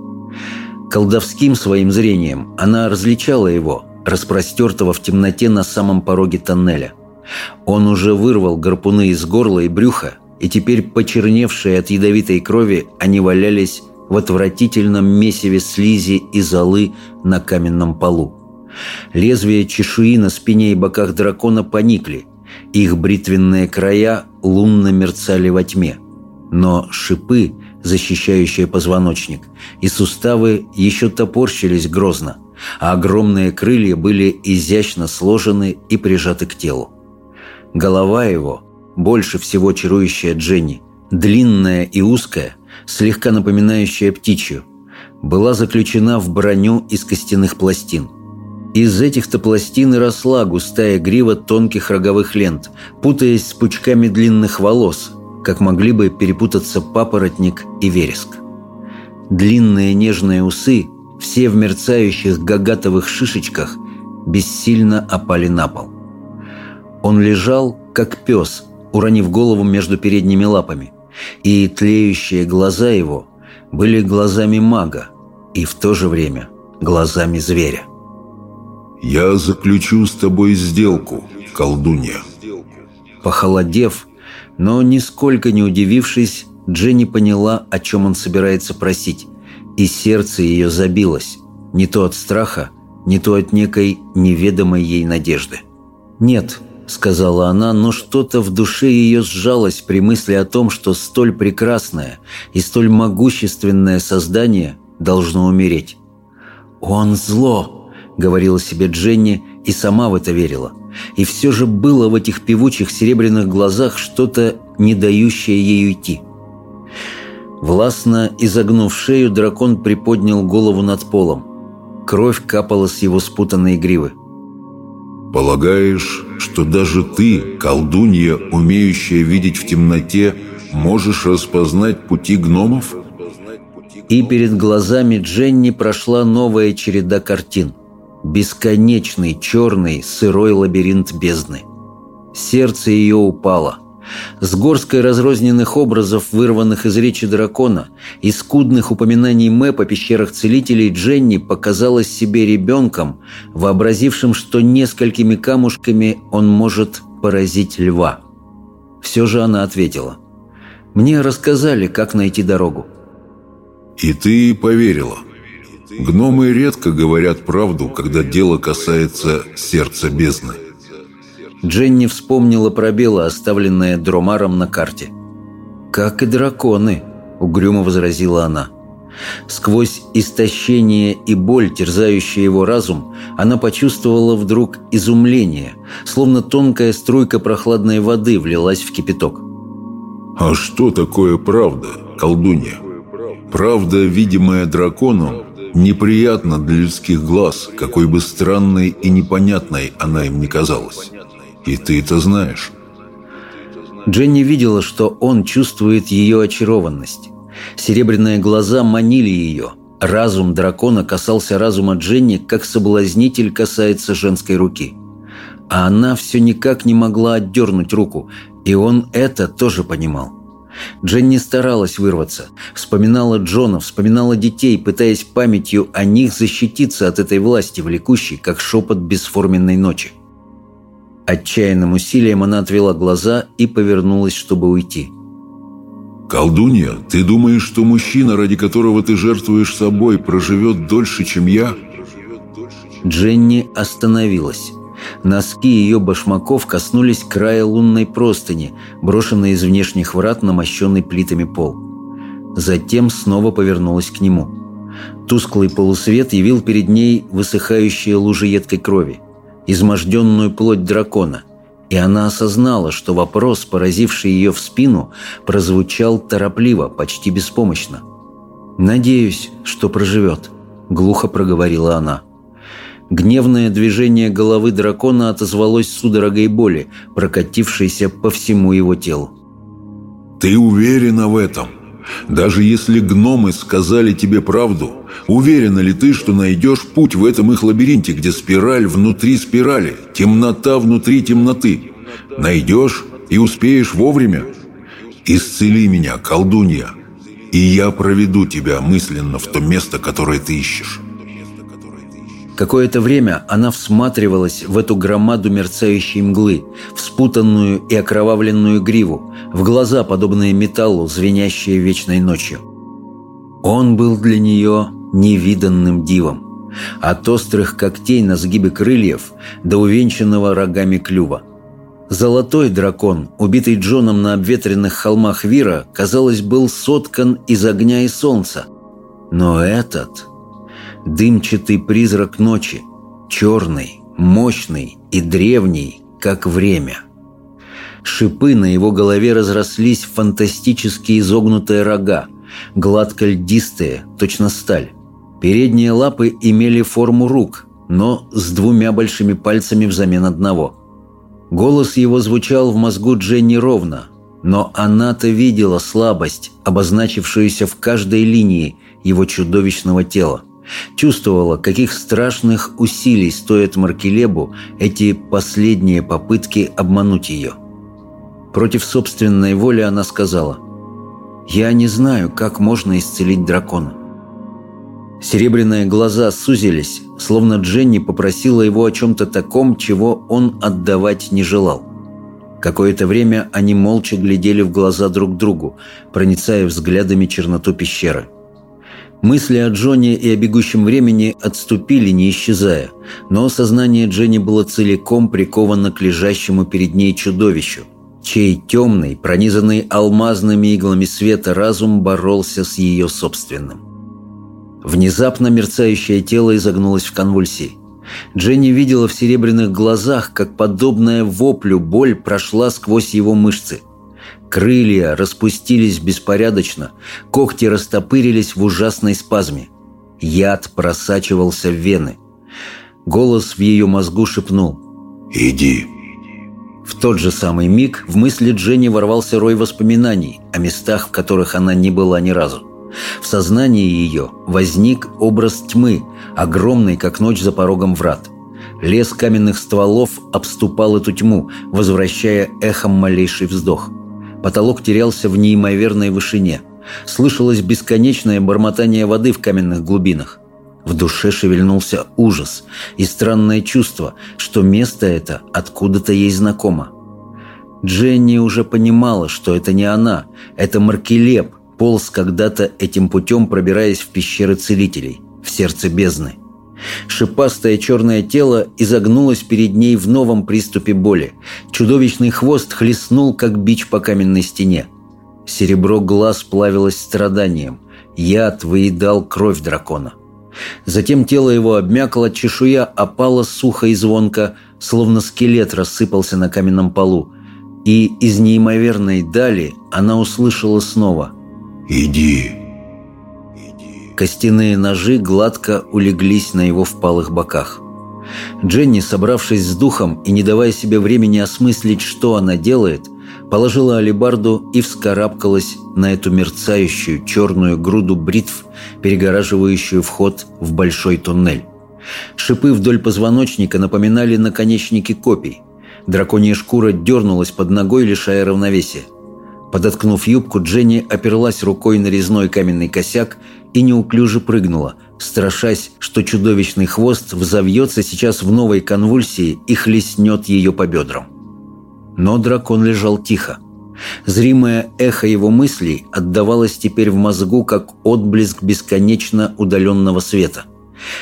Колдовским своим зрением она различала его, распростертого в темноте на самом пороге тоннеля. Он уже вырвал гарпуны из горла и брюха, и теперь, почерневшие от ядовитой крови, они валялись в отвратительном месиве слизи и золы на каменном полу. Лезвия чешуи на спине и боках дракона поникли, их бритвенные края лунно мерцали во тьме. Но шипы, защищающие позвоночник, и суставы еще топорщились грозно – а огромные крылья были изящно сложены и прижаты к телу. Голова его, больше всего чарующая Дженни, длинная и узкая, слегка напоминающая птичью, была заключена в броню из костяных пластин. Из этих-то пластин и росла густая грива тонких роговых лент, путаясь с пучками длинных волос, как могли бы перепутаться папоротник и вереск. Длинные нежные усы все в мерцающих гагатовых шишечках бессильно опали на пол. Он лежал, как пес, уронив голову между передними лапами, и тлеющие глаза его были глазами мага и в то же время глазами зверя. «Я заключу с тобой сделку, колдунья». Похолодев, но нисколько не удивившись, Дженни поняла, о чем он собирается просить, и сердце ее забилось, не то от страха, не то от некой неведомой ей надежды. «Нет», — сказала она, но что-то в душе ее сжалось при мысли о том, что столь прекрасное и столь могущественное создание должно умереть. «Он зло», — говорила себе Дженни и сама в это верила. И все же было в этих певучих серебряных глазах что-то, не дающее ей уйти. Властно изогнув шею, дракон приподнял голову над полом. Кровь капала с его спутанной гривы. «Полагаешь, что даже ты, колдунья, умеющая видеть в темноте, можешь распознать пути гномов?» И перед глазами Дженни прошла новая череда картин. Бесконечный, черный, сырой лабиринт бездны. Сердце ее упало – с горской разрозненных образов, вырванных из речи дракона, и скудных упоминаний Мэп о пещерах целителей, Дженни показалась себе ребенком, вообразившим, что несколькими камушками он может поразить льва. Все же она ответила. «Мне рассказали, как найти дорогу». «И ты поверила?» Гномы редко говорят правду, когда дело касается сердца бездны. Дженни вспомнила пробелы, оставленные Дромаром на карте. «Как и драконы», — угрюмо возразила она. Сквозь истощение и боль, терзающие его разум, она почувствовала вдруг изумление, словно тонкая струйка прохладной воды влилась в кипяток. «А что такое правда, колдунья? Правда, видимая драконом, неприятна для людских глаз, какой бы странной и непонятной она им не казалась». И ты это знаешь. Дженни видела, что он чувствует ее очарованность. Серебряные глаза манили ее. Разум дракона касался разума Дженни, как соблазнитель касается женской руки. А она все никак не могла отдернуть руку, и он это тоже понимал. Дженни старалась вырваться, вспоминала Джона, вспоминала детей, пытаясь памятью о них защититься от этой власти, влекущей, как шепот бесформенной ночи. Отчаянным усилием она отвела глаза и повернулась, чтобы уйти. «Колдунья, ты думаешь, что мужчина, ради которого ты жертвуешь собой, проживет дольше, чем я?» Дженни остановилась. Носки ее башмаков коснулись края лунной простыни, брошенной из внешних врат на мощенный плитами пол. Затем снова повернулась к нему. Тусклый полусвет явил перед ней высыхающие лужи едкой крови, изможденную плоть дракона, и она осознала, что вопрос, поразивший ее в спину, прозвучал торопливо, почти беспомощно. «Надеюсь, что проживет», — глухо проговорила она. Гневное движение головы дракона отозвалось судорогой боли, прокатившейся по всему его телу. «Ты уверена в этом? Даже если гномы сказали тебе правду, уверена ли ты, что найдешь путь в этом их лабиринте, где спираль внутри спирали, темнота внутри темноты? Найдешь и успеешь вовремя? Исцели меня, колдунья, и я проведу тебя мысленно в то место, которое ты ищешь». Какое-то время она всматривалась в эту громаду мерцающей мглы, в спутанную и окровавленную гриву, в глаза, подобные металлу, звенящие вечной ночью. Он был для нее невиданным дивом. От острых когтей на сгибе крыльев до увенчанного рогами клюва. Золотой дракон, убитый Джоном на обветренных холмах Вира, казалось, был соткан из огня и солнца. Но этот дымчатый призрак ночи, черный, мощный и древний, как время. Шипы на его голове разрослись в фантастически изогнутые рога, гладко-льдистые, точно сталь. Передние лапы имели форму рук, но с двумя большими пальцами взамен одного. Голос его звучал в мозгу Дженни ровно, но она-то видела слабость, обозначившуюся в каждой линии его чудовищного тела. Чувствовала, каких страшных усилий стоят Маркелебу эти последние попытки обмануть ее. Против собственной воли она сказала «Я не знаю, как можно исцелить дракона». Серебряные глаза сузились, словно Дженни попросила его о чем-то таком, чего он отдавать не желал. Какое-то время они молча глядели в глаза друг другу, проницая взглядами черноту пещеры – Мысли о Джоне и о бегущем времени отступили, не исчезая, но сознание Дженни было целиком приковано к лежащему перед ней чудовищу, чей темный, пронизанный алмазными иглами света разум боролся с ее собственным. Внезапно мерцающее тело изогнулось в конвульсии. Дженни видела в серебряных глазах, как подобная воплю боль прошла сквозь его мышцы. Крылья распустились беспорядочно, когти растопырились в ужасной спазме. Яд просачивался в вены. Голос в ее мозгу шепнул «Иди». В тот же самый миг в мысли Дженни ворвался рой воспоминаний о местах, в которых она не была ни разу. В сознании ее возник образ тьмы, огромный, как ночь за порогом врат. Лес каменных стволов обступал эту тьму, возвращая эхом малейший вздох. Потолок терялся в неимоверной вышине. Слышалось бесконечное бормотание воды в каменных глубинах. В душе шевельнулся ужас и странное чувство, что место это откуда-то ей знакомо. Дженни уже понимала, что это не она, это Маркелеп полз когда-то этим путем, пробираясь в пещеры целителей, в сердце бездны. Шипастое черное тело изогнулось перед ней в новом приступе боли. Чудовищный хвост хлестнул, как бич по каменной стене. Серебро глаз плавилось страданием. Яд выедал кровь дракона. Затем тело его обмякло, чешуя опала сухо и звонко, словно скелет рассыпался на каменном полу. И из неимоверной дали она услышала снова «Иди, Костяные ножи гладко улеглись на его впалых боках. Дженни, собравшись с духом и не давая себе времени осмыслить, что она делает, положила алебарду и вскарабкалась на эту мерцающую черную груду бритв, перегораживающую вход в большой туннель. Шипы вдоль позвоночника напоминали наконечники копий. Драконья шкура дернулась под ногой, лишая равновесия. Подоткнув юбку, Дженни оперлась рукой на резной каменный косяк и неуклюже прыгнула, страшась, что чудовищный хвост взовьется сейчас в новой конвульсии и хлестнет ее по бедрам. Но дракон лежал тихо. Зримое эхо его мыслей отдавалось теперь в мозгу, как отблеск бесконечно удаленного света.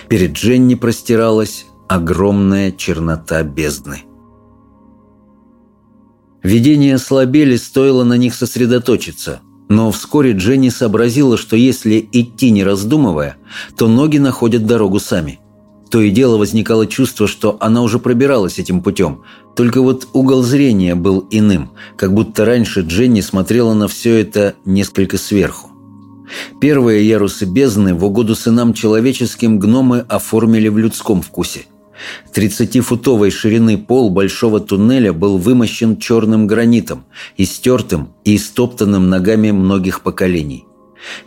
Перед Дженни простиралась огромная чернота бездны. Видения слабели, стоило на них сосредоточиться. Но вскоре Дженни сообразила, что если идти не раздумывая, то ноги находят дорогу сами. То и дело возникало чувство, что она уже пробиралась этим путем. Только вот угол зрения был иным, как будто раньше Дженни смотрела на все это несколько сверху. Первые ярусы бездны в угоду сынам человеческим гномы оформили в людском вкусе – Тридцатифутовой ширины пол большого туннеля был вымощен черным гранитом, истертым и истоптанным ногами многих поколений.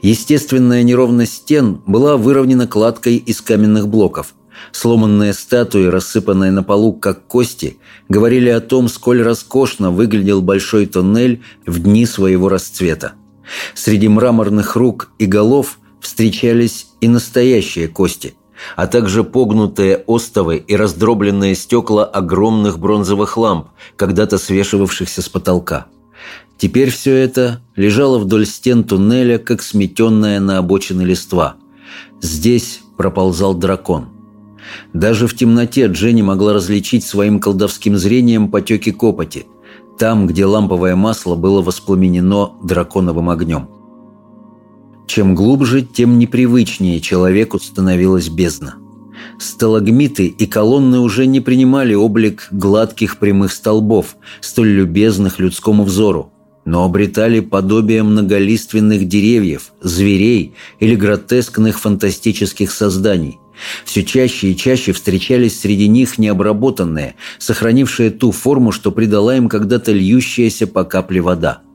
Естественная неровность стен была выровнена кладкой из каменных блоков. Сломанные статуи, рассыпанные на полу как кости, говорили о том, сколь роскошно выглядел большой туннель в дни своего расцвета. Среди мраморных рук и голов встречались и настоящие кости, а также погнутые остовы и раздробленные стекла огромных бронзовых ламп, когда-то свешивавшихся с потолка. Теперь все это лежало вдоль стен туннеля, как сметенная на обочине листва. Здесь проползал дракон. Даже в темноте Дженни могла различить своим колдовским зрением потеки копоти, там, где ламповое масло было воспламенено драконовым огнем. Чем глубже, тем непривычнее человеку становилась бездна. Сталагмиты и колонны уже не принимали облик гладких прямых столбов, столь любезных людскому взору, но обретали подобие многолиственных деревьев, зверей или гротескных фантастических созданий. Все чаще и чаще встречались среди них необработанные, сохранившие ту форму, что придала им когда-то льющаяся по капле вода –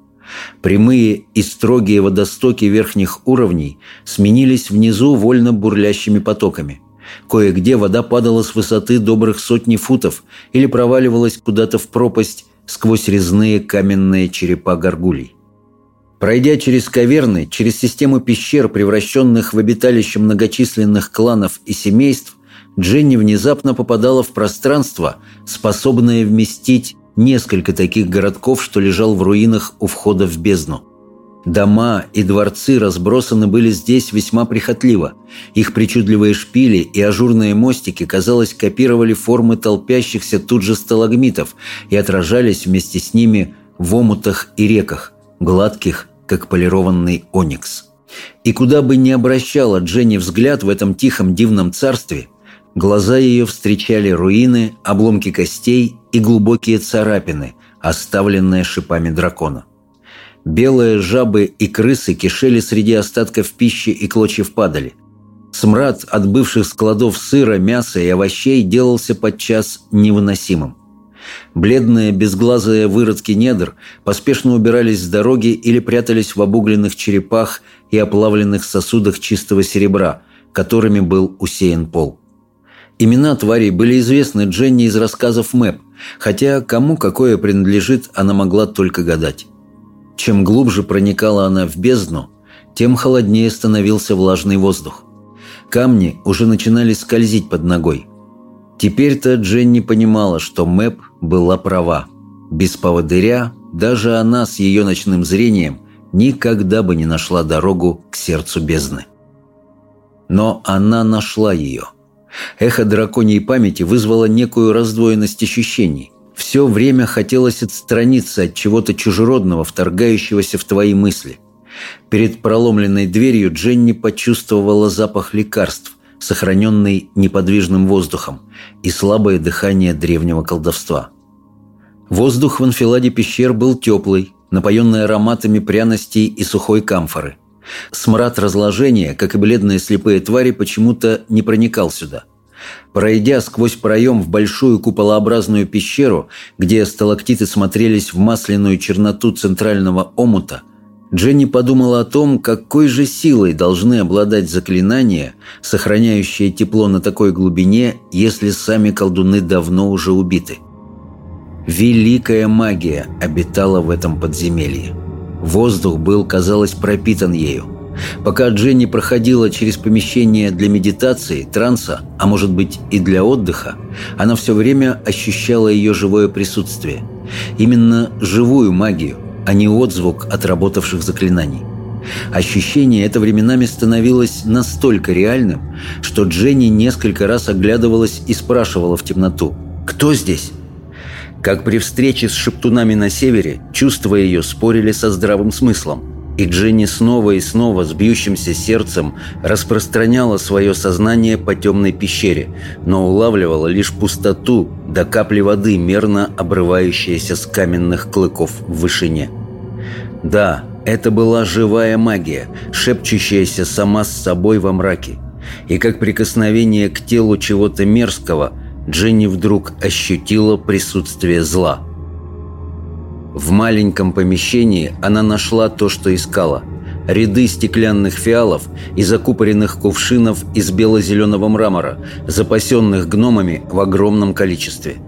Прямые и строгие водостоки верхних уровней сменились внизу вольно бурлящими потоками. Кое-где вода падала с высоты добрых сотни футов или проваливалась куда-то в пропасть сквозь резные каменные черепа горгулей. Пройдя через каверны, через систему пещер, превращенных в обиталище многочисленных кланов и семейств, Дженни внезапно попадала в пространство, способное вместить несколько таких городков, что лежал в руинах у входа в бездну. Дома и дворцы разбросаны были здесь весьма прихотливо. Их причудливые шпили и ажурные мостики, казалось, копировали формы толпящихся тут же сталагмитов и отражались вместе с ними в омутах и реках, гладких, как полированный оникс. И куда бы ни обращала Дженни взгляд в этом тихом дивном царстве, Глаза ее встречали руины, обломки костей и глубокие царапины, оставленные шипами дракона. Белые жабы и крысы кишели среди остатков пищи и клочьев падали. Смрад от бывших складов сыра, мяса и овощей делался подчас невыносимым. Бледные безглазые выродки недр поспешно убирались с дороги или прятались в обугленных черепах и оплавленных сосудах чистого серебра, которыми был усеян пол. Имена тварей были известны Дженни из рассказов Мэп, хотя кому какое принадлежит, она могла только гадать. Чем глубже проникала она в бездну, тем холоднее становился влажный воздух. Камни уже начинали скользить под ногой. Теперь-то Дженни понимала, что Мэп была права. Без поводыря даже она с ее ночным зрением никогда бы не нашла дорогу к сердцу бездны. Но она нашла ее. Эхо драконьей памяти вызвало некую раздвоенность ощущений. Все время хотелось отстраниться от чего-то чужеродного, вторгающегося в твои мысли. Перед проломленной дверью Дженни почувствовала запах лекарств, сохраненный неподвижным воздухом, и слабое дыхание древнего колдовства. Воздух в анфиладе пещер был теплый, напоенный ароматами пряностей и сухой камфоры – Смрад разложения, как и бледные слепые твари, почему-то не проникал сюда. Пройдя сквозь проем в большую куполообразную пещеру, где сталактиты смотрелись в масляную черноту центрального омута, Дженни подумала о том, какой же силой должны обладать заклинания, сохраняющие тепло на такой глубине, если сами колдуны давно уже убиты. Великая магия обитала в этом подземелье. Воздух был, казалось, пропитан ею. Пока Дженни проходила через помещение для медитации, транса, а может быть и для отдыха, она все время ощущала ее живое присутствие. Именно живую магию, а не отзвук отработавших заклинаний. Ощущение это временами становилось настолько реальным, что Дженни несколько раз оглядывалась и спрашивала в темноту «Кто здесь?». Как при встрече с шептунами на севере, чувства ее спорили со здравым смыслом – и Дженни снова и снова с бьющимся сердцем распространяла свое сознание по темной пещере, но улавливала лишь пустоту до капли воды, мерно обрывающаяся с каменных клыков в вышине. Да, это была живая магия, шепчущаяся сама с собой во мраке. И как прикосновение к телу чего-то мерзкого, Дженни вдруг ощутила присутствие зла – в маленьком помещении она нашла то, что искала. Ряды стеклянных фиалов и закупоренных кувшинов из бело-зеленого мрамора, запасенных гномами в огромном количестве.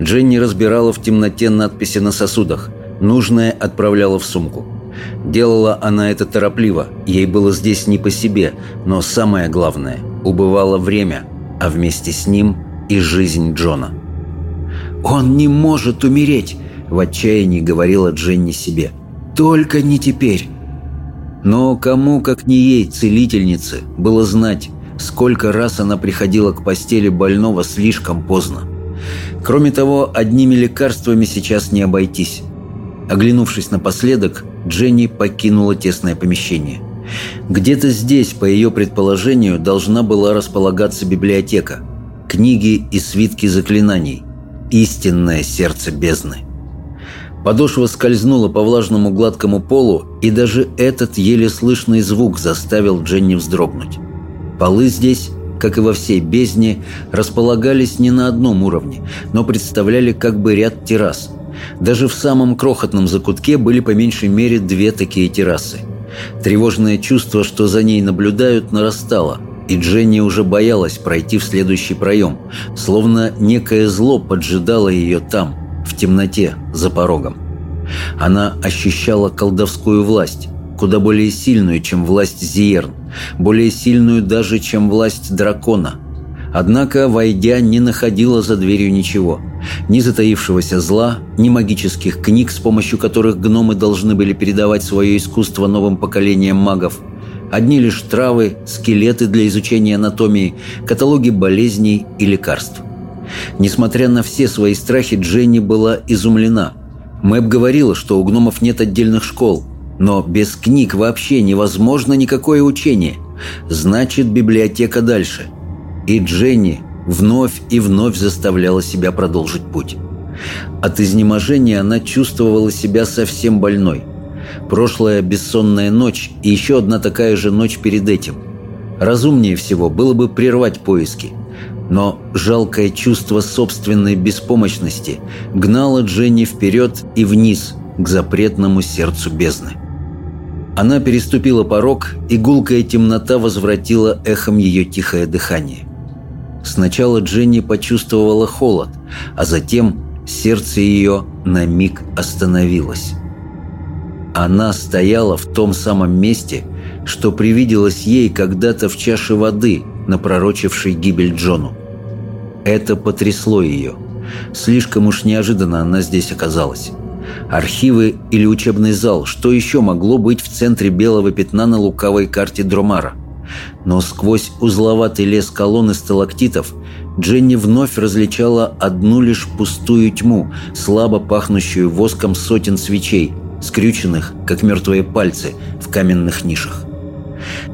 Дженни разбирала в темноте надписи на сосудах. Нужное отправляла в сумку. Делала она это торопливо, ей было здесь не по себе, но самое главное – убывало время, а вместе с ним и жизнь Джона. «Он не может умереть!» в отчаянии говорила Дженни себе. «Только не теперь!» Но кому, как не ей, целительнице, было знать, сколько раз она приходила к постели больного слишком поздно. Кроме того, одними лекарствами сейчас не обойтись. Оглянувшись напоследок, Дженни покинула тесное помещение. Где-то здесь, по ее предположению, должна была располагаться библиотека. Книги и свитки заклинаний. Истинное сердце бездны. Подошва скользнула по влажному гладкому полу, и даже этот еле слышный звук заставил Дженни вздрогнуть. Полы здесь, как и во всей бездне, располагались не на одном уровне, но представляли как бы ряд террас. Даже в самом крохотном закутке были по меньшей мере две такие террасы. Тревожное чувство, что за ней наблюдают, нарастало, и Дженни уже боялась пройти в следующий проем, словно некое зло поджидало ее там – в темноте за порогом. Она ощущала колдовскую власть, куда более сильную, чем власть Зиерн, более сильную даже, чем власть дракона. Однако, войдя, не находила за дверью ничего. Ни затаившегося зла, ни магических книг, с помощью которых гномы должны были передавать свое искусство новым поколениям магов. Одни лишь травы, скелеты для изучения анатомии, каталоги болезней и лекарств. Несмотря на все свои страхи, Дженни была изумлена. Мэб говорила, что у гномов нет отдельных школ, но без книг вообще невозможно никакое учение. Значит, библиотека дальше. И Дженни вновь и вновь заставляла себя продолжить путь. От изнеможения она чувствовала себя совсем больной. Прошлая бессонная ночь и еще одна такая же ночь перед этим. Разумнее всего было бы прервать поиски – но жалкое чувство собственной беспомощности гнало Дженни вперед и вниз к запретному сердцу бездны. Она переступила порог, и гулкая темнота возвратила эхом ее тихое дыхание. Сначала Дженни почувствовала холод, а затем сердце ее на миг остановилось. Она стояла в том самом месте, что привиделось ей когда-то в чаше воды – напророчивший гибель Джону. Это потрясло ее. Слишком уж неожиданно она здесь оказалась. Архивы или учебный зал, что еще могло быть в центре белого пятна на лукавой карте Дромара? Но сквозь узловатый лес колонн и сталактитов Дженни вновь различала одну лишь пустую тьму, слабо пахнущую воском сотен свечей, скрюченных, как мертвые пальцы, в каменных нишах.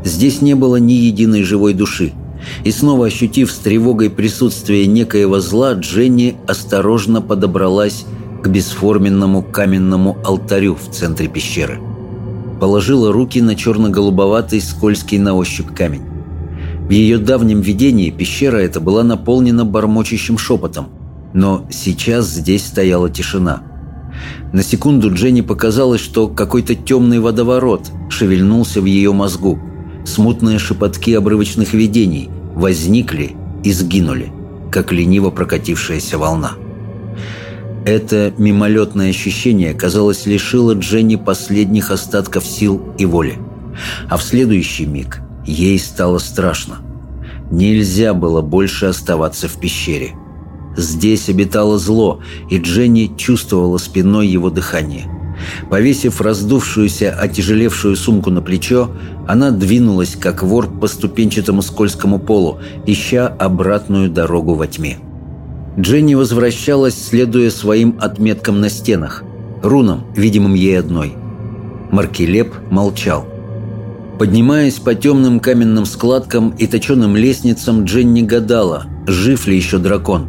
Здесь не было ни единой живой души. И снова ощутив с тревогой присутствие некоего зла, Дженни осторожно подобралась к бесформенному каменному алтарю в центре пещеры. Положила руки на черно-голубоватый скользкий на ощупь камень. В ее давнем видении пещера эта была наполнена бормочущим шепотом, но сейчас здесь стояла тишина. На секунду Дженни показалось, что какой-то темный водоворот шевельнулся в ее мозгу. Смутные шепотки обрывочных видений возникли и сгинули, как лениво прокатившаяся волна. Это мимолетное ощущение, казалось, лишило Дженни последних остатков сил и воли. А в следующий миг ей стало страшно. Нельзя было больше оставаться в пещере. Здесь обитало зло, и Дженни чувствовала спиной его дыхание. Повесив раздувшуюся, отяжелевшую сумку на плечо, она двинулась, как вор по ступенчатому скользкому полу, ища обратную дорогу во тьме. Дженни возвращалась, следуя своим отметкам на стенах, рунам, видимым ей одной. Маркелеп молчал. Поднимаясь по темным каменным складкам и точеным лестницам, Дженни гадала, жив ли еще дракон.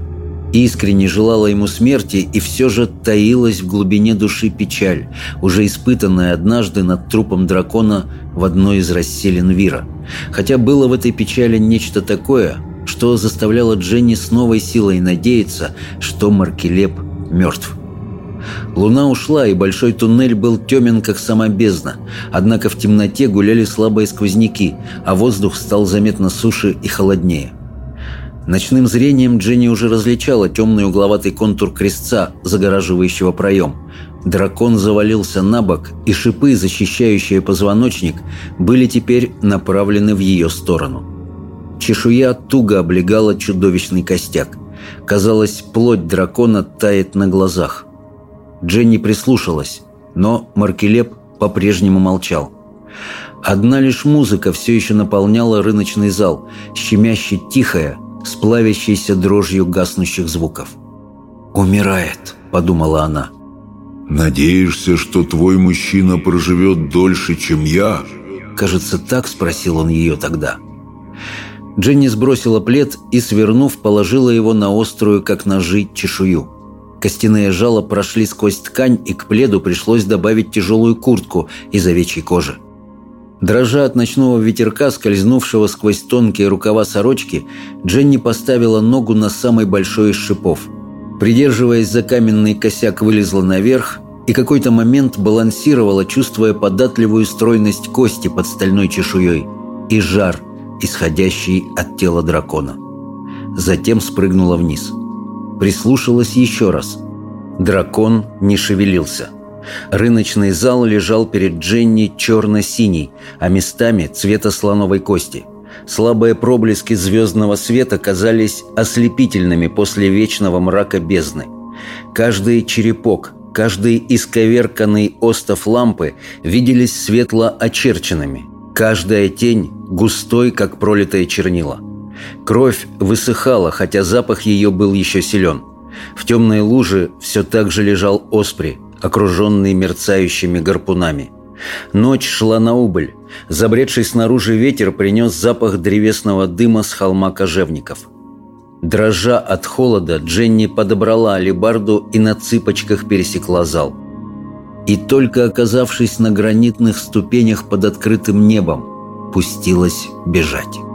Искренне желала ему смерти и все же таилась в глубине души печаль, уже испытанная однажды над трупом дракона в одной из расселин Вира. Хотя было в этой печали нечто такое, что заставляло Дженни с новой силой надеяться, что Маркелеп мертв. Луна ушла, и большой туннель был темен, как сама бездна. Однако в темноте гуляли слабые сквозняки, а воздух стал заметно суше и холоднее. Ночным зрением Дженни уже различала темный угловатый контур крестца, загораживающего проем. Дракон завалился на бок, и шипы, защищающие позвоночник, были теперь направлены в ее сторону. Чешуя туго облегала чудовищный костяк. Казалось, плоть дракона тает на глазах. Дженни прислушалась, но Маркелеп по-прежнему молчал. Одна лишь музыка все еще наполняла рыночный зал, щемяще тихая, с плавящейся дрожью гаснущих звуков. «Умирает», — подумала она. «Надеешься, что твой мужчина проживет дольше, чем я?» Кажется, так спросил он ее тогда. Дженни сбросила плед и, свернув, положила его на острую, как ножи, чешую. Костяные жало прошли сквозь ткань, и к пледу пришлось добавить тяжелую куртку из овечьей кожи. Дрожа от ночного ветерка, скользнувшего сквозь тонкие рукава сорочки, Дженни поставила ногу на самый большой из шипов. Придерживаясь за каменный косяк, вылезла наверх и какой-то момент балансировала, чувствуя податливую стройность кости под стальной чешуей и жар, исходящий от тела дракона. Затем спрыгнула вниз. Прислушалась еще раз. Дракон не шевелился – Рыночный зал лежал перед Дженни черно-синий, а местами цвета слоновой кости. Слабые проблески звездного света казались ослепительными после вечного мрака бездны. Каждый черепок, каждый исковерканный остов лампы виделись светло очерченными. Каждая тень густой, как пролитое чернила. Кровь высыхала, хотя запах ее был еще силен. В темной луже все так же лежал Оспри – окруженный мерцающими гарпунами. Ночь шла на убыль. Забредший снаружи ветер принес запах древесного дыма с холма кожевников. Дрожа от холода, Дженни подобрала алебарду и на цыпочках пересекла зал. И только оказавшись на гранитных ступенях под открытым небом, пустилась бежать.